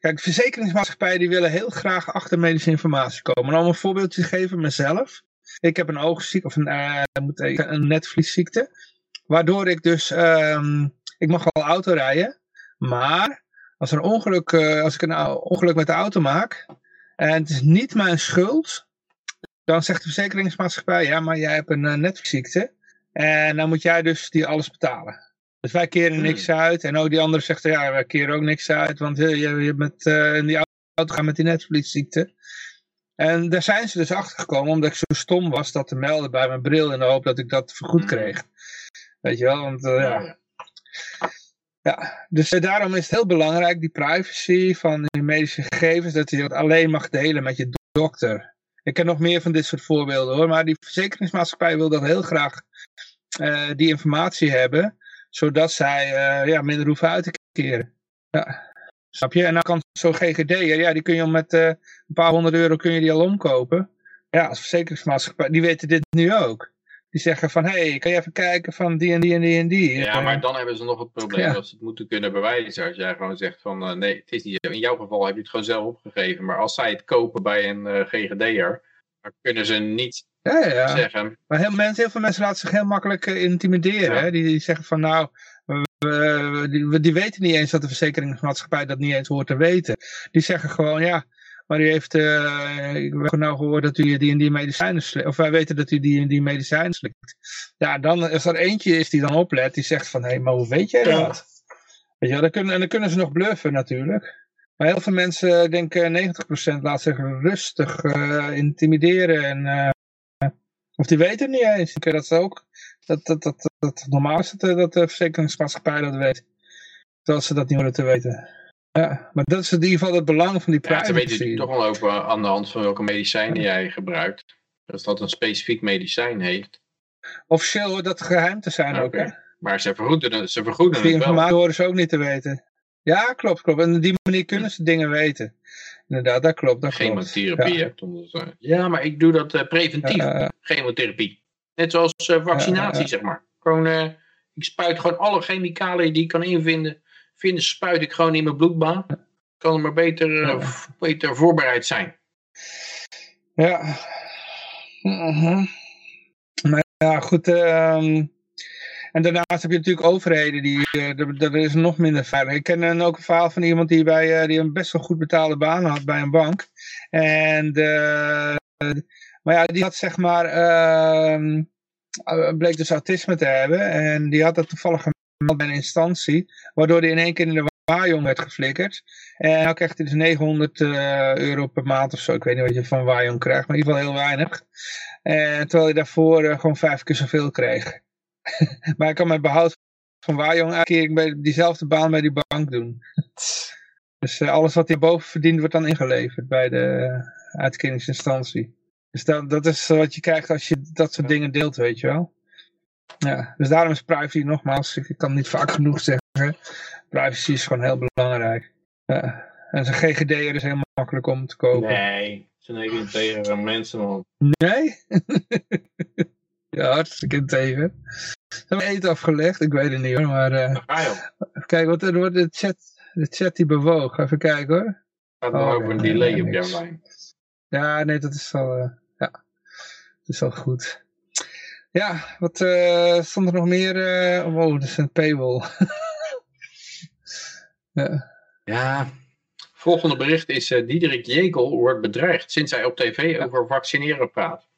kijk, verzekeringsmaatschappijen die willen heel graag achter medische informatie komen. En om een voorbeeldje te geven, mezelf. Ik heb een oogziekte, of een, even- een netvliesziekte. Waardoor ik dus, ehm, ik mag wel auto rijden. Maar als er een ongeluk, als ik een ongeluk met de auto maak. En het is niet mijn schuld. Dan zegt de verzekeringsmaatschappij, ja, maar jij hebt een uh, netvliesziekte. En dan moet jij dus die alles betalen. Dus wij keren Hmm. niks uit. En ook die andere zegt, ja, wij keren ook niks uit. Want eh, je, je bent eh, in die auto gaan met die netvliesziekte. En daar zijn ze dus achter gekomen, omdat ik zo stom was dat te melden bij mijn bril in de hoop dat ik dat vergoed Hmm. kreeg. Weet je wel, want eh, ja. Dus daarom is het heel belangrijk, die privacy van die medische gegevens, dat je dat alleen mag delen met je dokter. Ik ken nog meer van dit soort voorbeelden hoor, maar die verzekeringsmaatschappij wil dat heel graag die informatie hebben, zodat zij eh, ja, minder hoeven uit te keren. Ja, snap je? En dan kan zo'n GGD'er, ja, die kun je al met eh, een paar honderd euro kun je die al omkopen. Ja, als verzekeringsmaatschappij, die weten dit nu ook. Die zeggen van, hé, hey, kan je even kijken van die en die en die en die. Ja, Eh, maar dan hebben ze nog het probleem dat ze het moeten kunnen bewijzen. Als jij gewoon zegt van nee, het is niet zo. In jouw geval heb je het gewoon zelf opgegeven. Maar als zij het kopen bij een eh, GGD'er, dan kunnen ze niet ja, ja, ja. zeggen. Maar heel, mensen, heel veel mensen laten zich heel makkelijk eh, intimideren. Ja. Hè? Die, die zeggen van nou, we, die, die weten niet eens dat de verzekeringsmaatschappij dat niet eens hoort te weten. Die zeggen gewoon ja, maar u heeft, eh ik heb nou gehoord dat u die en die medicijnen slikt. Of wij weten dat u die en die medicijnen slikt. Ja, dan als er eentje is die dan oplet, die zegt van hé, hey, maar hoe weet jij Ja. dat? Weet je, wel, dan kunnen, en dan kunnen ze nog bluffen natuurlijk. Maar heel veel mensen, ik denk eh, 90% laat zich rustig eh, intimideren en of die weten het niet eens. Dat ze ook, dat, dat, dat, dat, het normaal is dat, de- dat de verzekeringsmaatschappij dat weet. Terwijl ze dat niet horen te weten. Ja, maar dat is in ieder geval het belang van die Ja, ze privacy. weten toch wel ook wel aan de hand van welke medicijnen jij gebruikt. Als dat een specifiek medicijn heeft. Officieel hoort dat geheim te zijn ook, hè? Maar ze vergoeden het, ze vergoeden Die het wel. informatie horen ze ook niet te weten. Ja, klopt, klopt. En op die manier kunnen ze dingen weten. Inderdaad, dat klopt, dat. Chemotherapie, Ja. Ja, maar ik doe dat eh, preventief. Chemotherapie. Net zoals eh, vaccinatie, zeg maar. Gewoon, eh, ik spuit gewoon alle chemicaliën die ik kan invinden, vinden, spuit ik gewoon in mijn bloedbaan. Kan er maar beter, beter voorbereid zijn. Ja. Mhm. Maar ja, goed. ehm, en daarnaast heb je natuurlijk overheden die, eh, dat- dat is nog minder veilig. Ik ken ook een verhaal van iemand die, bij, eh, die een best wel goed betaalde baan had bij een bank. En de, maar ja, die had zeg maar, ehm, eh, bleek dus autisme te hebben. En die had dat toevallig gemeld bij een instantie. Waardoor hij in één keer in de waaijong werd geflikkerd. En dan krijgt hij dus 900 eh, euro per maand of zo. Ik weet niet wat je van waaijong krijgt, maar in ieder geval heel weinig. Terwijl hij daarvoor eh, gewoon vijf keer zoveel kreeg. maar hij kan met behoud van elke keer bij diezelfde baan bij die bank doen. dus eh, alles wat hij boven verdient wordt dan ingeleverd bij de uitkeringsinstantie. Dus dat, dat is wat je krijgt als je dat soort dingen deelt, weet je wel. Ja, dus daarom is privacy nogmaals, ik kan het niet vaak genoeg zeggen. Privacy is gewoon heel belangrijk. Ja. En zijn GGD'er is heel makkelijk om te kopen. Nee, ze zijn even tegen mensen. Man. Nee? ja, hartstikke tegen. Ze hebben eten afgelegd, ik weet het niet hoor, maar eh, je op. even kijken, wat er wordt de chat, de chat die bewoog. Even kijken hoor. Het gaat Oh, over een delay nee, op jouw lijn. Ja, nee, dat is al, eh, ja, dat is al goed. Ja, wat eh, stond er nog meer? eh wow, dat is een paywall. ja. Ja, volgende bericht is eh Diederik Jekel wordt bedreigd sinds hij op tv over vaccineren praat.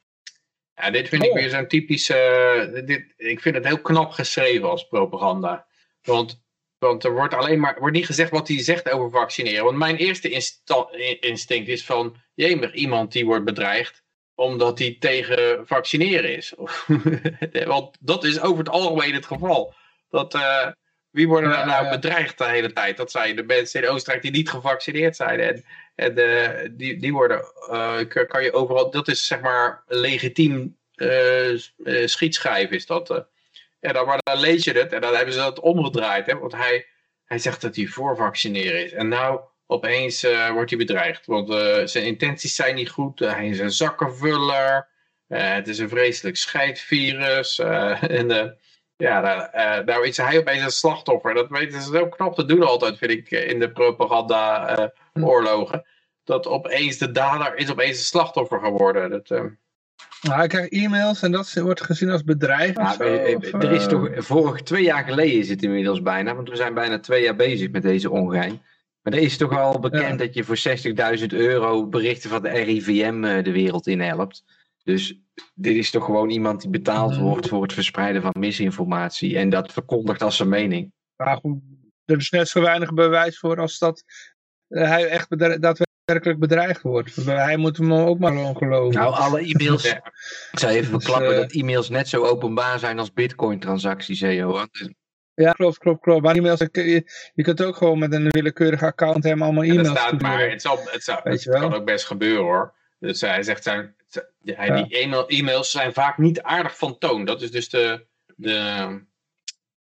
Ja, dit vind ik Oh. weer zo'n typisch, eh, dit, ik vind het heel knap geschreven als propaganda. Want, want er wordt alleen maar, wordt niet gezegd wat hij zegt over vaccineren. Want mijn eerste insta- in- instinct is van, jemig, iemand die wordt bedreigd omdat hij tegen vaccineren is. Want dat is over het algemeen het geval. Dat, eh, wie worden er Ja, nou bedreigd de hele tijd? Dat zijn de mensen in Oostenrijk die niet gevaccineerd zijn. En, en eh, die, die worden, eh, kan- je overal, dat is zeg maar legitiem eh, schietschijf is dat. En dan, maar dan lees je het en dan hebben ze dat omgedraaid. Hè? Want hij, hij zegt dat hij voor vaccineren is. En nou, opeens wordt hij bedreigd. Want zijn intenties zijn niet goed. Hij is een zakkenvuller. Het is een vreselijk scheidvirus. en ja, eh, nou is hij opeens een slachtoffer. Dat weten ze zo knap te doen altijd, vind ik, in de propaganda-oorlogen. dat opeens de dader is opeens een slachtoffer geworden. Dat, eh, Maar hij krijgt e-mails en dat wordt gezien als. Ja, zo, eh, of, er is eh, toch, vorig twee jaar geleden is het inmiddels bijna, want we zijn bijna twee jaar bezig met deze ongein. Maar er is toch al bekend Ja. dat je voor 60.000 euro berichten van de RIVM eh, de wereld in helpt. Dus dit is toch gewoon iemand die betaald Mhm. wordt voor het verspreiden van misinformatie en dat verkondigt als zijn mening. Maar goed, er is net zo weinig bewijs voor als dat eh, hij echt bedre- daadwerkelijk bedreigd wordt. Hij moet hem ook maar gewoon geloven. Nou, alle e-mails, Ja. ik zou even Dus, verklappen eh, dat e-mails net zo openbaar zijn als bitcoin transacties, hè Johan. Ja, klopt, klopt, klopt. Maar e-mails, je, je kunt ook gewoon met een willekeurig account hem allemaal e-mails staat maar, sturen. het, zal, het, kan ook best gebeuren hoor. Dus hij zegt, zijn, hij, Ja. die e-mail- e-mails zijn vaak niet aardig van toon. Dat is dus de, de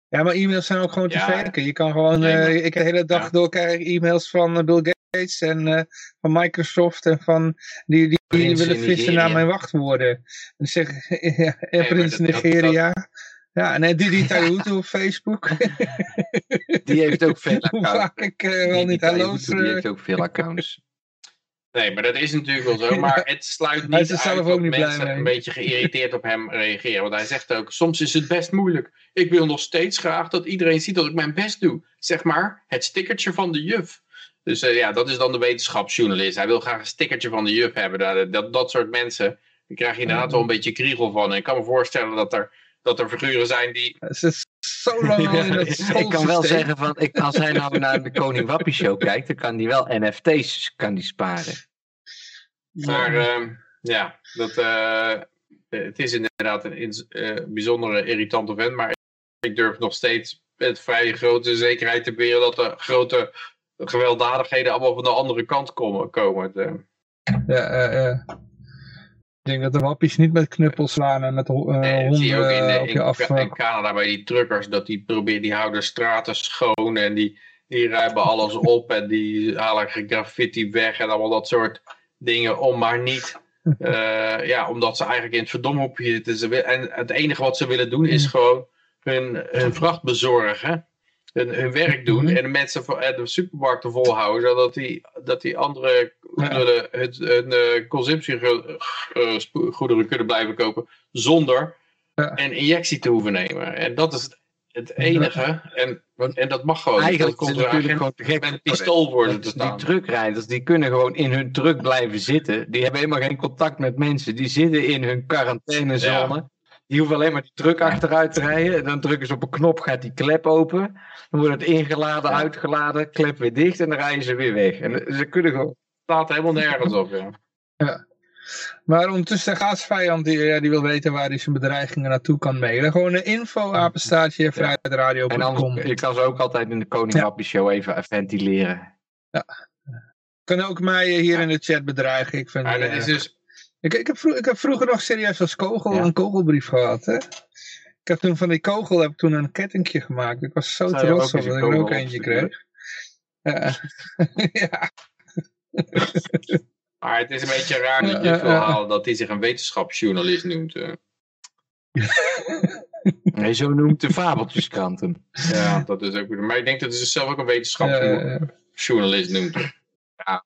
Ja, maar e-mails zijn ook gewoon te Ja. verwerken. Je kan gewoon, Nee, maar- eh, ik de hele dag Ja. door krijg ik e-mails van eh, Bill Gates en eh, van Microsoft en van die, die, willen vissen naar mijn wachtwoorden. En zeg, ja, maar Prins dat- dat- Nigeria. Ja, en Didi Tayutu op Facebook. Die heeft ook veel Hoe accounts. vaak ik eh, wel niet die hallo's... Die heeft ook veel accounts. Nee, maar dat is natuurlijk wel zo. Maar het sluit Hij is niet uit zelf dat ook niet blij mensen mee. een beetje geïrriteerd op hem reageren. Want hij zegt ook, soms is het best moeilijk. Ik wil nog steeds graag dat iedereen ziet dat ik mijn best doe. Zeg maar, het stickertje van de juf. Dus eh, ja, dat is dan de wetenschapsjournalist. Hij wil graag een stickertje van de juf hebben. Dat, dat, dat soort mensen, daar krijg je inderdaad wel een beetje kriegel van. En ik kan me voorstellen dat er, dat er figuren zijn die... Zo lang al in dat ik kan wel zeggen van, ik, als hij nou naar de Koning Wappie show kijkt, dan kan hij wel NFT's kan die sparen. Maar ehm, ja, dat, eh, het is inderdaad een eh, bijzondere irritante vent. Maar ik durf nog steeds met vrij grote zekerheid te beweren dat er grote gewelddadigheden allemaal van de andere kant komen. komen. Eh, Ja, eh, eh. Ik denk dat de wappies niet met knuppels slaan en met eh, honden zie je ook in, op in, je af. Ka- in Canada bij die truckers, dat die proberen, die houden straten schoon en die, die ruimen alles op en die halen graffiti weg en allemaal dat soort dingen om maar niet, eh, ja, omdat ze eigenlijk in het verdomhoekje zitten. En het enige wat ze willen doen is gewoon hun, hun vracht bezorgen, hun, hun werk doen Mhm. en de mensen voor, en de supermarkten volhouden, zodat die, dat die andere Ja. goederen, het, hun uh, consumptiegoederen kunnen blijven kopen zonder Ja. een injectie te hoeven nemen. En dat is het, het enige. En, en dat mag gewoon. Eigenlijk komt er natuurlijk gewoon te gek. met een pistool worden te Die staan. truckrijders, die kunnen gewoon in hun truck blijven zitten. Die hebben helemaal geen contact met mensen. Die zitten in hun quarantainezone. Die hoeven alleen maar die truck achteruit te rijden. En dan drukken ze op een knop, gaat die klep open. Dan wordt het ingeladen, Ja. uitgeladen, klep weer dicht en dan rijden ze weer weg. En ze kunnen gewoon... staat helemaal nergens op. Ja. Maar ondertussen de gaatsvijand die, ja, die wil weten waar hij zijn bedreigingen naartoe kan mailen. Gewoon een info apenstaartje En vrijheidradio.com. anders, je kan ze ook altijd in de Koning Ja. Show even ventileren. Kunnen ook mij hier in de chat bedreigen. Ik, vind, Maar dat eh, is dus. Ik, ik, heb vroeg- ik heb vroeger nog serieus als kogel Ja. een kogelbrief gehad. Hè? Ik heb toen van die kogel heb ik toen een kettingje gemaakt. Ik was zo trots op dat ik er ook eentje kreeg. Ja. ja. Maar het is een beetje raar dat je Ja, het ja, ja. halen dat hij zich een wetenschapsjournalist noemt. eh. Nee, zo noemt de fabeltjeskrant hem. Ja, dat is ook. Maar ik denk dat hij zichzelf ook een Ja, wetenschapsjournalist ja. noemt. Eh,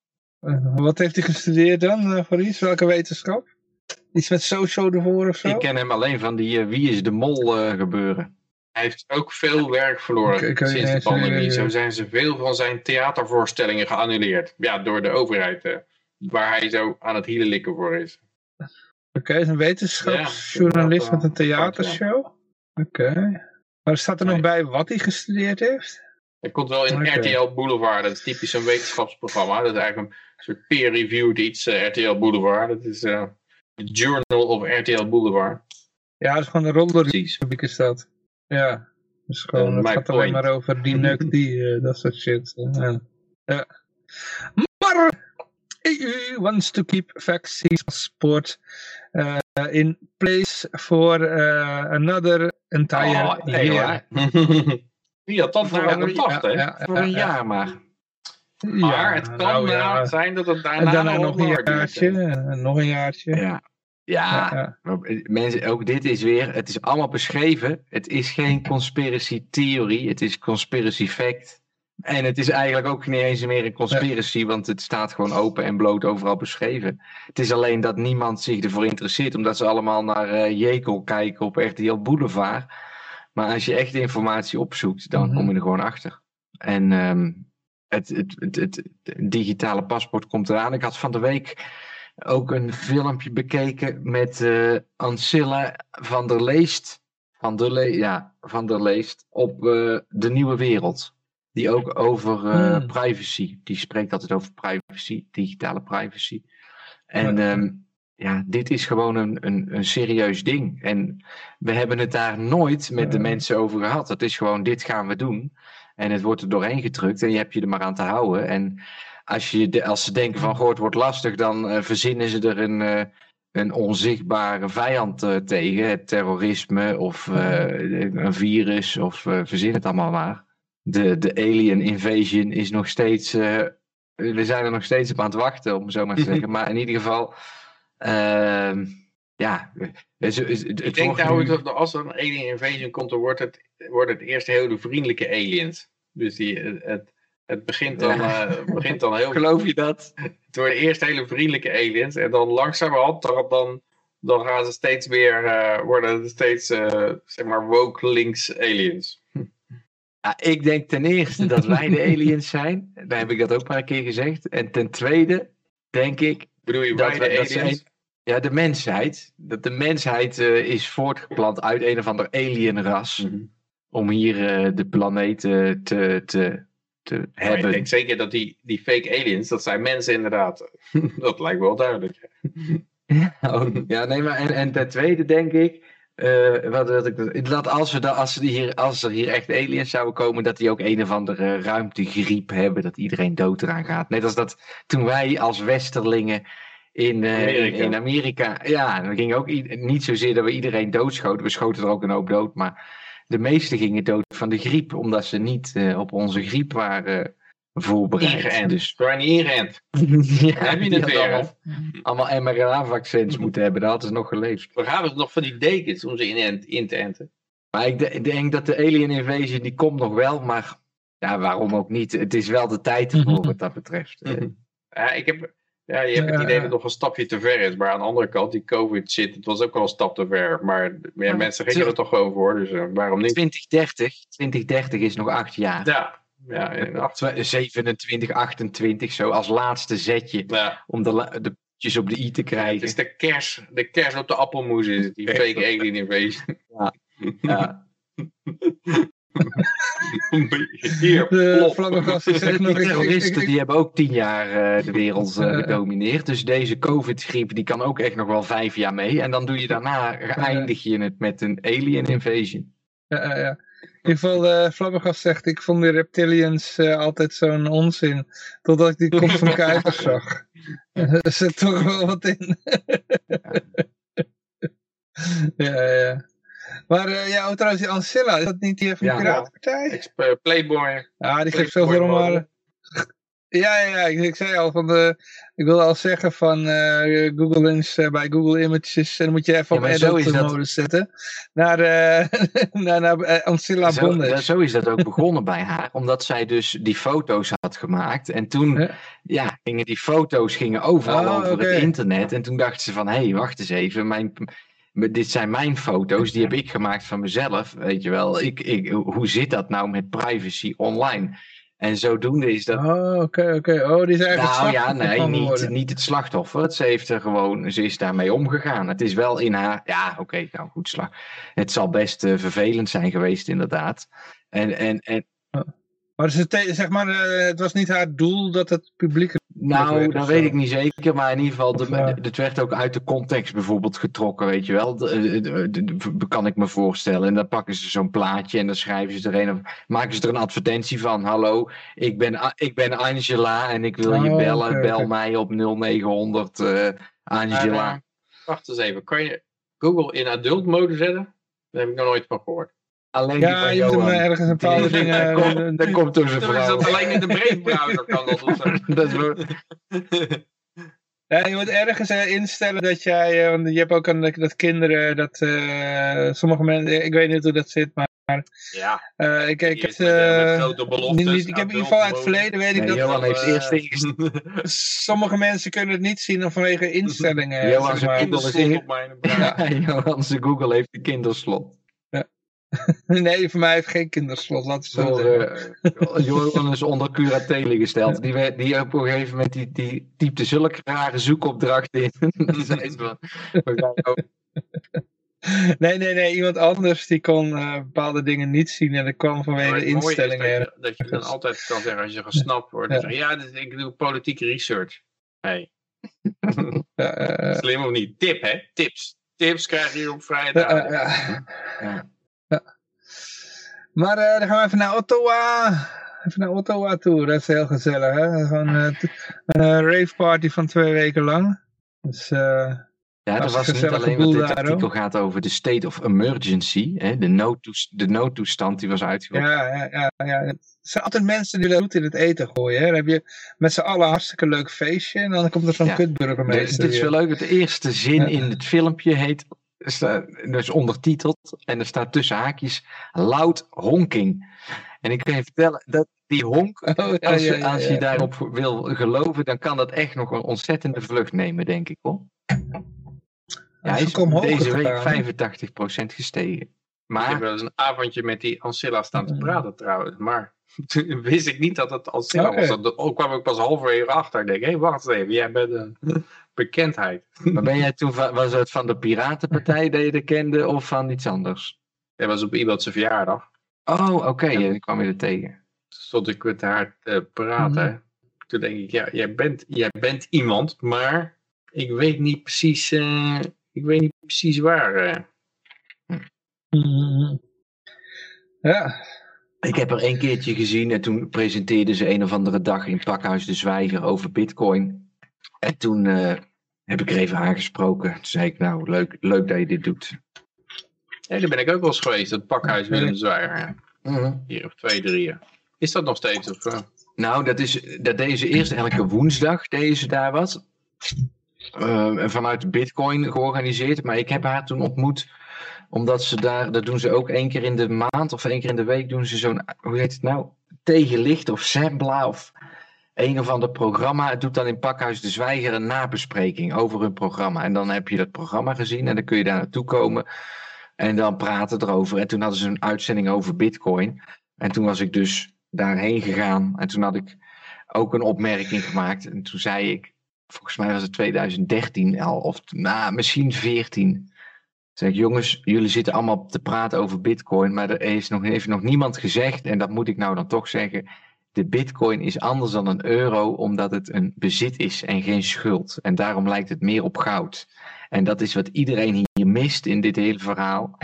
wat heeft hij gestudeerd dan, eh, voor iets? Welke wetenschap? Iets met socio ervoor of zo? Ik ken hem alleen van die eh, Wie is de Mol eh, gebeuren. Hij heeft ook veel werk verloren Ik- ik weet sinds de pandemie. Zo zijn ze veel van zijn theatervoorstellingen geannuleerd. Ja, door de overheid. eh, waar hij zo aan het hielen voor is. Oké, is een wetenschapsjournalist Ja, met een theatershow? Oké. Maar staat er nog Nee. bij wat hij gestudeerd heeft? Hij komt wel in. RTL Boulevard. Dat is typisch een wetenschapsprogramma. Dat is eigenlijk een soort peer-reviewed iets, eh, RTL Boulevard. Dat is eh de Journal of RTL Boulevard. Ja, dat is gewoon een rollerrubriek Precies. is dat. Ja. Dus gewoon, Eh, het gaat alleen maar over die neukt die, eh, dat soort shit. Ja. ja. Maar EU wants to keep vaccine passport uh, in place for uh, another entire Oh, nee, year. Wie had dat nou Voor- gedacht, hè? ja, Voor een ja, jaar maar. Maar het kan nou ja. nou zijn dat het En daarna, daarna nog een duurt, jaartje, en nog een jaartje. Ja. Ja, Ja, ja. maar mensen, ook dit is weer, het is allemaal beschreven. Het is geen conspiracy theorie, het is conspiracy fact. En het is eigenlijk ook niet eens meer een conspiracy, want het staat gewoon open en bloot overal beschreven. Het is alleen dat niemand zich ervoor interesseert, omdat ze allemaal naar eh Jekel kijken op RTL Boulevard. Maar als je echt de informatie opzoekt, dan Mhm. kom je er gewoon achter. En ehm, het, het, het, het, het digitale paspoort komt eraan. Ik had van de week ook een filmpje bekeken met eh Ancilla van der Leest. Van der, Le ja, van der Leest op eh, De Nieuwe Wereld. Die ook over Hmm. privacy. Die spreekt altijd over privacy, digitale privacy. En Ja. ehm, ja, dit is gewoon een, een, een serieus ding. En we hebben het daar nooit met de mensen over gehad. Het is gewoon, dit gaan we doen. En het wordt er doorheen gedrukt en je hebt je er maar aan te houden. En als, je de, als ze denken van, goh, het wordt lastig, dan eh, verzinnen ze er een, eh, een onzichtbare vijand eh, tegen. Het terrorisme of een virus of verzin het allemaal maar. De, de alien invasion is nog steeds... we zijn er nog steeds op aan het wachten, om zo maar te zeggen. Maar in ieder geval... ja, het, het, het Ik denk nu- dat als er een alien invasion komt, dan wordt het, wordt het eerst hele vriendelijke aliens. Dus die, het, het, begint, dan, Ja. eh, begint dan heel... Geloof je dat? Het worden eerst hele vriendelijke aliens. En dan langzamerhand, dan, dan, gaan ze steeds meer, eh, worden het steeds, eh, zeg maar, woke links aliens. Ja, ik denk ten eerste dat wij de aliens zijn. Daar heb ik dat ook maar een keer gezegd. En ten tweede denk ik Bedoel je dat, wij de aliens? Ja, de mensheid. Dat de mensheid eh, is voortgeplant uit een of ander alienras. Mhm. Om hier eh, de planeet eh, te, te, te Maar ik hebben. denk zeker dat die, die fake aliens, dat zijn mensen inderdaad. dat lijkt wel duidelijk. Oh, ja, nee, maar en, en ten tweede denk ik. wat, wat ik, dat als, we als, hier, als er hier echt aliens zouden komen, dat die ook een of andere ruimtegriep hebben, dat iedereen dood eraan gaat. Net als dat toen wij als Westerlingen in, eh, Amerika. in, in Amerika. Ja, dan ging ook niet zozeer dat we iedereen doodschoten. We schoten er ook een hoop dood. Maar de meesten gingen dood van de griep. Omdat ze niet eh, op onze griep waren voorbereid. Ingeënt. Dus waren niet ingeënt. ja, heb je het weer, allemaal, allemaal mRNA-vaccins moeten hebben. Dan hadden ze nog geleefd. We gaan het nog van die dekens om ze in, in te enten. Maar ik de- ik denk dat de alien invasion die komt nog wel. Maar ja, waarom ook niet? Het is wel de tijd ervoor Mhm. wat dat betreft. Ja, ik heb, ja, je hebt het Ja, idee ja. dat het nog een stapje te ver is. Maar aan de andere kant, die covid shit, het was ook wel een stap te ver. Maar ja, Ja, mensen gingen er toch gewoon voor, dus eh, waarom niet? 2030, 2030 is nog acht jaar. Ja, ja, in acht- Twa- 27, 28, zo als laatste zetje. ja. Om de, la- de puntjes op de i te Het krijgen. is de kers, de kers op de appelmoes is het, die fake alien invasion. Ja. Hier, De nog... terroristen die hebben ook tien jaar eh, de wereld eh, Ja. gedomineerd. Dus deze COVID-griep die kan ook echt nog wel vijf jaar mee. En dan doe je daarna, eindig je het met een alien invasion. Ja, ja, ja. In ieder geval, eh Flabbergast zegt, ik vond de reptilians eh, altijd zo'n onzin. Totdat ik die kop van Kuipers zag. er zit toch wel wat in. ja, ja. Maar eh, ja, oh, trouwens, die Ancilla, is dat niet die van de Ja. Piratenpartij? Eh, Playboy. Ja, die geeft zoveel om. Ja, ja, ja, ik, ik zei al van de... Ik wilde al zeggen van eh, Google Lens bij Google Images. En dan moet je even Ja, op edit dat- modus zetten. Naar, naar, naar Ancilla Zo, dat- zo is dat ook begonnen bij haar. Omdat zij dus die foto's had gemaakt. En toen Ja. ja. gingen die foto's gingen overal Oh, over het internet. En toen dachten ze van, hé, hey, wacht eens even. Mijn, dit zijn mijn foto's, die heb ik gemaakt van mezelf. Weet je wel, ik, ik, hoe zit dat nou met privacy online? En zodoende is dat Oh, oké, oké. Oh, die is eigenlijk Nou ja, nee, niet, niet het slachtoffer. Ze heeft er gewoon, ze is daarmee omgegaan. Het is wel in haar, ja, oké, nou goed slag. Het zal best eh, vervelend zijn geweest, inderdaad. En, en, en Maar, ze zeg maar eh, het was niet haar doel dat het publiek... nou, dat weet ik niet zeker, maar in ieder geval, Of, de, eh, het werd ook uit de context bijvoorbeeld getrokken, weet je wel. De- de- de- de- kan ik me voorstellen. En dan pakken ze zo'n plaatje en dan schrijven ze er een, of maken ze er een advertentie van. Hallo, ik ben, ik ben Angela en ik wil je Oh, bellen. Bel mij op 0900 eh, Angela. Maar, eh, wacht eens even, kan je Google in adult mode zetten? Daar heb ik nog nooit van gehoord. Alleen die Ja, van je moet hem eh, ergens een bepaalde dingen... dat, komt, dat komt door zijn Toen is vrouw. dat alleen in de browser kan dat of zo. Dat is wel- Ja, je moet ergens eh, instellen dat jij, eh, want je hebt ook een, dat, kinderen, dat eh, sommige mensen, ik weet niet hoe dat zit, maar Ja, eh, ik, ik heb, eerst eh, eh, beloftes. niet, niet- ik heb in ieder geval uit het verleden weet ik Nee, dat Johan heeft eh, eerst sommige mensen kunnen het niet zien vanwege instellingen. Johan zeg zijn Kinderslot is op mijn bruid. Johan zijn Google heeft een kinderslot. Nee, voor mij heeft geen kinderslot, laat zeggen. eh, Johan is onder curatele gesteld. Die, werd- die op een gegeven moment die, die typte zulke rare zoekopdrachten in. Zei ze van, ook- Nee, nee, nee, iemand anders die kon eh, bepaalde dingen niet zien en dat kwam vanwege de instellingen. Dat je, dat je dan altijd kan zeggen als je gesnapt wordt. Ja. zeg je, ja, dit- ik doe politieke research. Hey, Ja, eh, slim of niet? Tip, hè? Tips. Tips krijg je op vrije ja, dagen. ja, ja. Ja. Maar eh, dan gaan we even naar Ottawa. Even naar Ottawa toe. Dat is heel gezellig, hè? Gewoon eh, een eh, rave party van twee weken lang. Dus, Ja, Als was niet alleen, want dit artikel gaat over de state of emergency. Hè, de, noodtoes- de noodtoestand die was uitgeroepen. ja, ja, ja, ja. Er zijn altijd mensen die roet in het eten gooien. Hè? Dan heb je met z'n allen een hartstikke leuk feestje. En dan komt er zo'n Ja. kutburgemeester. dit is weer. wel leuk. De eerste zin Ja. in het filmpje heet, dus ondertiteld, en er staat tussen haakjes, loud honking. En ik kan je vertellen, dat die honk, Oh, ja, als, ja, je, ja, als ja. je daarop wil geloven, dan kan dat echt nog een ontzettende vlucht nemen, denk ik hoor. Ja, is deze week 85% gestegen. Ik heb Maar wel eens een avondje met die Ancilla staan te Mm. praten trouwens. Maar toen wist ik niet dat het Ancilla was. Dat ook kwam ik pas halverwege achter. Ik denk, hé, wacht eens even. Jij bent een bekendheid. Maar ben jij toen, was het van de Piratenpartij dat je er kende of van iets anders? Jij was op iemand zijn verjaardag. Oh, oké, ja. dan kwam je er tegen. Toen stond ik met haar te praten. Toen denk ik, ja, jij bent, jij bent iemand, maar ik weet niet precies, eh, ik weet niet precies waar. eh. Mhm. Ja, Ik heb er een keertje gezien en toen presenteerden ze een of andere dag in Pakhuis de Zwijger over Bitcoin. En toen eh, heb ik er even aangesproken. Toen zei ik, nou, leuk, leuk dat je dit doet. Ja, daar ben ik ook wel eens geweest, het pakhuis Willem de Zwijger. ja. Hier op 2, 3. Is dat nog steeds? Of, eh? Nou, dat, is, dat deden ze eerst elke woensdag, deden ze daar wat. Eh, en vanuit Bitcoin georganiseerd. Maar ik heb haar toen ontmoet, omdat ze daar, dat doen ze ook één keer in de maand of één keer in de week, doen ze zo'n, hoe heet het nou? Tegenlicht of Sembla of een of ander programma. Het doet dan in Pakhuis de Zwijger een nabespreking over hun programma. En dan heb je dat programma gezien en dan kun je daar naartoe komen. En dan praten erover. En toen hadden ze een uitzending over Bitcoin. En toen was ik dus daarheen gegaan. En toen had ik ook een opmerking gemaakt. En toen zei ik, volgens mij was het 2013 al, of nou, misschien 14. Toen zei ik, jongens, jullie zitten allemaal te praten over Bitcoin. Maar er is nog, heeft nog niemand gezegd, en dat moet ik nou dan toch zeggen. De Bitcoin is anders dan een euro, omdat het een bezit is en geen schuld. En daarom lijkt het meer op goud. En dat is wat iedereen hier mist in dit hele verhaal.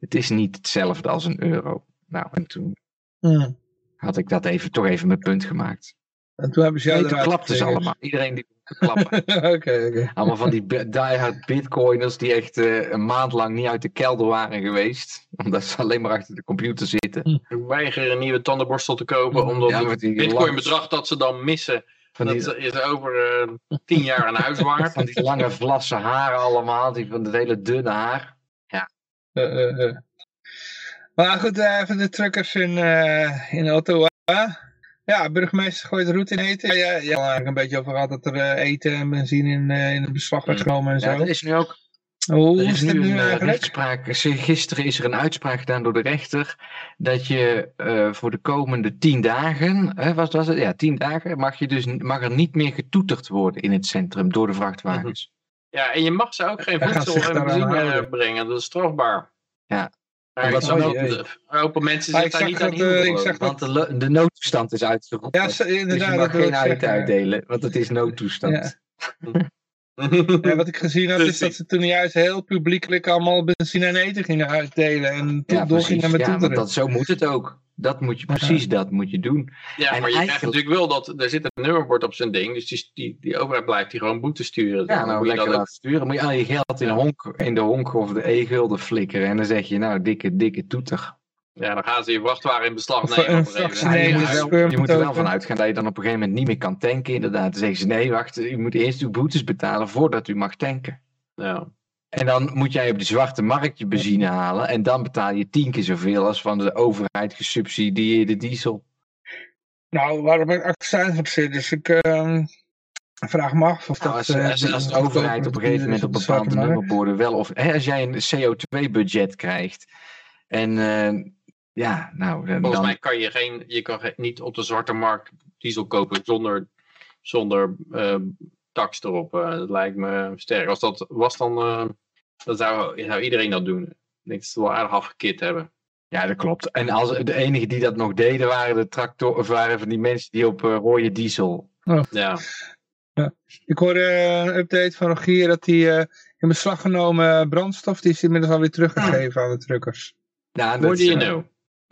Het is niet hetzelfde als een euro. Nou, en toen Mhm. had ik dat even, toch even mijn punt gemaakt. En toen hebben ze jou eruit ze getriggerd. allemaal. Iedereen die klappen. Oké, oké. allemaal van die bi- diehard bitcoiners die echt eh, een maand lang niet uit de kelder waren geweest. Omdat ze alleen maar achter de computer zitten. Ik weiger een nieuwe tandenborstel te kopen, omdat Ja, met het die bitcoin bedrag dat ze dan missen, Van die, dat is over eh, tien jaar een huis waard. van die lange vlasse haren allemaal. Die van het hele dunne haar. Eh, eh, eh. Maar goed, even de truckers in, eh, in Ottawa. Ja, burgemeester gooit roet in eten. Ja, ja, ja, eigenlijk een beetje over gehad dat er eh, eten en benzine in, eh, in het beslag werd genomen en zo. Ja, er is nu ook Hoe Er is is nu nu een eh, eigenlijk? Gisteren is er een uitspraak gedaan door de rechter. Dat je eh, voor de komende tien dagen. Hè, wat was het? Ja, tien dagen. Mag, je dus, mag er niet meer getoeterd worden in het centrum door de vrachtwagens. Ja, en je mag ze ook geen voedsel en benzine brengen. Dat is strafbaar. Ja. Maar wat zag ook- de- mensen ik daar niet aan dat, eh, zag Want de, lo- de noodtoestand is uitgeroepen. Ja, ze- dus inderdaad. je dat mag geen zeggen. uitdelen, want het is noodtoestand. Ja, wat ik gezien had is dat ze toen juist heel publiekelijk allemaal benzine en eten gingen uitdelen. En toen Ja, doorgingen met Ja, want dat, zo moet het ook. Dat moet je, precies dat moet je doen. Ja, En maar je krijgt natuurlijk wel dat er zit een nummerbord op zijn ding. Dus die, die, die overheid blijft die gewoon boete sturen. Ja, Dan nou moet je lekker dat ook- laten sturen. Moet je al je geld in, de honk, in de honk of de e-gulden flikkeren. En dan zeg je, nou, dikke, dikke toeter. Ja, dan gaan ze je vrachtwagen in beslag Of nemen. Ja, je, moet er wel, sperma je moet er wel token. van uitgaan dat je dan op een gegeven moment niet meer kan tanken inderdaad. Dan zeggen ze nee, wacht, u moet eerst uw boetes betalen voordat u mag tanken. Ja. En dan moet jij op de zwarte markt je benzine halen en dan betaal je tien keer zoveel als van de overheid gesubsidieerde diesel. Nou, waarom ik accijns op zit, dus ik ehm, vraag me af of Nou, dat... als, eh, als, als de overheid op een gegeven moment op bepaalde nummerborden wel of hè, als jij een CO2-budget krijgt en eh, ja, nou dan, Volgens mij kan je, geen, je kan niet op de zwarte markt diesel kopen zonder, zonder eh, tax erop. Eh, dat lijkt me sterk. Als dat was, dan, eh, dan zou, zou iedereen dat doen. Ik denk dat ze het wel aardig afgekit hebben. ja, dat klopt. En als de enigen die dat nog deden waren de tractor, of waren van die mensen die op rode diesel. Ja, Ik hoorde eh, een update van Rogier dat die eh, in beslag genomen brandstof, die is inmiddels alweer teruggegeven aan de truckers. Ja, what dat, do you eh, know?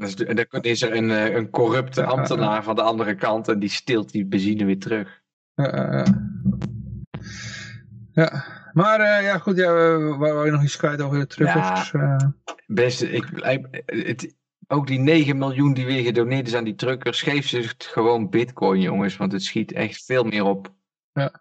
Dat is, de- dan is er een, eh, een corrupte Ja, ja, ja. ambtenaar van de andere kant en die steelt die benzine weer terug. Ja, maar eh, ja goed, ja, we wou je nog iets kwijt over de truckers. Ja. eh. Beste, ik, het, ook die 9 miljoen die weer gedoneerd is aan die truckers, geef ze het gewoon bitcoin jongens, want het schiet echt veel meer op. dat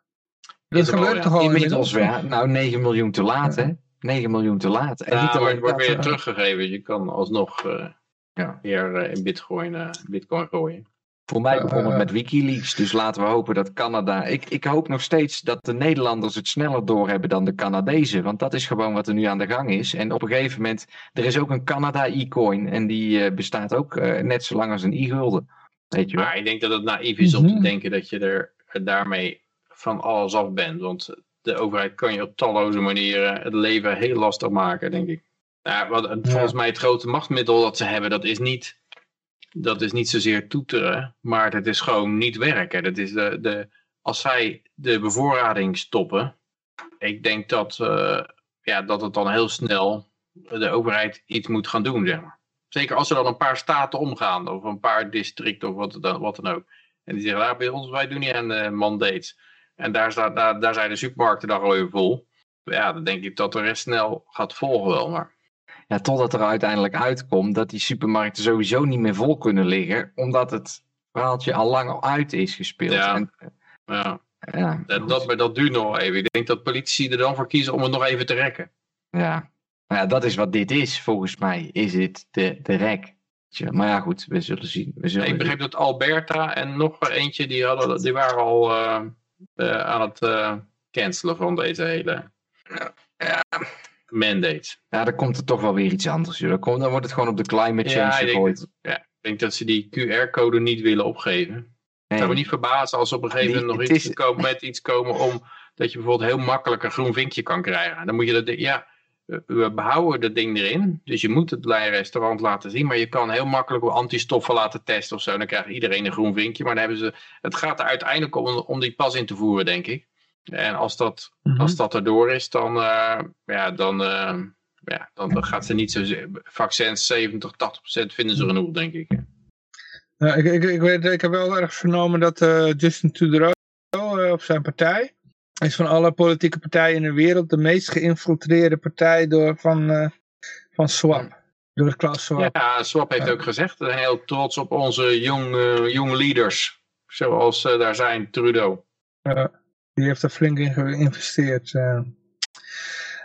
Inmiddels, gebeurt ja. toch al Inmiddels weer, nou 9 miljoen te laat hè. 9 miljoen te laat. En Ja, niet maar alleen het wordt dat, weer teruggegeven. Je kan alsnog eh Ja. weer eh, in bitcoin, eh, bitcoin gooien. Voor mij begon het Eh, met Wikileaks, dus laten we hopen dat Canada... Ik, ik hoop nog steeds dat de Nederlanders het sneller doorhebben dan de Canadezen, want dat is gewoon wat er nu aan de gang is. En op een gegeven moment, er is ook een Canada e-coin en die eh, bestaat ook eh, net zo lang als een e-gulden. Weet je wel? Maar ik denk dat het naïef is om te Mhm. denken dat je er daarmee van alles af bent. Want de overheid kan je op talloze manieren het leven heel lastig maken, denk ik. Ja, wat, volgens mij het grote machtsmiddel dat ze hebben, dat is niet, dat is niet zozeer toeteren, maar het is gewoon niet werken. Dat is de, de, als zij de bevoorrading stoppen, ik denk dat, eh, ja, dat het dan heel snel de overheid iets moet gaan doen, zeg maar. Zeker als er dan een paar staten omgaan, of een paar districten, of wat dan, wat dan ook. En die zeggen, ah, bij ons, wij doen niet aan de mandates. En daar, staat, daar, daar zijn de supermarkten dan alweer vol. Ja, dan denk ik dat de rest snel gaat volgen wel. Maar Ja, totdat er uiteindelijk uitkomt dat die supermarkten sowieso niet meer vol kunnen liggen, omdat het verhaaltje al lang uit is gespeeld. Ja. En, ja, eh, ja, dat, dat, maar dat duurt nog even. Ik denk dat politici er dan voor kiezen om het nog even te rekken. ja. Nou ja, dat is wat dit is, volgens mij. Is het de, de rek. Maar ja, goed, we zullen zien. We zullen ik begreep dat Alberta en nog eentje, die, hadden, die waren al eh, eh, aan het cancelen van deze hele Ja. Mandate. Ja, dan komt er toch wel weer iets anders. Dan, komt, dan wordt het gewoon op de climate change Ja, ik denk, gegooid. ja, ik denk dat ze die QR-code niet willen opgeven. Het Nee. zou me niet verbazen als ze op een gegeven moment nog iets is- komen, met iets komen om dat je bijvoorbeeld heel makkelijk een groen vinkje kan krijgen. Dan moet je dat, ja, we- behouden dat ding erin. Dus je moet het restaurant laten zien, maar je kan heel makkelijk antistoffen laten testen of zo. Dan krijgt iedereen een groen vinkje. Maar dan hebben ze, het gaat er uiteindelijk om, om die pas in te voeren, denk ik. En als dat, Mhm. als dat erdoor is, dan, eh, ja, dan, eh, ja, dan, dan gaat ze niet zo. Vaccins 70, 80 procent vinden ze genoeg, denk ik. Ja, ik, ik, ik, weet, ik heb wel ergens vernomen dat eh, Justin Trudeau op zijn partij is van alle politieke partijen in de wereld de meest geïnfiltreerde partij door, van, van Swap. Door Klaus Swap. Ja, Swap heeft Ja. ook gezegd, heel trots op onze jong, young leaders. Zoals daar zijn Trudeau. Die heeft er flink in geïnvesteerd. eh.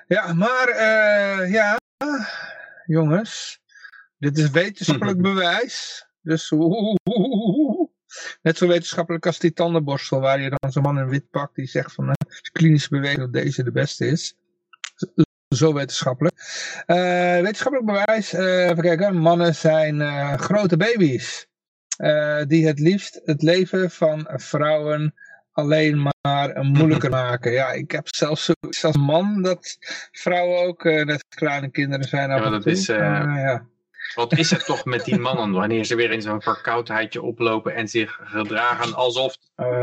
Ja, maar eh, ja, jongens, dit is wetenschappelijk bewijs. Dus oeh, net zo wetenschappelijk als die tandenborstel, waar je dan zo'n man in wit pakt die zegt van eh, klinisch bewezen dat deze de beste is. Zo wetenschappelijk. Wetenschappelijk bewijs, even kijken, mannen zijn grote baby's. die het liefst het leven van vrouwen alleen maar moeilijker maken. Ja, ik heb zelfs als man dat vrouwen ook eh, net kleine kinderen zijn. Ja, dat is, eh, Eh, ja. Wat is het toch met die mannen wanneer ze weer in zo'n verkoudheidje oplopen en zich gedragen alsof,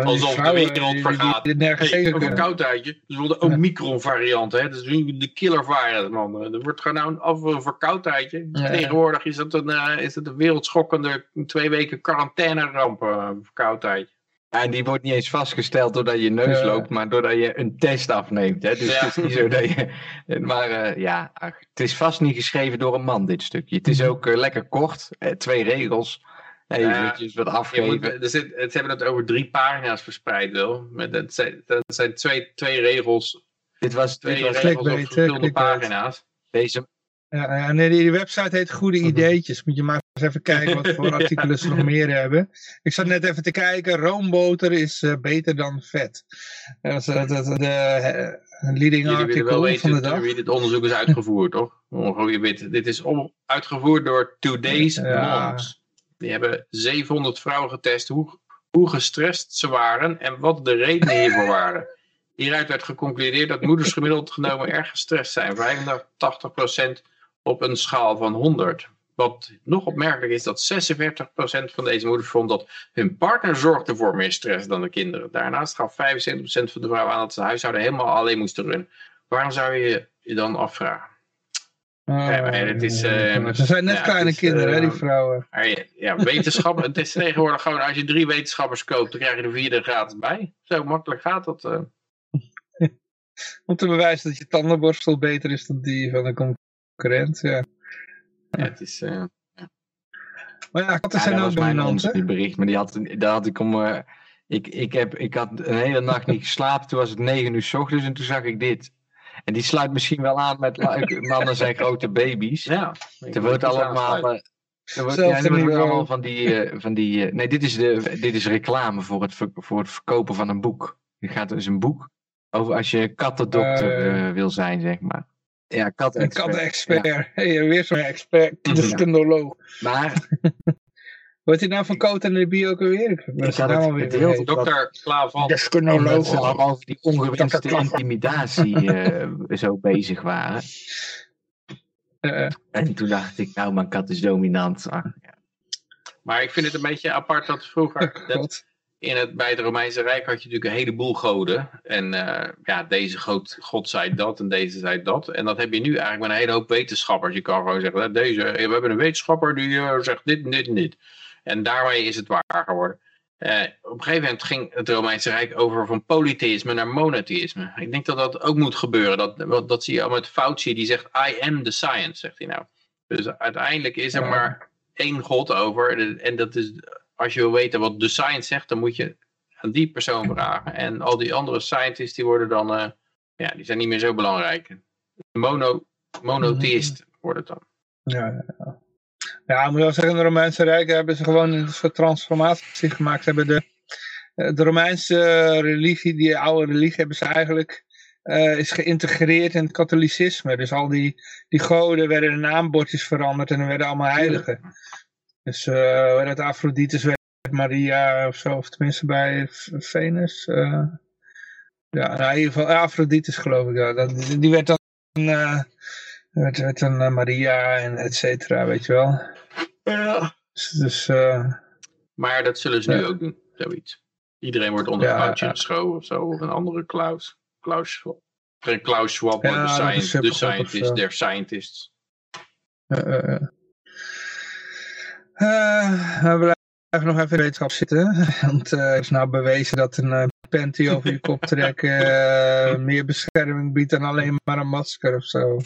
alsof de wereld vergaat. Die, die hey, een verkoudheidje, dus de Omicron variant, hè? dat is de killer variant man. Er wordt gewoon af een verkoudheidje. Ja. Tegenwoordig is het een, is het een wereldschokkende twee weken quarantaine ramp, verkoudheidje. En die wordt niet eens vastgesteld doordat je neus Ja. loopt, maar doordat je een test afneemt. Hè? Dus Ja. het is niet zo dat je... Maar eh, ja, ach, het is vast niet geschreven door een man, dit stukje. Het is ook eh, lekker kort, eh, twee regels. Eventjes wat Je afgeven. moet, er zit, het hebben het over drie pagina's verspreid wel. Met, het zijn, dat zijn twee, twee regels, dit was, dit twee was regels op verschillende pagina's. deze... Ja, nee, die, die website heet Goede Ideetjes. Moet je maar eens even kijken wat voor artikelen ze nog meer hebben. Ik zat net even te kijken. Roomboter is eh, beter dan vet. Dat is eh, dat, de leading wel artikel van de weten dag. wie dit onderzoek is uitgevoerd, toch? Je weet, dit is uitgevoerd door Today's Ja. Moms. Die hebben 700 vrouwen getest hoe, hoe gestrest ze waren en wat de redenen hiervoor waren. Hieruit werd geconcludeerd dat moeders gemiddeld genomen erg gestrest zijn. 85% op een schaal van 100. Wat nog opmerkelijk is dat 46% van deze moeders vond dat hun partner zorgde voor meer stress dan de kinderen. Daarnaast gaf 75% van de vrouwen aan dat ze huishouden helemaal alleen moesten runnen. Waarom zou je je dan afvragen? Oh, Ja, maar het is, ze zijn net ja, kleine is, kinderen, hè, die eh, vrouwen. Ja, wetenschap, het is tegenwoordig gewoon, als je drie wetenschappers koopt, dan krijg je de vierde gratis bij. Zo makkelijk gaat dat. eh. Om te bewijzen dat je tandenborstel beter is dan die van de concurrent. Ja. Ja, het is, eh, Maar ja, katten Ja, zijn ook dominant, hè? bericht. Maar die had, daar had ik om... eh, ik, ik, heb, ik had een hele nacht niet geslapen. Toen was het negen uur s ochtends en toen zag ik dit. En die sluit misschien wel aan met mannen zijn grote baby's. ja. Er wordt allemaal... eh, er wordt, ja, Zelfde er wordt niveau. allemaal van die... eh, van die nee, dit is, de, dit is reclame voor het, ver- voor het verkopen van een boek. Je gaat dus een boek over als je kattendokter eh, wil zijn, zeg maar. Ja, Een kat-expert. kat-expert. Hey, weer zo'n expert, deskundeloog. Maar Wat hij nou van Coat en de Bio ook alweer? Ik had naam het gedeeld. Dokter Klavan. omdat Deskundeloog. ze allemaal over die ongewenste intimidatie eh, zo bezig waren. Eh, En toen dacht ik, nou, mijn kat is dominant. Ach, ja. Maar ik vind het een beetje apart dat vroeger, dat. In het, bij het Romeinse Rijk had je natuurlijk een heleboel goden. En eh, ja, deze god, god zei dat en deze zei dat. En dat heb je nu eigenlijk met een hele hoop wetenschappers. Je kan gewoon zeggen, "Nou, deze, we hebben een wetenschapper die eh, zegt dit en dit en dit. En daarmee is het waar geworden. Eh, op een gegeven moment ging het Romeinse Rijk over van polytheïsme naar monotheïsme. Ik denk dat dat ook moet gebeuren. Dat, dat zie je al met Fauci, die zegt I am the science, zegt hij nou. Dus uiteindelijk is er Ja. maar één god over. En dat is, als je wil weten wat de science zegt, dan moet je aan die persoon vragen. En al die andere scientists, die worden dan, eh, ja, die zijn niet meer zo belangrijk. Mono, monotheïst wordt het dan. Ja, ja, ja. Ja, ik moet wel zeggen, in de Romeinse Rijk hebben ze gewoon een soort transformatie gemaakt. Ze hebben de, eh, de Romeinse religie, die oude religie, hebben ze eigenlijk eh, is geïntegreerd in het katholicisme. Dus al die, die goden werden in naambordjes veranderd en dan werden allemaal heiligen. Dus eh werd het Afroditus, werd Maria of zo, of tenminste bij Venus. eh. ja, nou, in ieder geval Afroditus geloof ik. Ja. Dat, die- werd dan eh, werd, werd dan eh, Maria en et cetera, weet je wel. Dus, dus eh, Maar dat zullen ze nu Ja. ook doen, zoiets. Iedereen wordt onder Ja, een ja. geschoven of zo, of een andere Klaus. Klaus Klaus Schwab, Ja, de, dat science, is de scientist, der scientists. Eh, eh, eh. Eh, we blijven nog even in wetenschap zitten. Want eh, het is nou bewezen dat een eh, panty over je kop trekken eh, meer bescherming biedt dan alleen maar een masker of zo.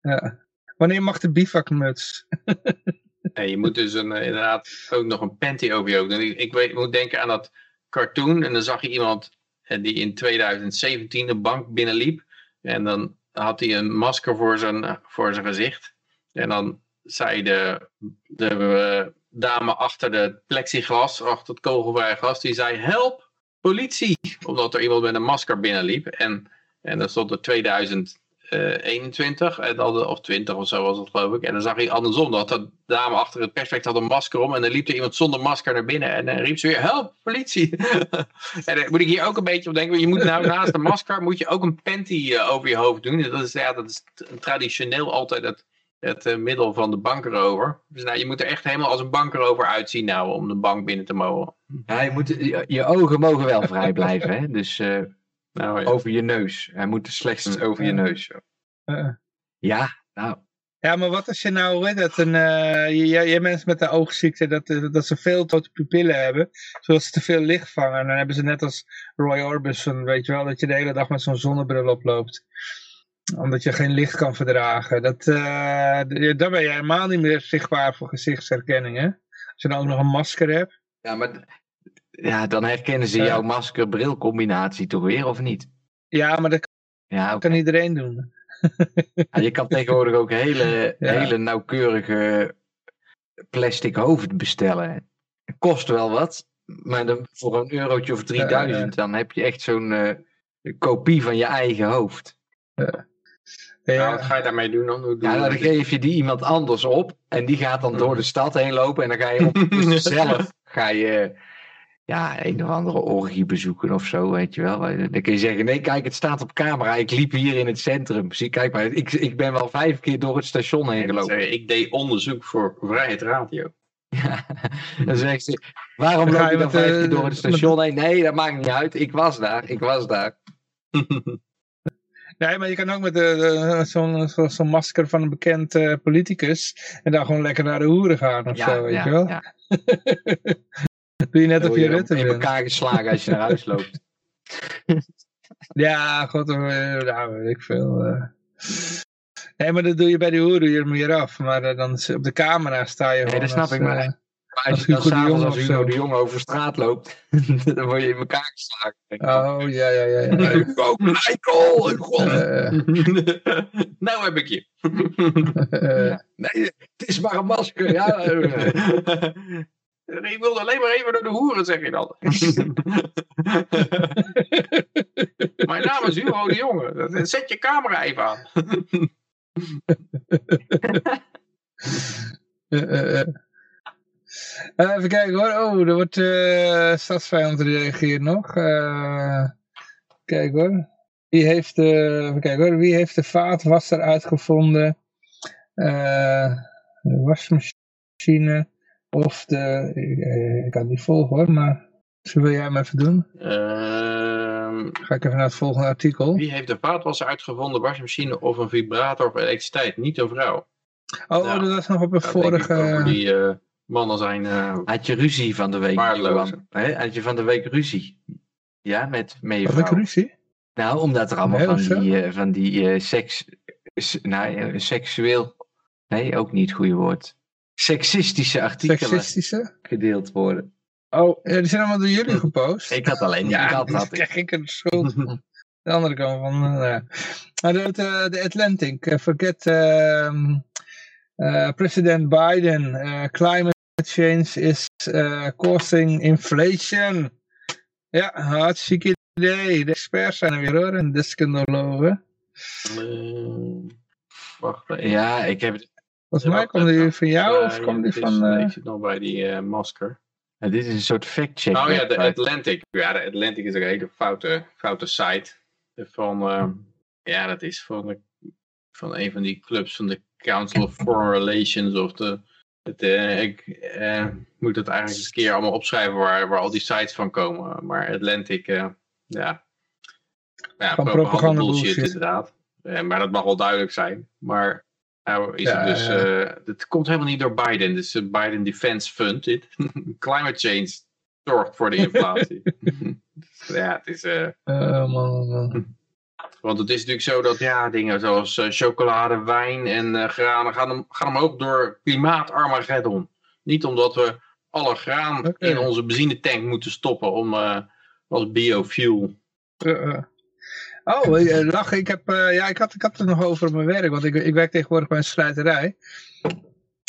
Ja. Wanneer mag de bivakmuts? En je moet dus een, eh, inderdaad ook nog een panty over je hoofd doen. Ik, ik weet, ik moet denken aan dat cartoon. En dan zag je iemand eh, die in 2017 een bank binnenliep. En dan had hij een masker voor zijn, eh, voor zijn gezicht. En dan zei de, de eh, dame achter de plexiglas, achter het kogelvrije glas, die zei help, politie. Omdat er iemand met een masker binnenliep. En, en dan stond er 2021, en dan, of 20 of zo was het geloof ik. En dan zag hij andersom, dat de dame achter het perspex had een masker om. En dan liep er iemand zonder masker naar binnen. En dan riep ze weer, help, politie. en dan moet ik hier ook een beetje op denken. Je moet nou naast de masker, moet je ook een panty eh, over je hoofd doen. Dat is, ja, dat is traditioneel altijd het, het eh, middel van de bankerover. Dus nou, je moet er echt helemaal als een bankerover uitzien nou, om de bank binnen te mogen. Ja, je, moet, je, je ogen mogen wel vrij blijven, hè? Dus eh, Nou, ja. over je neus. Hij moet slechts over je neus. Eh, Ja, nou. Ja, maar wat als je nou, heet dat, een, eh je, je, je mensen met de oogziekte, dat, dat ze veel grote pupillen hebben, zodat ze te veel licht vangen. En dan hebben ze net als Roy Orbison, weet je wel, dat je de hele dag met zo'n zonnebril oploopt. Omdat je geen licht kan verdragen. Dat, eh, d- dan ben je helemaal niet meer zichtbaar voor gezichtsherkenning, hè? Als je dan ook nog een masker hebt. Ja, maar ja, dan herkennen ze jouw masker-bril combinatie toch weer, of niet? Ja, maar dat Ja, kan iedereen doen. Ja, je kan tegenwoordig ook hele, Ja. hele nauwkeurige plastic hoofd bestellen. Het kost wel wat, maar dan, voor een eurotje of 3000 dan heb je echt zo'n eh, kopie van je eigen hoofd. Ja, Ja, wat ga je daarmee doen dan? Doe Ja, dan geef je die iemand anders op en die gaat dan door de stad heen lopen en dan ga je op zelf ga je ja, een of andere orgie bezoeken of zo, weet je wel. Dan kun je zeggen, nee kijk, het staat op camera, ik liep hier in het centrum. Zie, kijk maar, ik, ik ben wel vijf keer door het station heen gelopen. Ik deed onderzoek voor Vrijheid Radio. Ja. Dan zegt ze, waarom loop je dan vijf eh, keer door het station heen? Nee, dat maakt niet uit. Ik was daar, ik was daar. Nee, maar je kan ook met, de, de- zo'n zo, zo'n masker van een bekend eh, politicus en dan gewoon lekker naar de hoeren gaan of zo, weet ja, je wel. ja. Doe je net word je je Rutte in elkaar geslagen als je naar huis loopt. Ja, god, eh, nou, weet ik veel. eh. Nee, maar dat doe je bij die hoeren, doe je er meer af. Maar dan op de camera sta je Nee, dat snap als, ik, maar- Maar als Als je dan Hugo s'avonds als Hugo de Jong over straat loopt, dan word je in elkaar geslagen. Oh, ja, ja, ja. ja. Hugo, Michael, god. Eh, nou heb ik je. eh, Nee, het is maar een masker. Ja, eh. ik wilde alleen maar even naar de hoeren, zeg je dan. Mijn naam is Hugo de Jonge. Zet je camera even aan. Eh, even kijken hoor. Oh, er wordt eh stadsvijand reageert nog. Eh, kijk hoor. Wie heeft de, even kijken hoor. Wie heeft de vaatwasser uitgevonden? De wasmachine of de... Ik, kan het niet volgen hoor, maar... Zo wil jij hem even doen? Ehm, Ga ik even naar het volgende artikel. wie heeft de vaatwasser uitgevonden, wasmachine of een vibrator of elektriciteit? Niet een vrouw. Oh, Ja. dat was nog op een vorige... die eh, mannen zijn eh, Had je ruzie van de week. Johan? Hè? Had je van de week ruzie? Ja, met, met je Wat een vrouw? ruzie? Nou, omdat er allemaal Nee, van die, eh, van die eh, seks... s- nou, eh, seksueel... Nee, ook niet het goede woord. Seksistische artikelen Seksistische? gedeeld worden. Oh, Ja, die zijn allemaal door jullie gepost. ik had alleen die Ja, dan had ik. krijg ik een schuld van. De andere kant van, eh, nou. Maar de, de, Atlantic, eh, forget ehm, eh, President Biden, eh, climate change is eh, causing inflation. Ja, hartstikke idee. De experts zijn er weer hoor, en deskundigen. eh, wacht. Ja, ik heb het... Volgens mij kwam die van jou of kwam die van... eh, ik zit nog bij die eh, masker. ja, dit is een soort fact-check. Oh ja, de. Atlantic. Ja, de Atlantic is een hele foute, foute site. Van, eh, ja, dat is van, de, van een van die clubs van de Council of Foreign Relations. Of de, het, eh, ik eh, moet het eigenlijk eens een keer allemaal opschrijven waar, waar al die sites van komen. Maar Atlantic, eh, ja. Ja, Van propaganda bullshit, bullshit. inderdaad. Eh, maar dat mag wel duidelijk zijn. Maar nou is Ja, het dus, ja. het komt helemaal niet door Biden. Het is een Biden Defense Fund. Dit. Climate change zorgt voor de inflatie. ja, het is, eh, man, man. Want het is natuurlijk zo dat ja, dingen zoals eh, chocolade, wijn en eh, granen gaan, om, gaan omhoog door klimaatarmageddon. Niet omdat we alle graan in onze benzinetank moeten stoppen om, eh, als biofuel. Oh, lach, ik, heb, ja, ik, had, ik had het nog over op mijn werk, want ik, ik werk tegenwoordig bij een slijterij.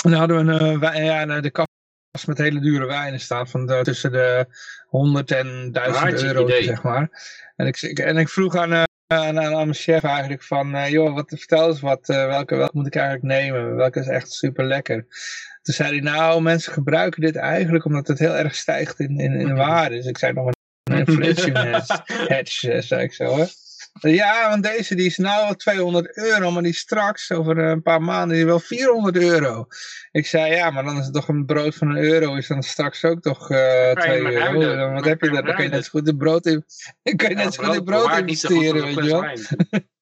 En dan hadden we een, wijn- ja, een- de kast met hele dure wijnen staan van de, tussen de 100 en 1000 Hartstikke euro, idee. zeg maar. En ik, en ik vroeg aan, aan, aan, aan mijn chef eigenlijk van, eh, joh, wat, vertel eens wat, eh, welke, welke moet ik eigenlijk nemen? Welke is echt super lekker? Toen zei hij, nou, mensen gebruiken dit eigenlijk omdat het heel erg stijgt in, in, in waarde. Dus ik zei nog een inflation hedge, eh, zei ik zo, hè. Ja, want deze die is nou 200 euro, maar die straks, over een paar maanden, die wel 400 euro. Ik zei, ja, maar dan is het toch een brood van een euro, is dan straks ook toch eh 2 maar euro. Dan, wat heb je daar? Dan kun je net zo goed in brood, in, dan kun je net zo goed in brood investeren, weet je wel.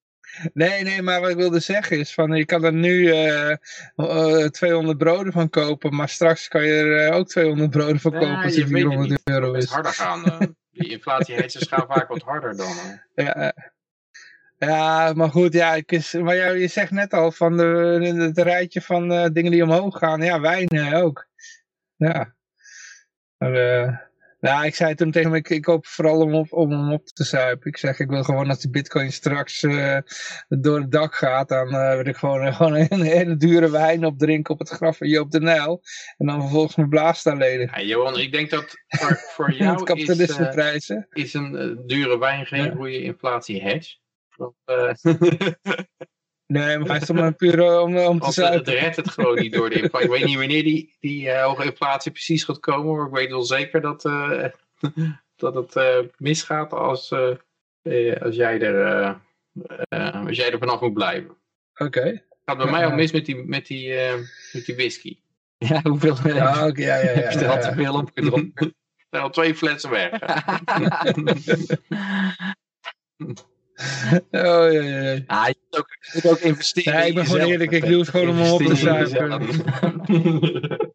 Nee, nee, maar wat ik wilde zeggen is van je kan er nu eh, eh, 200 broden van kopen, maar straks kan je er eh, ook 200 broden van kopen als je het weet het 400 niet. euro Het is. harder gaan. eh. die inflatie hedges gaan vaak wat harder dan. eh. Ja, eh. Ja, maar goed, ja, ik is, maar jou, je zegt net al van de, het rijtje van eh, dingen die omhoog gaan. Ja, wijn ook. Ja. Maar, eh, ja, ik zei toen tegen hem, ik, ik koop vooral om, op, om hem op te zuipen. Ik zeg, ik wil gewoon als die bitcoin straks eh, door het dak gaat, dan wil ik gewoon, gewoon een hele dure wijn opdrinken op het graf van Joop de Nijl. En dan vervolgens mijn blaas daar ledigen. Ja, Johan, ik denk dat voor, voor jou is, is een dure wijn geen goede inflatie hedge. Want, eh, Nee, maar hij is om, puur eh, om, om te want eh, het zuipen. redt het gewoon niet door de inflatie. Ik weet niet wanneer die, die eh, hoge inflatie precies gaat komen, maar ik weet wel zeker dat, eh, dat het eh, misgaat als, eh, eh, als, jij er, als jij er vanaf moet blijven. Oké. Het gaat bij Ja, mij al mis met die, met die, eh, met die whisky. Ja, hoeveel Ja, oké, ja, ja, ja. heb je er al te veel op gedronken? Er zijn al twee flessen weg. Oh, ja, ja, ja. Ah, je moet ook, je moet ook investeren Nee, in ik ben gewoon eerlijk, ik doe het gewoon om op te zuipen.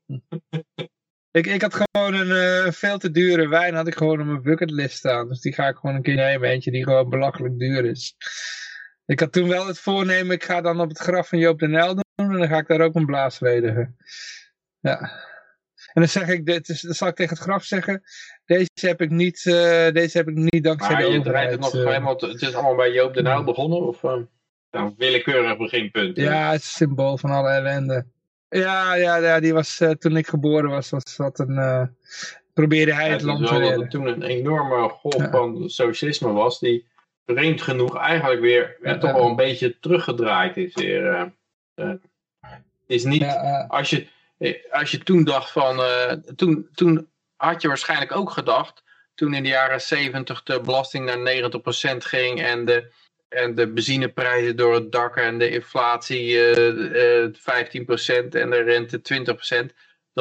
Ik, ik had gewoon een eh, veel te dure wijn, had ik gewoon op mijn bucketlist staan. Dus die ga ik gewoon een keer nemen, eentje die gewoon belachelijk duur is. Ik had toen wel het voornemen, ik ga dan op het graf van Joop de Nijl doen en dan ga ik daar ook een blaas ledigen. Ja. En dan zeg ik, dit is, dan zal ik tegen het graf zeggen, deze heb ik niet, eh, deze heb ik niet dankzij Maar de je draait het nog helemaal, het is allemaal bij Joop de Nijl begonnen? Of eh, nou, willekeurig beginpunt? Ja, het is een symbool van alle ellende. Ja, ja, ja die was, eh, toen ik geboren was, was dat een, eh, probeerde hij Ja, het het is land te wel dat redden. er toen een enorme golf Ja. van socialisme was, die vreemd genoeg eigenlijk weer Ja, toch wel een beetje teruggedraaid is. Weer, eh, eh. is niet, Ja, als, je, als je toen dacht van, eh, toen, toen had je waarschijnlijk ook gedacht, toen in de jaren 70 de belasting naar 90% ging en de, en de benzineprijzen door het dak en de inflatie eh, eh, 15% en de rente 20%,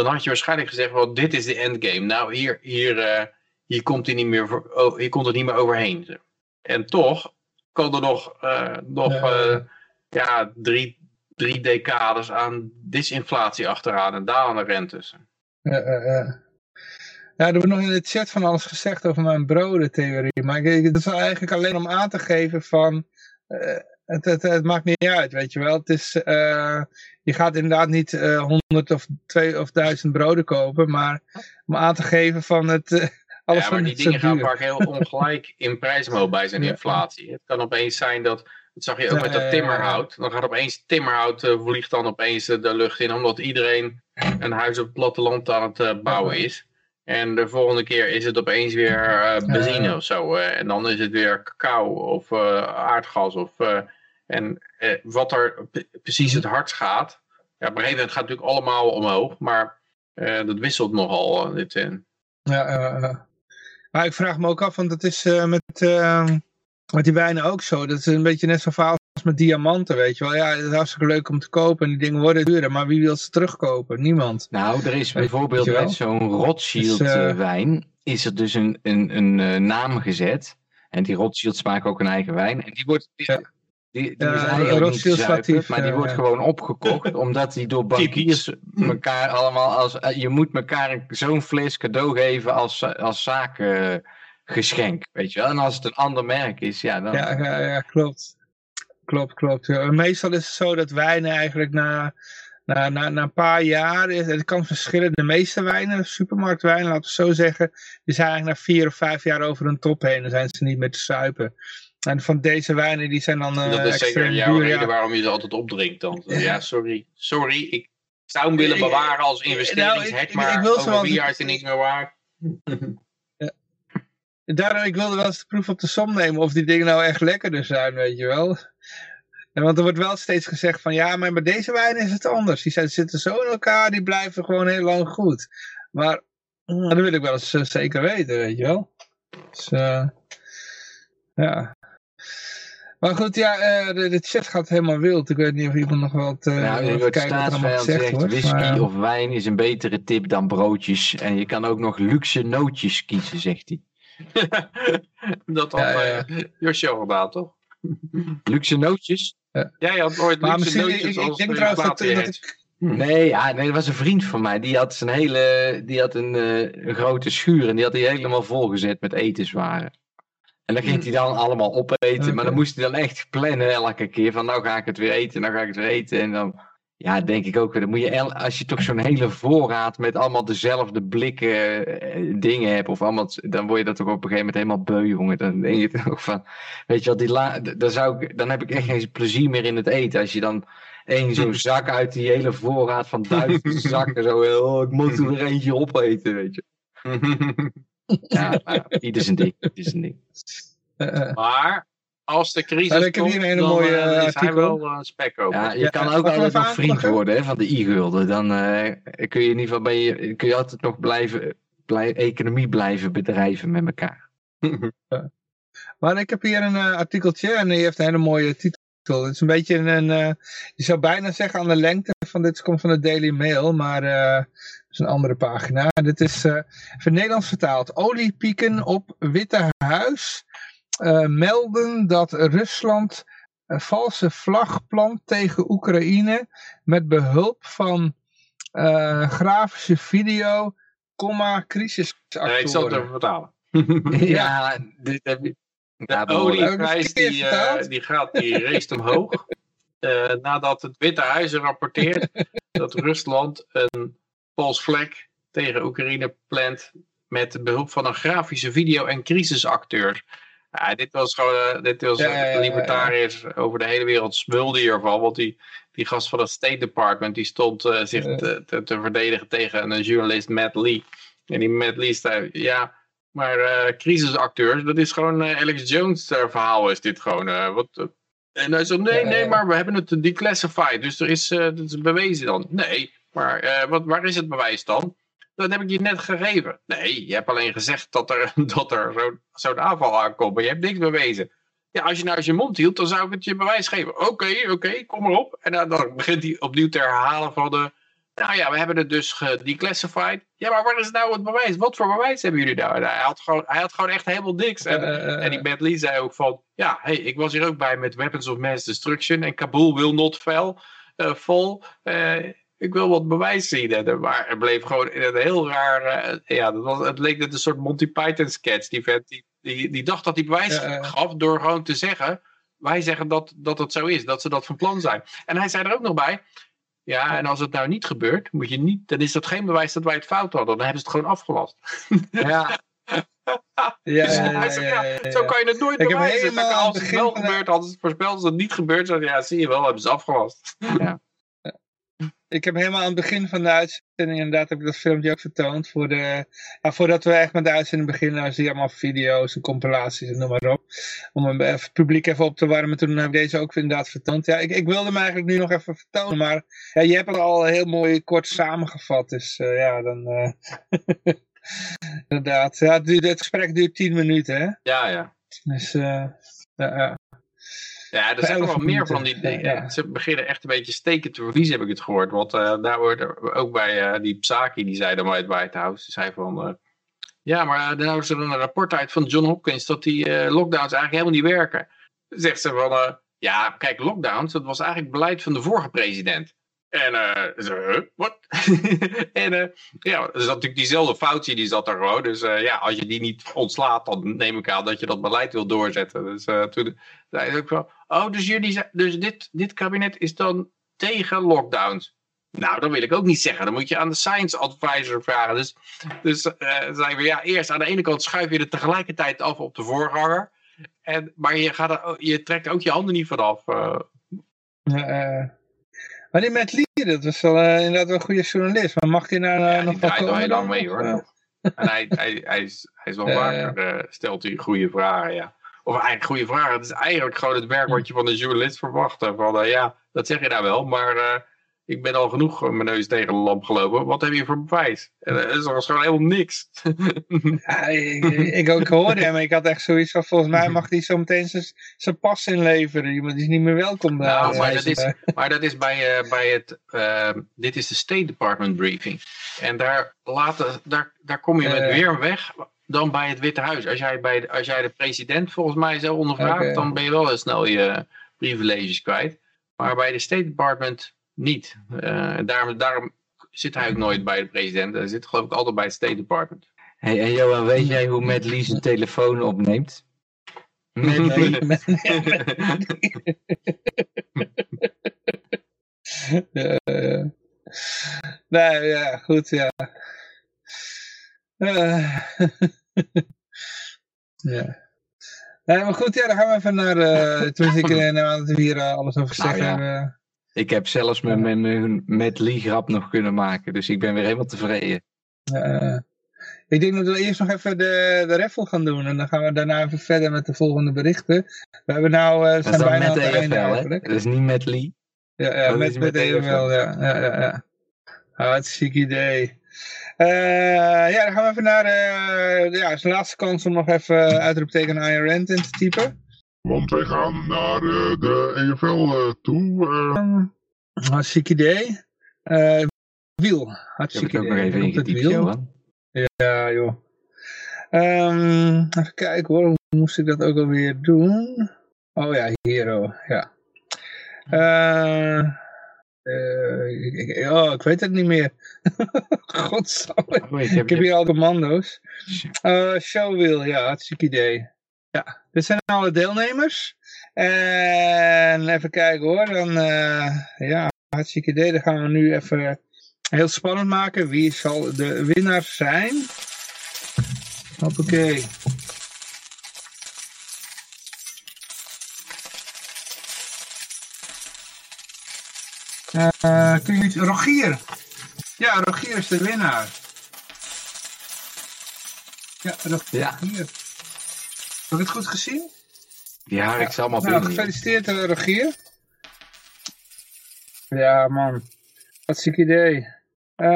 dan had je waarschijnlijk gezegd, wel, dit is de endgame. Nou, hier, hier, eh, hier, komt, hij niet meer voor, oh, hier komt het niet meer overheen. En toch kan er nog, eh, nog eh, ja, drie, drie decades aan disinflatie achteraan en dalende rentes. ja, ja, ja. Ja, er wordt nog in de chat van alles gezegd over mijn brodentheorie. Maar ik, het is eigenlijk alleen om aan te geven van... eh, het, het, het maakt niet uit, weet je wel. Het is, eh, je gaat inderdaad niet eh 100 of 2 of 1000 broden kopen. Maar om aan te geven van het... alles ja, maar die dingen gaan vaak heel ongelijk in prijs omhoog bij zijn inflatie. Het kan opeens zijn dat, dat zag je ook met dat timmerhout. Dan gaat opeens timmerhout, eh, vliegt dan opeens eh, de lucht in, omdat iedereen een huis op het platteland aan het eh, bouwen is. En de volgende keer is het opeens weer benzine of zo. en dan is het weer cacao of aardgas. Of, en wat er precies het hardst gaat. Ja, op een gegeven moment gaat het natuurlijk allemaal omhoog. Maar dat wisselt nogal. dit, eh. Ja, maar ik vraag me ook af, want dat is met, met die wijnen ook zo. Dat is een beetje net zo'n verhaal als met diamanten, weet je wel. Ja, het is hartstikke leuk om te kopen en die dingen worden duurder. Maar wie wil ze terugkopen? Niemand. Nou, er is bijvoorbeeld met zo'n Rothschild Dus, eh, eh, wijn, is er dus een, een, een eh, naam gezet. En die Rothschilds maken ook een eigen wijn. En die wordt... Die, Ja. die, die Ja, is eigenlijk niet maar die ja, wordt ja. gewoon opgekocht, omdat die door bankiers elkaar allemaal als... je moet elkaar zo'n fles cadeau geven als, als zakengeschenk, weet je wel. En als het een ander merk is, ja, dan... Ja, ja, ja klopt. Klopt, klopt. Ja. Meestal is het zo dat wijnen eigenlijk na, na, na, na een paar jaar, het kan verschillen, de meeste wijnen, supermarktwijnen, laten we zo zeggen, die zijn eigenlijk na vier of vijf jaar over een top heen, dan zijn ze niet meer te suipen. En van deze wijnen, die zijn dan eh dat is zeker extreem jouw duur. reden Ja. waarom je ze altijd opdrinkt dan. Ja, Ja. sorry. Sorry, ik zou hem willen bewaren als nou, investeringshedge, ik- ik- maar ik wil ze over vier jaar is niet meer waard. Daarom, ik wilde wel eens de proef op de som nemen of die dingen nou echt lekkerder zijn, weet je wel. En want er wordt wel steeds gezegd van, ja, maar bij deze wijn is het anders. Die zijn, zitten zo in elkaar, die blijven gewoon heel lang goed. Maar mm, dat wil ik wel eens eh, zeker weten, weet je wel. Dus, eh, ja. Maar goed, ja, eh, de, de chat gaat helemaal wild. Ik weet niet of iemand nog wat... eh Nou, er wordt staatsvijand zegt, whisky maar, of wijn is een betere tip dan broodjes. En je kan ook nog luxe nootjes kiezen, zegt hij. dat had Ja, ja, eh, Josje al gedaan, toch? Luxe nootjes. Jij had ooit Maar luxe ik, nootjes ik als denk eh, trouwens dat, plaat dat ik... Nee, ja, nee, dat was een vriend van mij. Die had zijn hele, die had een, eh, een grote schuur en die had hij helemaal volgezet met etenswaren. En dan ging hij dan allemaal opeten, maar dan moest hij dan echt plannen elke keer van nou ga ik het weer eten, nou ga ik het weer eten. En dan, ja, denk ik ook weer, dan moet je, als je toch zo'n hele voorraad met allemaal dezelfde blikken eh, dingen hebt, of allemaal, dan word je dat toch op een gegeven moment helemaal beu, jongen. Dan denk je toch van, weet je wat, die la, dan, zou ik, dan heb ik echt geen plezier meer in het eten. Als je dan één zo'n zak uit die hele voorraad van duizend zakken, zo, oh, ik moet er weer eentje opeten, weet je. Ja, nou, ieder zijn ding, ieder zijn ding. eh, eh, Maar als de crisis heb komt, hier een hele mooie, eh, eh, is hij wel eh, spek over. Ja, je Ja, kan ook altijd nog vriend worden hè, van de i-gulden. Dan eh, kun je in ieder geval ben je, kun je altijd nog blijven, blij, economie blijven bedrijven met elkaar. Maar ik heb hier een eh, artikeltje en die heeft een hele mooie titel. Het is een beetje een, eh, je zou bijna zeggen aan de lengte van dit komt van de Daily Mail, maar eh, het is een andere pagina. Dit is eh even Nederlands vertaald. Oliepieken op Witte Huis melden dat Rusland een valse vlag plant tegen Oekraïne met behulp van eh, grafische video, comma, crisisactoren. Nee, ik zal het even vertalen. Ja, dit heb je. De olieprijs die, eh, die gaat, die race omhoog. Eh, nadat het Witte Huis rapporteert dat Rusland een vals vlek tegen Oekraïne plant met behulp van een grafische video en crisisacteur. Ja, dit was gewoon, eh, dit was Ja, ja, libertariërs over de hele wereld smulden hiervan, want die, die gast van het State Department die stond eh, zich te, te, te verdedigen tegen een journalist Matt Lee. En die Matt Lee zei, ja, maar eh, crisisacteurs, dat is gewoon eh, Alex Jones verhaal is dit gewoon. wat, en hij zei, nee, nee, maar we hebben het declassified, dus er is, dat is bewezen dan. Nee, maar wat, waar is het bewijs dan? Dat heb ik je net gegeven. Nee, je hebt alleen gezegd dat er, dat er zo- zo'n aanval aankomt, maar je hebt niks bewezen. Ja, als je nou eens je mond hield, dan zou ik het je bewijs geven. Oké, oké, kom maar op. En dan, dan begint hij opnieuw te herhalen van de... Nou ja, we hebben het dus gedeclassified. Ja, maar waar is nou het bewijs? Wat voor bewijs hebben jullie nou? En hij, had gewoon, hij had gewoon echt helemaal niks. En, Eh, eh, eh, en die Matt Lee zei ook van... Ja, hey, ik was hier ook bij met Weapons of Mass Destruction. En Kabul will not fail. vol. Eh, ik wil wat bewijs zien. En, er- maar er bleef gewoon in een heel raar... eh, ja, dat was, het leek net een soort Monty Python sketch. Die vent die, die, die dacht dat hij bewijs Ja, ja. gaf door gewoon te zeggen... Wij zeggen dat, dat het zo is, dat ze dat van plan zijn. En hij zei er ook nog bij... Ja, en als het nou niet gebeurt, moet je niet, dan is dat geen bewijs dat wij het fout hadden. Dan hebben ze het gewoon afgelast. Ja, ja, Dus ja, ja, ja, ja, ja, ja. Zo kan je het nooit Ik heb bewijzen. helemaal als het wel gebeurt, ze het voorspeld. Als het niet gebeurt, dan ja, zie je wel, hebben ze afgelast. Ik heb helemaal aan het begin van de uitzending, inderdaad heb ik dat filmpje ook vertoond. Voor de, ja, voordat we echt met de uitzending beginnen, dan zie je allemaal video's en compilaties en noem maar op. Om hem even, het publiek even op te warmen, toen heb ik deze ook inderdaad vertoond. Ja, ik, ik wilde hem eigenlijk nu nog even vertonen, maar ja, je hebt het al heel mooi kort samengevat. Dus eh, ja, dan... eh, inderdaad. Ja, het, duurt- het gesprek duurt 10 minuten, hè. Ja, ja. Dus, eh, ja, ja. Ja, er zijn nog wel meer van die dingen. Ja. Ze beginnen echt een beetje steken te verliezen, heb ik het gehoord. Want eh, daar wordt ook bij eh, die Psaki, die zei dan bij het White House. Die zei van, eh, ja, maar uh, nou is er een rapport uit van John Hopkins dat die lockdowns eigenlijk helemaal niet werken. Zegt ze van, ja, kijk, lockdowns, dat was eigenlijk beleid van de vorige president. En huh, wat? en eh, ja, er zat natuurlijk diezelfde foutje, die zat er gewoon. Dus eh, ja, als je die niet ontslaat, dan neem ik aan dat je dat beleid wil doorzetten. Dus toen zei ook van, oh, dus jullie dus dit, dit kabinet is dan tegen lockdowns. Nou, dat wil ik ook niet zeggen. Dan moet je aan de science advisor vragen. Dus, dus zeiden we, ja, eerst aan de ene kant schuif je er tegelijkertijd af op de voorganger. En, maar je, gaat er, je trekt ook je handen niet vanaf. eh. Maar die Matt Lee, dat was wel eh, inderdaad wel een goede journalist. Maar mag hij nou eh, Ja, nog al komen heel lang mee hoor. En hij, hij, hij, is, hij is wel vaker, eh, stelt hij goede vragen, ja. Of eigenlijk goede vragen. Het is eigenlijk gewoon het werk wat je van een journalist verwacht. Van, ja, dat zeg je nou wel, maar ik ben al genoeg eh, mijn neus tegen de lamp gelopen. Wat heb je voor bewijs? En eh, dat is gewoon helemaal niks. Ja, ik, ik, ik hoorde hem, ik had echt zoiets van, volgens mij mag hij zo meteen zijn- zijn pas inleveren. Iemand is niet meer welkom daar. Nou, maar Eh, dat is, eh, maar dat is bij, eh, bij het, eh, dit is de State Department briefing. En daar, laten, daar, daar kom je met Eh. weer weg dan bij het Witte Huis. Als jij, bij de, als jij de president volgens mij zo ondervraagt, dan ben je wel snel je privileges kwijt. Maar bij de State Department niet. Eh, daarom, daarom zit hij ook nooit bij de president. Hij zit geloof ik altijd bij het State Department. Hey, en Johan, weet jij hoe Matt Lee zijn telefoon opneemt? Eh, nee, ja, goed, ja. Eh, ja. Nee, maar goed, ja, dan gaan we even naar, eh tenminste, ik neem aan dat we hier alles over Nou zeggen ja. Ik heb zelfs mijn, mijn, mijn Matt Lee grap nog kunnen maken, dus ik ben weer helemaal tevreden. Eh, ik denk dat we eerst nog even de, de raffle gaan doen. En dan gaan we daarna even verder met de volgende berichten. We hebben nou, eh, Dat zijn bijna aan met het de einde EFL, hè? Dat is niet Matt Lee. Ja, met, met met EFL, EFL. ja. ja, ja, ja. Hartstikke idee. Eh, ja, dan gaan we even naar, eh ja, is de laatste kans om nog even uitroepteken Rand in te typen. Want wij gaan naar eh, de EFL eh, toe. eh. Hartstikke idee. Eh, wiel, Ik heb hartstikke het ook idee. nog even Komt het ingetypt, wiel? Johan. Ja, joh. Ehm, even kijken hoor, hoe moest ik dat ook alweer doen? Oh ja, hier oh, ja. Eh, eh, ik, ik- oh, ik weet het niet meer. Godsamme. Oh, ik Ik heb, hier al commando's. Eh showwheel, ja, hartstikke idee. Ja, dit zijn alle deelnemers. En even kijken hoor, dan eh, ja, hartstikke idee. Dan gaan we nu even heel spannend maken. Wie zal de winnaar zijn? Hoppakee. Eh, kun je iets... Rogier. Ja, Rogier is de winnaar. Ja, Rogier. Ja. Heb ik het goed gezien? ja, ik zal maar Nou, gefeliciteerd uh, Rogier. Ja man, wat ziek idee. Eh,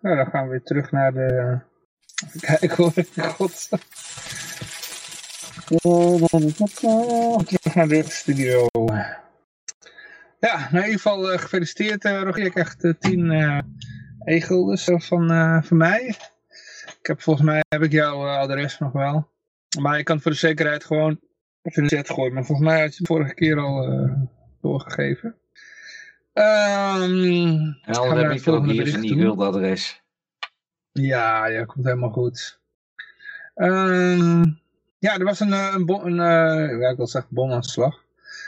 nou, dan gaan we weer terug naar de... Even kijken hoor, god. Terug naar de studio. Ja, nou, in ieder geval eh, gefeliciteerd uh, Rogier. Krijgt uh, 10 uh, uh, van, uh, van mij. Ik heb volgens mij heb ik jouw uh, adres nog wel. Maar ik kan voor de zekerheid gewoon even in de chat gooien. Maar volgens mij had je het vorige keer al uh, doorgegeven. Um, dan heb ik ook hier een e-mail adres. Ja, ja, komt helemaal goed. Um, ja, er was een, een, bom, een uh, ja, ik wil zeggen bomaanslag.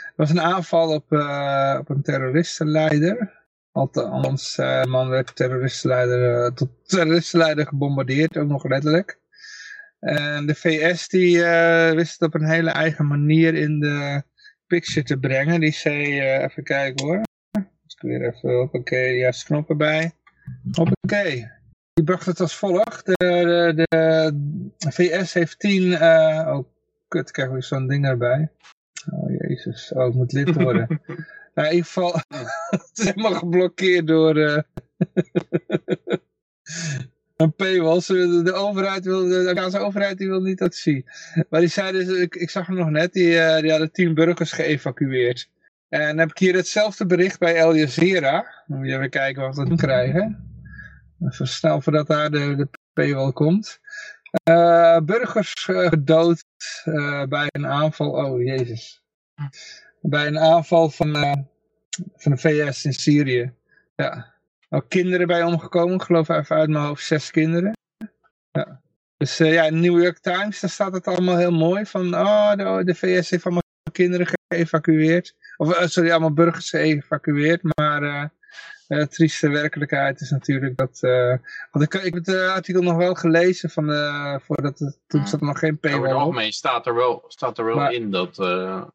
Er was een aanval op, uh, op een terroristenleider. Althans, uh, man werd terroristenleider, tot terroristenleider gebombardeerd, ook nog letterlijk. En de VS die uh, wist het op een hele eigen manier in de picture te brengen. Die zei, even kijken hoor. Dus ik weer even, hoppakee, juist knoppen bij. Hoppakee. Die bracht het als volgt. De, de, de VS heeft tien, oh kut, krijg ik zo'n ding erbij. Oh jezus, oh ik moet lid worden. nou, in ieder geval, het is helemaal geblokkeerd door... Uh, een paywall. De, overheid wil, de Amerikaanse overheid die wil niet dat zien. Maar die zei dus, ik, ik zag hem nog net, die, uh, die hadden tien burgers geëvacueerd. En dan heb ik hier hetzelfde bericht bij Al Jazeera. Moet je even kijken wat we krijgen. Even snel voordat daar de, de paywall komt. Uh, burgers gedood bij een aanval, oh jezus. Bij een aanval van, van de VS in Syrië. Ja ook kinderen bij omgekomen. Ik geloof even uit mijn hoofd zes kinderen. Ja. Dus uh, ja, in New York Times, daar staat het allemaal heel mooi. Van, oh, de, de VS heeft allemaal kinderen geëvacueerd. Of, uh, sorry, allemaal burgers geëvacueerd. Maar uh, de trieste werkelijkheid is natuurlijk dat... want ik, ik heb het artikel nog wel gelezen van de, voordat het, toen zat er nog geen paywall het algemeen staat er wel, staat er wel maar, in dat,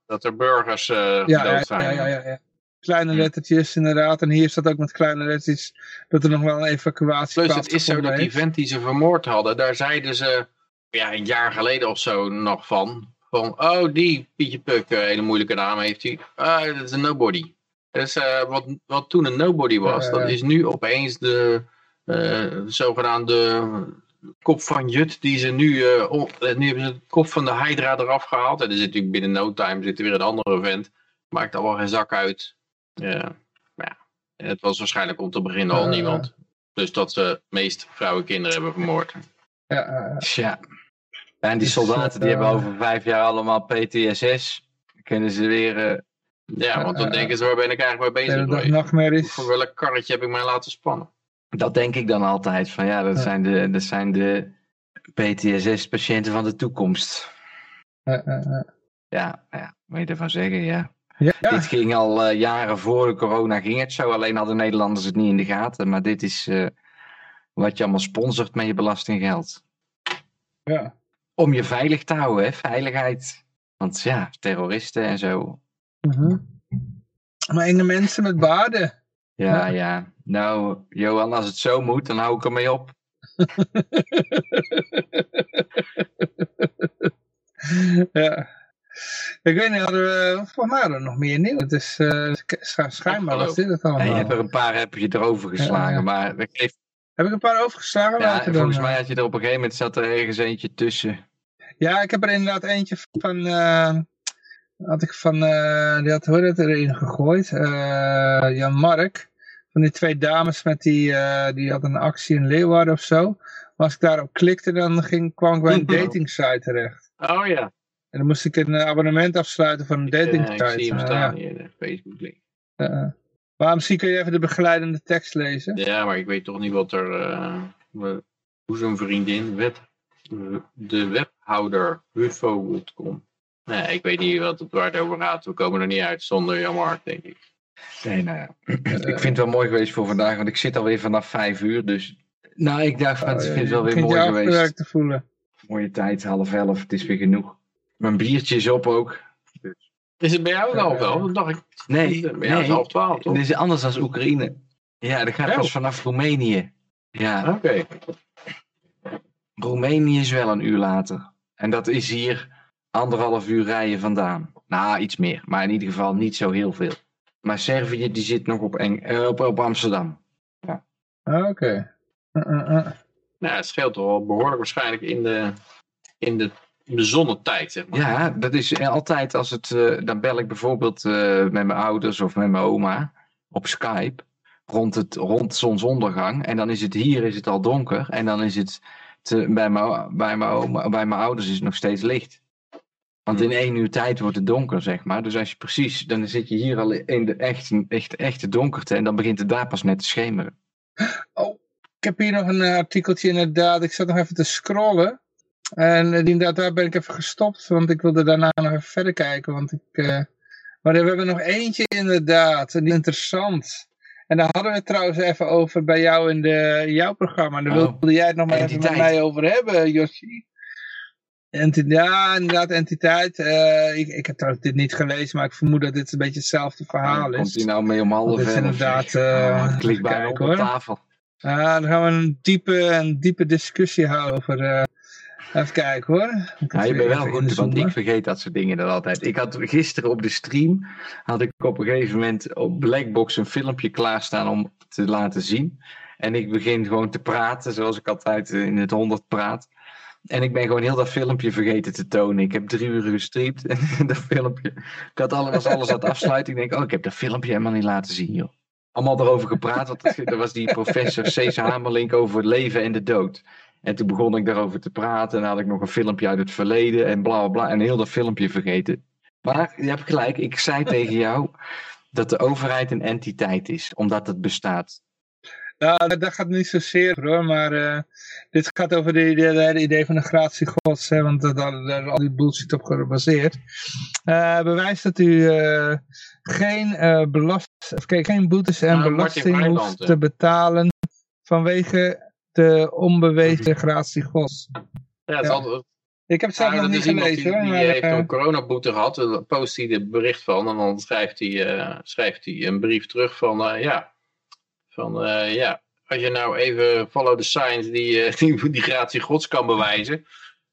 dat er burgers ja, ja, zijn. Ja, ja, ja, ja kleine lettertjes inderdaad. En hier staat ook met kleine lettertjes dat er nog wel een evacuatie Plus het is zo dat die vent die ze vermoord hadden, daar zeiden ze ja, een jaar geleden of zo nog van. Van, oh die Pietje Puk, een hele moeilijke naam heeft hij. Ah, dat is een nobody. Dus uh, wat, wat toen een nobody was, uh, dat is nu opeens de uh, zogenaamde kop van Jut die ze nu, oh, nu hebben ze de kop van de Hydra eraf gehaald. En er zit natuurlijk binnen no time zit er weer een andere vent. Maakt al wel geen zak uit. Ja, ja. Het was waarschijnlijk om te beginnen al uh, niemand. Dus dat ze meest vrouwen en kinderen hebben vermoord. Ja, eh, Tja. En die soldaten die eh, hebben over vijf jaar allemaal PTSS. Kunnen ze weer... Ja, want dan Eh, denken ze, waar ben ik eigenlijk mee bezig nachtmerries. Voor welk karretje heb ik mij laten spannen? dat denk ik dan altijd. Van ja, dat, Ja. Zijn, de, dat zijn de PTSS-patiënten van de toekomst. Eh, eh, eh. Ja, ja, moet je ervan zeggen, ja. Ja, Dit ging al eh, jaren voor de corona ging het zo. Alleen hadden Nederlanders het niet in de gaten. Maar dit is eh, wat je allemaal sponsort met je belastinggeld. ja. Om je veilig te houden, hè? Veiligheid. Want ja, terroristen en zo. Mhm. Maar enge mensen met baarden. Ja, Ja. ja. Nou, Johan, als het zo moet, dan hou ik ermee op. ja. Ik weet niet, hadden we, volgens mij nog meer nieuws. Het is, eh, sch- schijnbaar was dit het allemaal. je hebt er een paar heb je erover geslagen. Ja, ja. Maar dat geeft, Heb ik een paar overgeslagen? ja, dan, volgens eh. mij had je er op een gegeven moment zat er ergens eentje tussen. Ja, ik heb er inderdaad eentje van, eh, had ik van, eh, die had, hoe heet het, erin gegooid, Eh, Jan Mark, van die twee dames met die, eh, die had een actie in Leeuwarden of zo. Maar als ik daarop klikte, dan ging, kwam ik bij een dating site terecht. Oh ja, En dan moest ik een abonnement afsluiten van een dating site. ik zie hem staan ja. hier, de Facebook link. Maar misschien kun je even de begeleidende tekst lezen. Ja, maar ik weet toch niet wat er, hoe zo'n vriendin, wet, de webhouder, Huffo.com. Nee, ik weet niet wat het, waar het over gaat. We komen er niet uit zonder Jan Mark, denk ik. Nee, nou ja. ik vind het wel mooi geweest voor vandaag, want ik zit alweer vanaf vijf uur. Dus nou, ik dacht, van, ik vind het wel weer mooi geweest. te voelen. Mooie tijd, half elf, het is weer genoeg. Mijn biertje is op ook. Is het bij jou Eh, half elf? Dat dacht ik. Nee, bij jou is half twaalf, toch? Dit is anders dan Oekraïne. Ja, dat gaat Oh. pas vanaf Roemenië. Ja, Oké. Roemenië is wel een uur later. En dat is hier anderhalf uur rijden vandaan. Nou, iets meer, maar in ieder geval niet zo heel veel. Maar Servië die zit nog op, Eng eh, op, op Amsterdam. Ah, Oké. Eh, eh. Nou, het scheelt toch wel behoorlijk waarschijnlijk in de, in de tijd, zeg maar. Ja, dat is altijd als het. eh, dan bel ik bijvoorbeeld eh, met mijn ouders of met mijn oma op Skype. Rond, het, rond zonsondergang. En dan is het hier is het al donker. En dan is het te, bij, mijn, bij, mijn oma, bij mijn ouders is het nog steeds licht. Want in één uur tijd wordt het donker, zeg maar. Dus als je precies, dan zit je hier al in de echte, echte, echte donkerte. En dan begint het daar pas net te schemeren. Ik heb hier nog een eh, artikeltje inderdaad. Ik zat nog even te scrollen. En eh, inderdaad, daar ben ik even gestopt. Want ik wilde daarna nog even verder kijken. Want ik, eh, maar we hebben nog eentje inderdaad. En interessant. En daar hadden we het trouwens even over bij jou in de, jouw programma. En daar Oh, wilde jij het nog maar even met mij over hebben, Yoshi. Enti ja, inderdaad, entiteit. Eh, ik, ik heb trouwens dit niet gelezen, maar ik vermoed dat dit een beetje hetzelfde verhaal Komt is. hij nou mee om half Dat is inderdaad, ligt even bijna op de tafel. Ja, dan gaan we een diepe, een diepe discussie houden over... eh, even kijken hoor. Ja, je bent wel goed, want ik vergeet dat soort dingen dan altijd. Ik had gisteren op de stream, had ik op een gegeven moment op Blackbox een filmpje klaarstaan om te laten zien. En ik begin gewoon te praten, zoals ik altijd in het honderd praat. En ik ben gewoon heel dat filmpje vergeten te tonen. Ik heb drie uur gestreamd en dat filmpje. Ik had alles, alles aan het afsluiten. Ik denk, oh, ik heb dat filmpje helemaal niet laten zien, joh. Allemaal erover gepraat, want er was die professor Cees Hamerlink over leven en de dood. En toen begon ik daarover te praten. En had ik nog een filmpje uit het verleden en bla bla bla. En heel dat filmpje vergeten. Maar je hebt gelijk, ik zei tegen jou dat de overheid een entiteit is, omdat het bestaat. Nou, dat, dat gaat niet zozeer hoor, maar eh, dit gaat over de, de, de hele idee van de gratie gods, hè, want dat- daar daar is al die bullshit op gebaseerd. Eh bewijst dat u eh, geen, belast, of, kijk, geen boetes en belasting hoeft te betalen vanwege de onbewezen gratie gods. Ja, het is Ja. altijd, Ik heb het zelf nog dat niet gelezen die, die maar heeft een coronaboete gehad. Dan post hij er bericht van. En dan schrijft hij, schrijft hij een brief terug van, ja, van, eh, ja, als je nou even follow the science die, eh, die, die gratie gods kan bewijzen,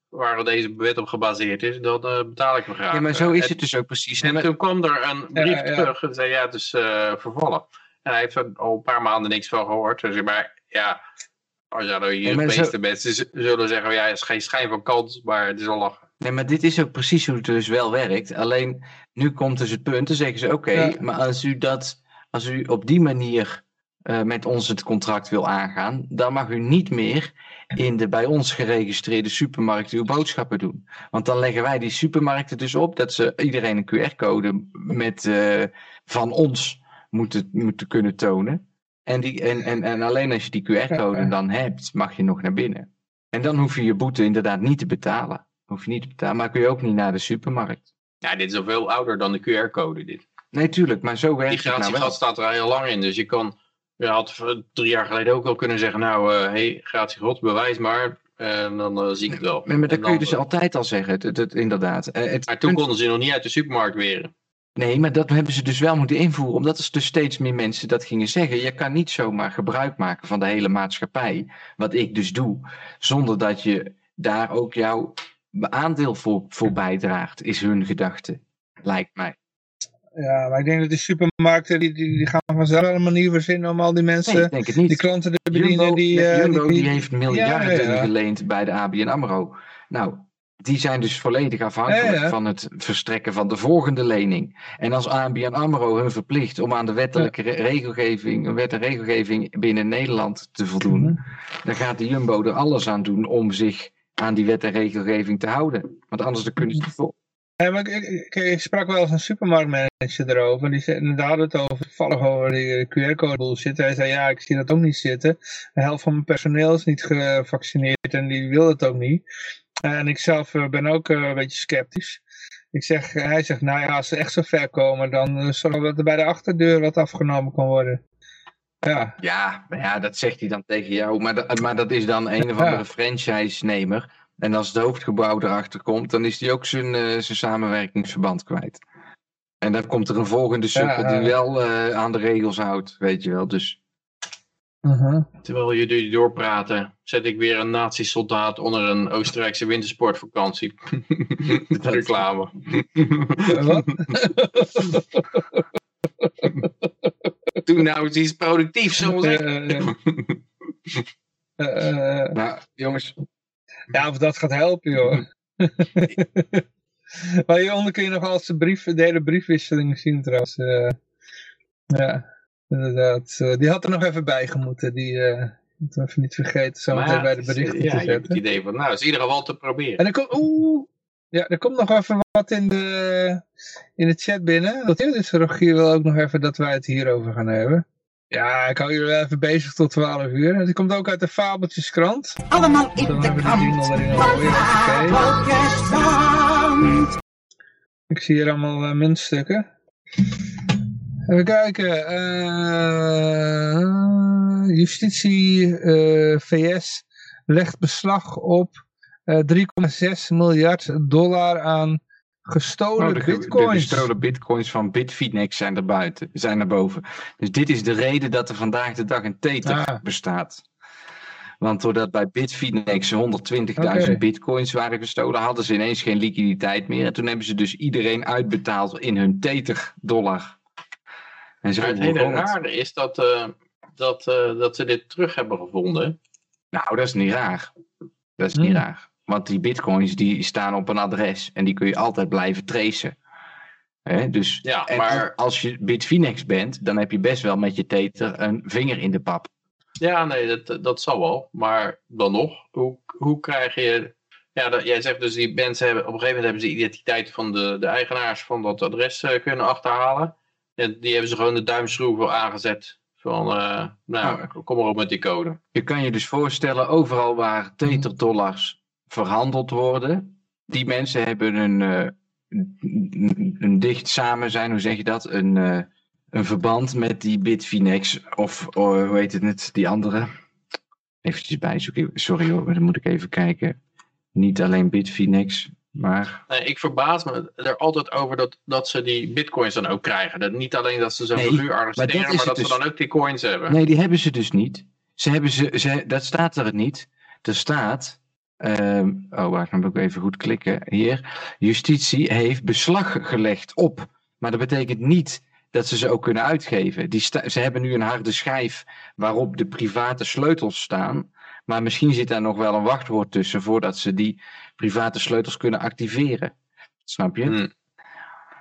waar deze wet op gebaseerd is, dan eh, betaal ik me graag. Ja, maar zo is En- het dus ook precies. En toen kwam er een brief Ja, ja. terug en zei, ja, het is vervallen. En hij heeft er al een paar maanden niks van gehoord. Dus, maar ja, als je nou hier maar de zo- meeste mensen zullen zeggen, ja, er is geen schijn van kans, maar het is al lachen. Nee, maar dit is ook precies hoe het dus wel werkt. Alleen nu komt dus het punt, dan zeggen ze oké, Ja. maar als u dat, als u op die manier eh, met ons het contract wil aangaan, dan mag u niet meer in de bij ons geregistreerde supermarkt uw boodschappen doen. Want dan leggen wij die supermarkten dus op dat ze iedereen een QR-code met eh, van ons moeten, moeten kunnen tonen. En, die, en, en, en alleen als je die QR-code dan hebt, mag je nog naar binnen. En dan hoef je je boete inderdaad niet te betalen. Hoef je niet te betalen, maar kun je ook niet naar de supermarkt. Ja, dit is al veel ouder dan de QR-code. Dit. Nee, tuurlijk, maar zo werkt Die het nou wel. gratiegat staat er al heel lang in. Dus je kan, je had drie jaar geleden ook al kunnen zeggen, nou, hé, hey, gratiegat, bewijs maar. En dan eh, zie ik het wel. Maar, maar dat kun je dus eh, altijd al zeggen, het, het, het- inderdaad. Eh, het Maar toen punt- konden ze nog niet uit de supermarkt weren. Nee, maar dat hebben ze dus wel moeten invoeren, omdat er dus steeds meer mensen dat gingen zeggen. Je kan niet zomaar gebruik maken van de hele maatschappij, wat ik dus doe, zonder dat je daar ook jouw aandeel voor, voor bijdraagt, is hun gedachte, lijkt mij. Ja, maar ik denk dat die supermarkten, die, die, die gaan vanzelf een manier verzinnen om al die mensen, Nee, ik denk het niet. die klanten te bedienen. Jumbo, die, eh, Jumbo die, die- heeft miljarden Ja, ja, ja. geleend bij de ABN AMRO. Nou, die zijn dus volledig afhankelijk Ja, ja. van het verstrekken van de volgende lening. En als ABN AMRO hun verplicht om aan de wettelijke re- regelgeving, wet en regelgeving binnen Nederland te voldoen, Mhm. dan gaat de Jumbo er alles aan doen om zich aan die wet en regelgeving te houden. Want anders dan kunnen ze niet vol. Ja, maar ik, ik, ik sprak wel eens een supermarktmanager erover. Die zei, en daar hadden het over, toevallig over die QR-code bullshit. Hij zei, ja, ik zie dat ook niet zitten. De helft van mijn personeel is niet gevaccineerd en die wil het ook niet. En ik zelf eh, ben ook eh, een beetje sceptisch. Ik zeg, hij zegt, nou ja, als ze echt zo ver komen, dan eh, zorgen we dat er bij de achterdeur wat afgenomen kan worden. Ja, Ja, maar ja, dat zegt hij dan tegen jou. Maar, dat- maar dat is dan een of andere franchise-nemer. En als het hoofdgebouw erachter komt, dan is hij ook zijn, eh, zijn samenwerkingsverband kwijt. En dan komt er een volgende sukkel Ja, die ja. wel eh, aan de regels houdt, weet je wel. Dus Mhm. Terwijl jullie doorpraten, zet ik weer een nazi-soldaat onder een Oostenrijkse wintersportvakantie. Reclame. Eh, wat? Doe nou eens iets productiefs, soms. Eh, eh, eh, eh, nou, jongens, Ja, of dat gaat helpen, joh. maar hieronder kun je nog als de, brief, de hele briefwisseling zien trouwens. eh. ja, inderdaad. Eh, die had er nog even bij gemoeten. Die eh moeten we even niet vergeten zo meteen bij de berichten ja, te je hebt het zetten. idee van, nou, is in ieder geval te proberen. En er komt, oeh, ja, er komt nog even wat in de, in de chat binnen. Dat is Rogier wil ook nog even dat wij het hierover gaan hebben. Ja, ik hou jullie wel even bezig tot 12 uur. Het komt ook uit de Fabeltjeskrant. Allemaal in de krant. Fabeltjeskrant. Ik zie hier allemaal eh, muntstukken. Even kijken. eh, justitie eh, VS legt beslag op eh, 3,6 miljard dollar aan gestolen de, ge- de bitcoins. gestolen bitcoins van Bitfinex zijn er buiten, zijn naar boven. Dus dit is de reden dat er vandaag de dag een Tether Ah. bestaat. Want doordat bij Bitfinex 120.000 Oké. bitcoins waren gestolen, hadden ze ineens geen liquiditeit meer. En toen hebben ze dus iedereen uitbetaald in hun Tether-dollar. En zo het hele rare is dat, eh, dat, eh, dat ze dit terug hebben gevonden. Nou, dat is niet raar. Dat is niet Hmm. raar. Want die bitcoins die staan op een adres en die kun je altijd blijven tracen. Hè, dus Ja, maar- als je Bitfinex bent, dan heb je best wel met je tether een vinger in de pap. Ja, nee, dat, dat zal wel. Maar dan nog, hoe, hoe krijg je... Ja, dat, jij zegt dus die mensen hebben... Op een gegeven moment hebben ze de identiteit van de, de eigenaars van dat adres eh, kunnen achterhalen. En die hebben ze gewoon de duimschroeven aangezet. Van, eh, nou, kom maar op met die code. Je kan je dus voorstellen, overal waar tetherdollars verhandeld worden, die mensen hebben een, eh, een, een dicht samen zijn, hoe zeg je dat? Een, eh, een verband met die Bitfinex of oh, hoe heet het net, die andere. Eventjes bijzoeken, sorry hoor, dan moet ik even kijken. Niet alleen Bitfinex, maar Nee, ik verbaas me er altijd over dat, dat ze die bitcoins dan ook krijgen. Dat niet alleen dat ze zo'n Nee, figuur maar arresteren, dat maar, dat, ze dus. dan ook die coins hebben. Nee, die hebben ze dus niet. Ze hebben ze, ze, dat staat er niet. Er staat. Ehm, oh, dan moet ik even goed klikken. Hier. Justitie heeft beslag gelegd op. Maar dat betekent niet dat ze ze ook kunnen uitgeven. Die ze hebben nu een harde schijf waarop de private sleutels staan. Maar misschien zit daar nog wel een wachtwoord tussen voordat ze die private sleutels kunnen activeren. Snap je? Hmm.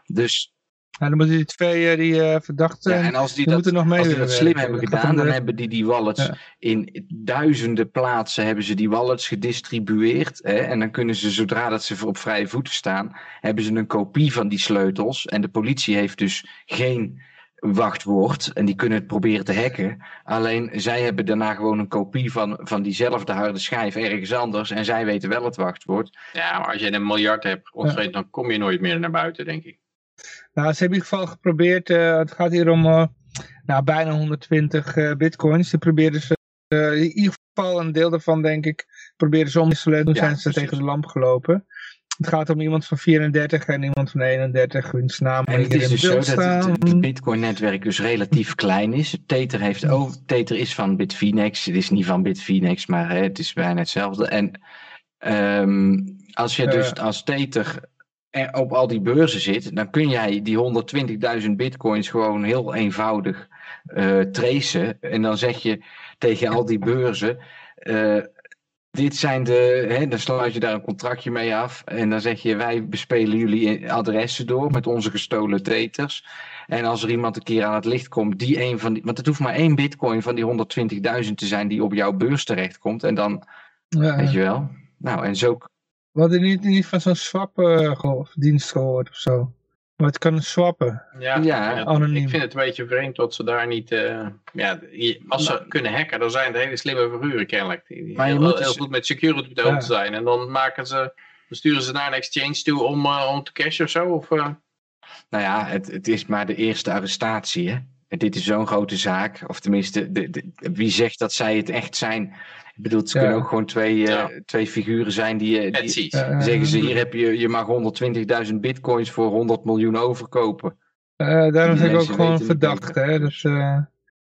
Dus Nou, dan moeten die twee eh, die eh, verdachten, Ja, en als die die dat, moeten nog mee als die dat willen slim hebben gedaan, dan hebben die die wallets Ja. in duizenden plaatsen hebben ze die wallets gedistribueerd. Hè, en dan kunnen ze, zodra dat ze voor op vrije voeten staan, hebben ze een kopie van die sleutels. En de politie heeft dus geen wachtwoord en die kunnen het proberen te hacken. Alleen zij hebben daarna gewoon een kopie van, van diezelfde harde schijf ergens anders en zij weten wel het wachtwoord. Ja, maar als je een miljard hebt ontvreten, dan kom je nooit meer naar buiten, denk ik. Nou, ze hebben in ieder geval geprobeerd, eh, het gaat hier om eh, nou, bijna 120 eh, bitcoins. Die probeerden ze, in ieder geval een deel daarvan denk ik, probeerden ze om te wisselen. Toen Ja, zijn ze precies. tegen de lamp gelopen. Het gaat om iemand van 34 en iemand van 31, wiens naam En het is dus zo dat het, Bitcoin-netwerk dus relatief klein is. Tether, heeft ook, Tether is van Bitfinex. Het is niet van Bitfinex, maar hè, het is bijna hetzelfde. En ehm, als je dus als Tether er op al die beurzen zit, dan kun jij die 120.000 bitcoins gewoon heel eenvoudig eh tracen. En dan zeg je tegen al die beurzen. eh, dit zijn de, hè, dan sluit je daar een contractje mee af. En dan zeg je, wij bespelen jullie adressen door met onze gestolen teters. En als er iemand een keer aan het licht komt, die een van die. Want het hoeft maar één bitcoin van die 120.000 te zijn die op jouw beurs terechtkomt. En dan, Ja, weet je wel. Nou, en zo. We hadden niet, niet van zo'n swap eh, dienst gehoord of zo. Maar het kan swappen. Ja, Ja, ik vind het- anoniem. Ik vind het een beetje vreemd dat ze daar niet... eh, ja, als ze kunnen hacken, dan zijn het hele slimme figuren kennelijk. Die, die Maar je heel, moet heel dus- goed met security op de hoogte Ja. zijn. En dan maken ze... Dan sturen ze naar een exchange toe om, eh, om te cashen of zo. Of, eh, Nou ja, het, het is maar de eerste arrestatie. Hè? En dit is zo'n grote zaak. Of tenminste, de, de- wie zegt dat zij het echt zijn? Ik bedoel, ze Ja. kunnen ook gewoon twee, eh, twee figuren zijn die, eh, die zeggen ze: hier heb je, je mag 120.000 bitcoins voor 100 miljoen overkopen. Eh, daarom zeg ik ook gewoon verdacht. Hè? Dus, eh,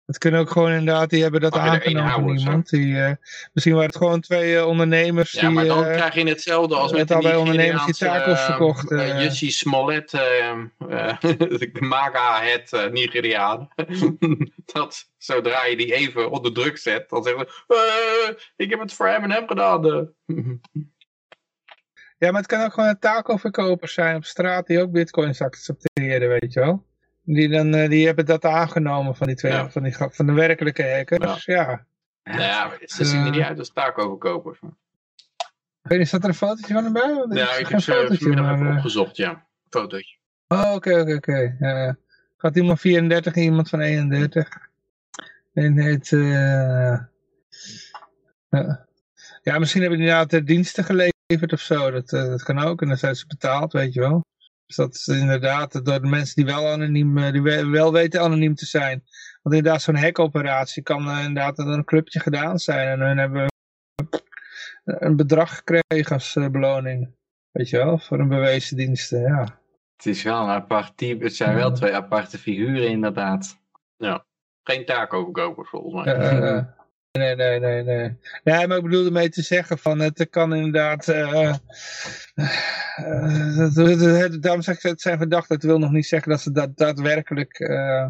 het kunnen ook gewoon inderdaad, die hebben dat Mag aangenomen van iemand. Die, eh, misschien waren het gewoon twee eh, ondernemers Ja, die... maar dan eh, krijg je hetzelfde als met met ondernemers die Nigeriaanse, tacos eh, verkochten. eh, Jussie Smollett, eh, eh, de MAGA het Nigeriaan. dat zodra je die even onder druk zet, dan zeggen ze, ik heb het voor M&M gedaan. eh. Ja, maar het kan ook gewoon een taco-verkoper zijn op straat die ook bitcoins accepteren, weet je wel. Die, dan, eh, die hebben dat aangenomen van die twee, Ja. van, die, van de werkelijke hackers. Ja. nou ja, ze zien er niet uit als taco-verkopers. Ik weet niet, staat er een fotootje van hem bij? Want Ja, is ik heb ze vanmiddag even eh, opgezocht, ja. Fotootje. Oh, oké, oké, oké. Ja. Gaat iemand 34 en iemand van 31. En het... eh, ja. ja, misschien hebben die inderdaad de diensten geleverd of zo. Dat, eh, dat kan ook. En dan zijn ze betaald, weet je wel. Dus dat is inderdaad door de mensen die wel anoniem, eh, die we- wel weten anoniem te zijn. Want inderdaad, zo'n hackoperatie kan eh, inderdaad door een clubje gedaan zijn. En hun hebben een bedrag gekregen als eh, beloning. Weet je wel, voor een bewezen diensten, ja. Het is wel een apart type. Het zijn wel twee aparte figuren, inderdaad. Geen taco-verkopers volgens mij. Nee, nee, nee, nee. Nee, maar ik bedoel ermee te zeggen van het kan inderdaad... eh, eh, dat- dat- daarom zeg ik het zijn verdachten. Het wil nog niet zeggen dat ze dat daadwerkelijk eh,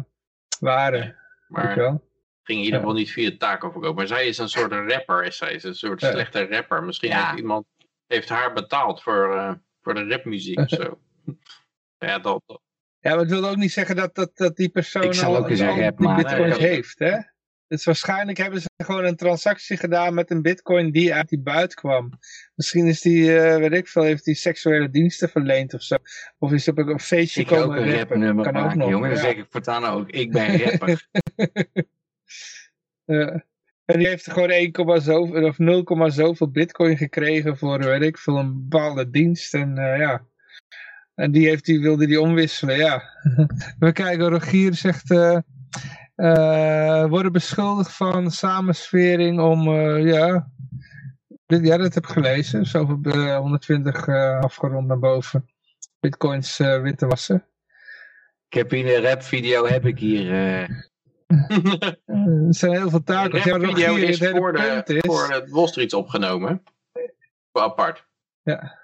waren. Maar wel? ging in ieder geval niet via taco verkopen. Maar zij is een soort rapper, is zij. Is een soort Ja. slechte rapper. Misschien Ja. heeft iemand heeft haar betaald voor, eh, voor de rapmuziek of zo. ja, dat, dat- Ja, maar het wil ook niet zeggen dat, dat, dat die persoon Ik zal al, ook al die maken. bitcoins Nee, heeft. Hè? Dus waarschijnlijk hebben ze gewoon een transactie gedaan met een bitcoin die uit die buit kwam. Misschien is die, eh, weet ik veel, heeft die seksuele diensten verleend of zo. Of is op een feestje Ik ga ook komen een rapnummer Kan ook nog, jongen. Dan ja. zeg ik voortaan ook, ik ben rapper. Ja. En die heeft gewoon 1, zoveel, of 0, zoveel bitcoin gekregen voor, weet ik veel, een bepaalde dienst. En eh, ja. En die, heeft, die wilde die omwisselen, ja. We kijken, Rogier zegt... eh eh, worden beschuldigd van samenswering om, eh, ja... Dit, ja, dat heb ik gelezen. Zo uh, 120 uh, afgerond naar boven. Bitcoins uh, wit te wassen. Ik heb hier een rapvideo, heb ik hier... Uh... er zijn heel veel taken. De rapvideo is, voor, de, is voor het Wall Street opgenomen. Voor apart. Ja.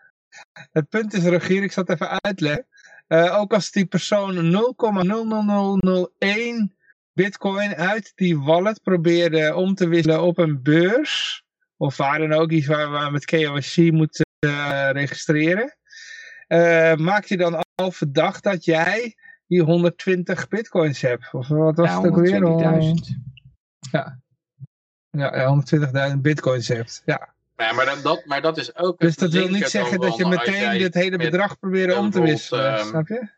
Het punt is, Rogier, ik zal het even uitleggen. Uh, ook als die persoon 0,00001 bitcoin uit die wallet probeerde om te wisselen op een beurs, of waar dan ook iets waar we met KYC moeten uh, registreren, uh, maak je dan al verdacht dat jij je 120 bitcoins hebt. Of wat was Ja, het ook weer? 120.000. Ja, ja 120.000 bitcoins hebt. Ja. Ja, maar, dat, dat, maar dat is ook... Dus dat wil niet zeggen dat je meteen dit hele bedrag proberen om te wisselen. ehm, snap je?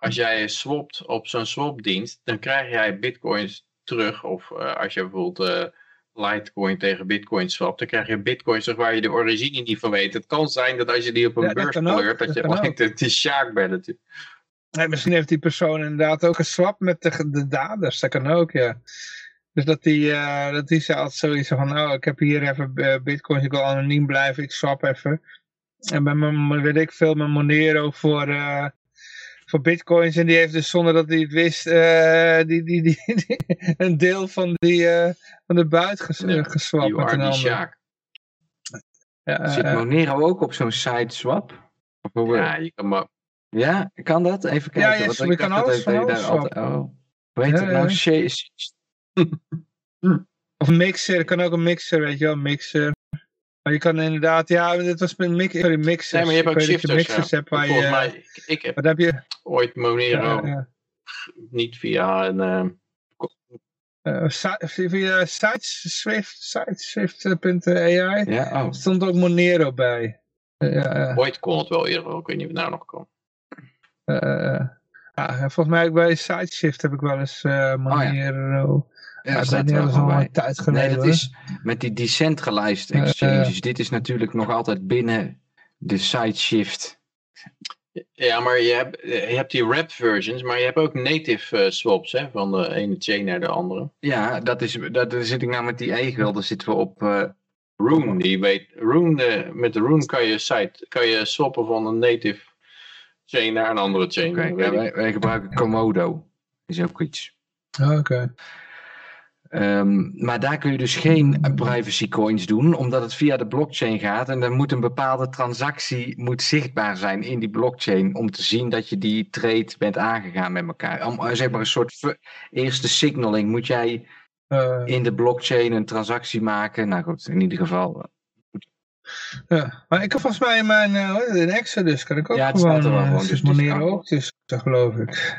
Als jij swapt op zo'n swapdienst, dan krijg jij bitcoins terug. Of eh, als je bijvoorbeeld eh, Litecoin tegen bitcoin swapt, dan krijg je bitcoins terug waar je de origine niet van weet. Het kan zijn dat als je die op een Ja, beurs pleurt, dat dat je lijkt het is Sjaak bent natuurlijk. Nee, misschien heeft die persoon inderdaad ook een swap met de, de daders. Dat kan ook, ja. Dus dat die, eh dat die zei altijd zoiets van, nou, ik heb hier even bitcoins, ik wil anoniem blijven, ik swap even. En bij mijn, weet ik veel, mijn Monero voor, voor bitcoins. En die heeft dus zonder dat hij het wist, eh, die, die, die, die- een deel van, die, eh, van de buit ges, Ja, geswapt You met een ander. Ja, Zit eh, Monero ook op zo'n site swap? Of hoe- Ja, je kan maar... Ja, kan dat? Even Ja, kijken. je- want je ik kan alles van alles altijd- Oh. Hoe heet Ja, het nou? ja. Of een mixer, kan ook een mixer, weet je wel, mixer. Maar je kan inderdaad, ja, dit was met mix, sorry, mixers. Nee, maar je hebt ook dat shifters. mixers ja. hebt waar Volgens je, mij, ik, ik heb wat heb je? ooit Monero Ja, ja. niet via een... eh, Eh, via sites, Swift, siteswift.ai Ja, oh. stond ook Monero bij. Eh, ja, ja. ooit kon het wel eerder, ik weet niet of het nou nog kan. Eh, eh, ah, volgens mij bij Siteshift heb ik wel eens eh Monero. Ja, Ja, ik staat weet niet, er dat is wel al bij. een tijd geleden. Nee, dat hoor. is met die decentralized Eh, exchanges. Dit is natuurlijk nog altijd binnen de site shift. Ja, maar je hebt, je hebt die wrapped versions, maar je hebt ook native eh, swaps hè, van de ene chain naar de andere. Ja, dat is, dat, daar zit ik nou met die egel. Daar zitten we op. eh, Rune, die weet, Rune, met de Rune kan je, site, kan je swappen van een native chain naar een andere chain. Ja, ik. wij, wij gebruiken Komodo. Is ook iets. Oké. Ehm, maar daar kun je dus geen privacy coins doen, omdat het via de blockchain gaat. En dan moet een bepaalde transactie moet zichtbaar zijn in die blockchain. Om te zien dat je die trade bent aangegaan met elkaar. Om, eh, zeg maar een soort eerste signaling. Moet jij Eh, in de blockchain een transactie maken? Nou goed, in ieder geval. ja. Maar ik kan volgens mij in mijn uh, in Exodus kan ik ook Ja, het gewoon, staat er wel eh, gewoon, dus het is Monero ook tussen, geloof ik.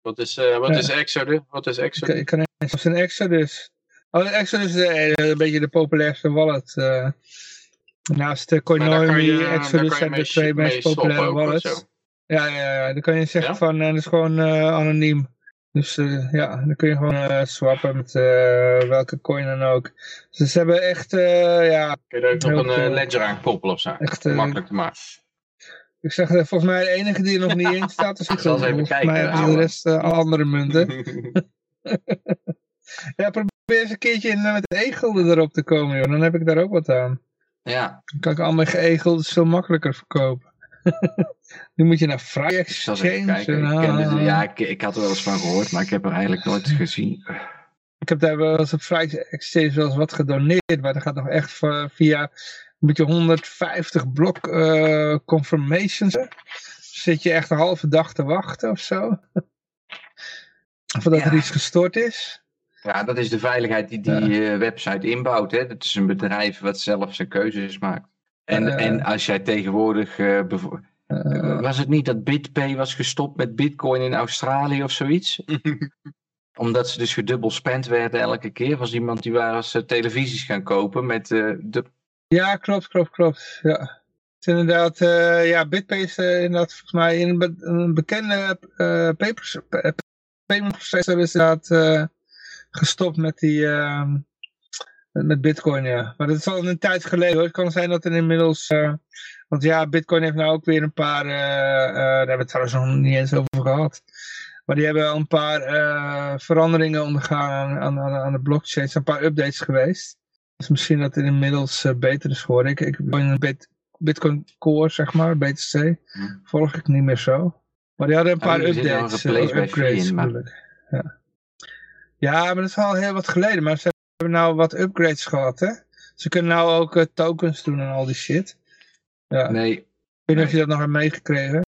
Wat is, eh, wat Ja. is Exodus? Wat is Ik, Exodus? ik kan eens een Exodus. Oh, Exodus is eh, een beetje de populairste wallet. eh. naast de Coinomi, je- daar Exodus kan je zijn de twee mee meest populaire ook of wallets. zo. Ja, ja, ja, dan kan je zeggen Ja? van, eh, dat is gewoon eh, anoniem. Dus eh, ja, dan kun je gewoon eh, swappen met eh, welke coin dan ook. Dus ze hebben echt, eh, ja, Kun je daar ook nog Heel een eh, cool. ledger aan koppelen of zo? Echt, eh, Makkelijk te maken. ik zeg eh, volgens mij de enige die er nog niet in staat is Ik zal eens even Volgens kijken, mij hebben ze de ouwe. rest eh, alle andere munten. Ja, probeer eens een keertje in, eh, met egelde erop te komen, joh. Dan heb ik daar ook wat aan. Ja, Dan kan ik al mijn geëgeld veel makkelijker verkopen. nu moet je naar Free Exchange. Ik, ah. ja, ik, ik had er wel eens van gehoord, maar ik heb er eigenlijk nooit gezien. Ik heb daar wel eens op Free Exchange wel eens wat gedoneerd. Maar dat gaat nog echt via een beetje 150 blok eh, confirmations. Zit je echt een halve dag te wachten of zo. Voordat Ja. er iets gestort is. Ja, dat is de veiligheid die die eh, website inbouwt. Hè? Dat is een bedrijf wat zelf zijn keuzes maakt. En, Eh. en als jij tegenwoordig... eh, was het niet dat BitPay was gestopt met bitcoin in Australië of zoiets? Omdat ze dus gedubbel spend werden elke keer. Was iemand die waren als televisies gaan kopen met eh, de... Ja, klopt, klopt, klopt. Ja. Het is inderdaad, eh, ja, BitPay is eh, inderdaad volgens mij in een, be- een bekende eh papers, pa- payment processor is inderdaad eh, gestopt met die, ehm, met, Bitcoin, ja. Maar dat is al een tijd geleden hoor. Het kan zijn dat er inmiddels, eh, want ja, Bitcoin heeft nou ook weer een paar, eh, daar hebben we het trouwens nog niet eens over gehad. Maar die hebben al een paar veranderingen ondergaan aan, aan, aan, de blockchain. Er zijn een paar updates geweest. Dus misschien dat het inmiddels beter is geworden. Ik, ik ben een bit, Bitcoin Core, zeg maar, BTC. Hm. Volg ik niet meer zo. Maar die hadden een paar een updates. bij upgrades, in, maar-. Ja. ja, maar dat is al heel wat geleden. Maar ze hebben nou wat upgrades gehad, hè. Ze kunnen nou ook eh, tokens doen en al die shit. Ja. Nee, Ik weet niet of je dat nog hebt meegekregen.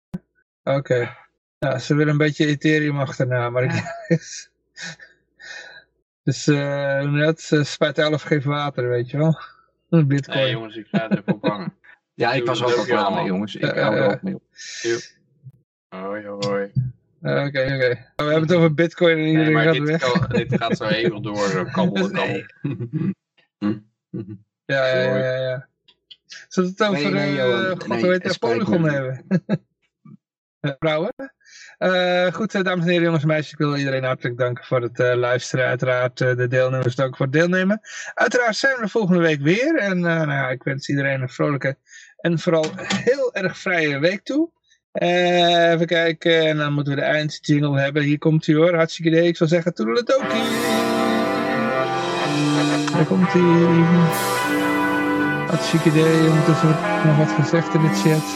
Oké. Ja, ze willen een beetje Ethereum achterna, maar ik... dus, eh, je dat? Eh, spuit 11 geeft water, weet je wel. Bitcoin. Nee jongens, ik ga het even ophangen. ja, ik was ook al klaar mee, jongens. Ik hou er ook mee op. Hoi hoi. Oké, oké. Oh, we hebben het over bitcoin en iedereen gaat dit, weg. kan- dit gaat zo eeuwig door. zo Kabbelen, Nee. kabbelen. Ja, ja, ja, ja. ja. Zullen we het over, Nee, eh, god, het Polygon me. hebben? Vrouwen? Eh, goed, eh, dames en heren, jongens en meisjes, ik wil iedereen hartelijk danken voor het eh, luisteren. Uiteraard eh, de deelnemers dank voor het deelnemen. Uiteraard zijn we er volgende week weer. En eh, nou ja, ik wens iedereen een vrolijke en vooral heel erg vrije week toe. Eh, even kijken, en dan moeten we de eindjingle hebben. Hier komt hij hoor, hartstikke idee. Ik zou zeggen, toedeledokie. Daar komt hij. Hartstikke idee. Ondertussen wordt nog wat gezegd in de chat.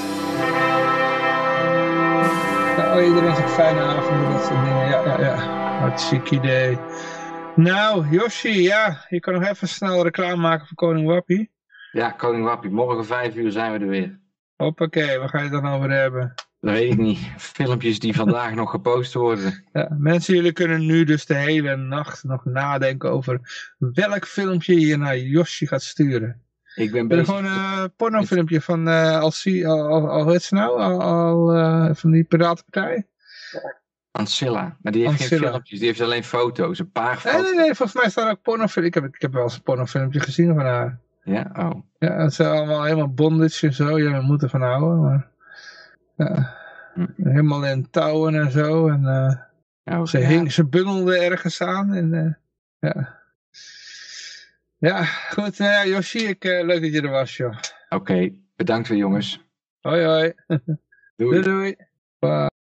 Oh, iedereen zegt fijne avond, dat soort dingen. Ja, ja, ja. Hartstikke idee. Nou, Yoshi, ja, je kan nog even snel reclame maken voor Koning Wappie. Ja, Koning Wappie, morgen vijf uur zijn we er weer. Hoppakee, waar ga je het dan over hebben? Dat weet ik niet. Filmpjes die vandaag nog gepost worden. Ja, mensen, jullie kunnen nu dus de hele nacht nog nadenken over welk filmpje je naar Yoshi gaat sturen. Ik ben ben bezig. gewoon een pornofilmpje van uh, al, al, al, nou? Al, al uh, van die piratenpartij? Ancilla. Maar die heeft geen filmpjes, die heeft alleen foto's. Een paar Nee, foto's. nee, nee, volgens mij staan ook pornofilmpjes. Ik heb, ik heb wel eens een pornofilmpje gezien van haar. Ja, oh. Ja, het zijn allemaal helemaal bondage en zo. Ja, we moeten van houden, maar... Ja, helemaal in touwen en zo. En uh, oh ze, ja. hing, ze bungelde ergens aan. En, uh, ja. ja, goed. Nou ja, Yoshi, ik, uh, leuk dat je er was, joh. Oké, okay. bedankt weer jongens. Hoi, hoi. Doei. doei. doei. Bye.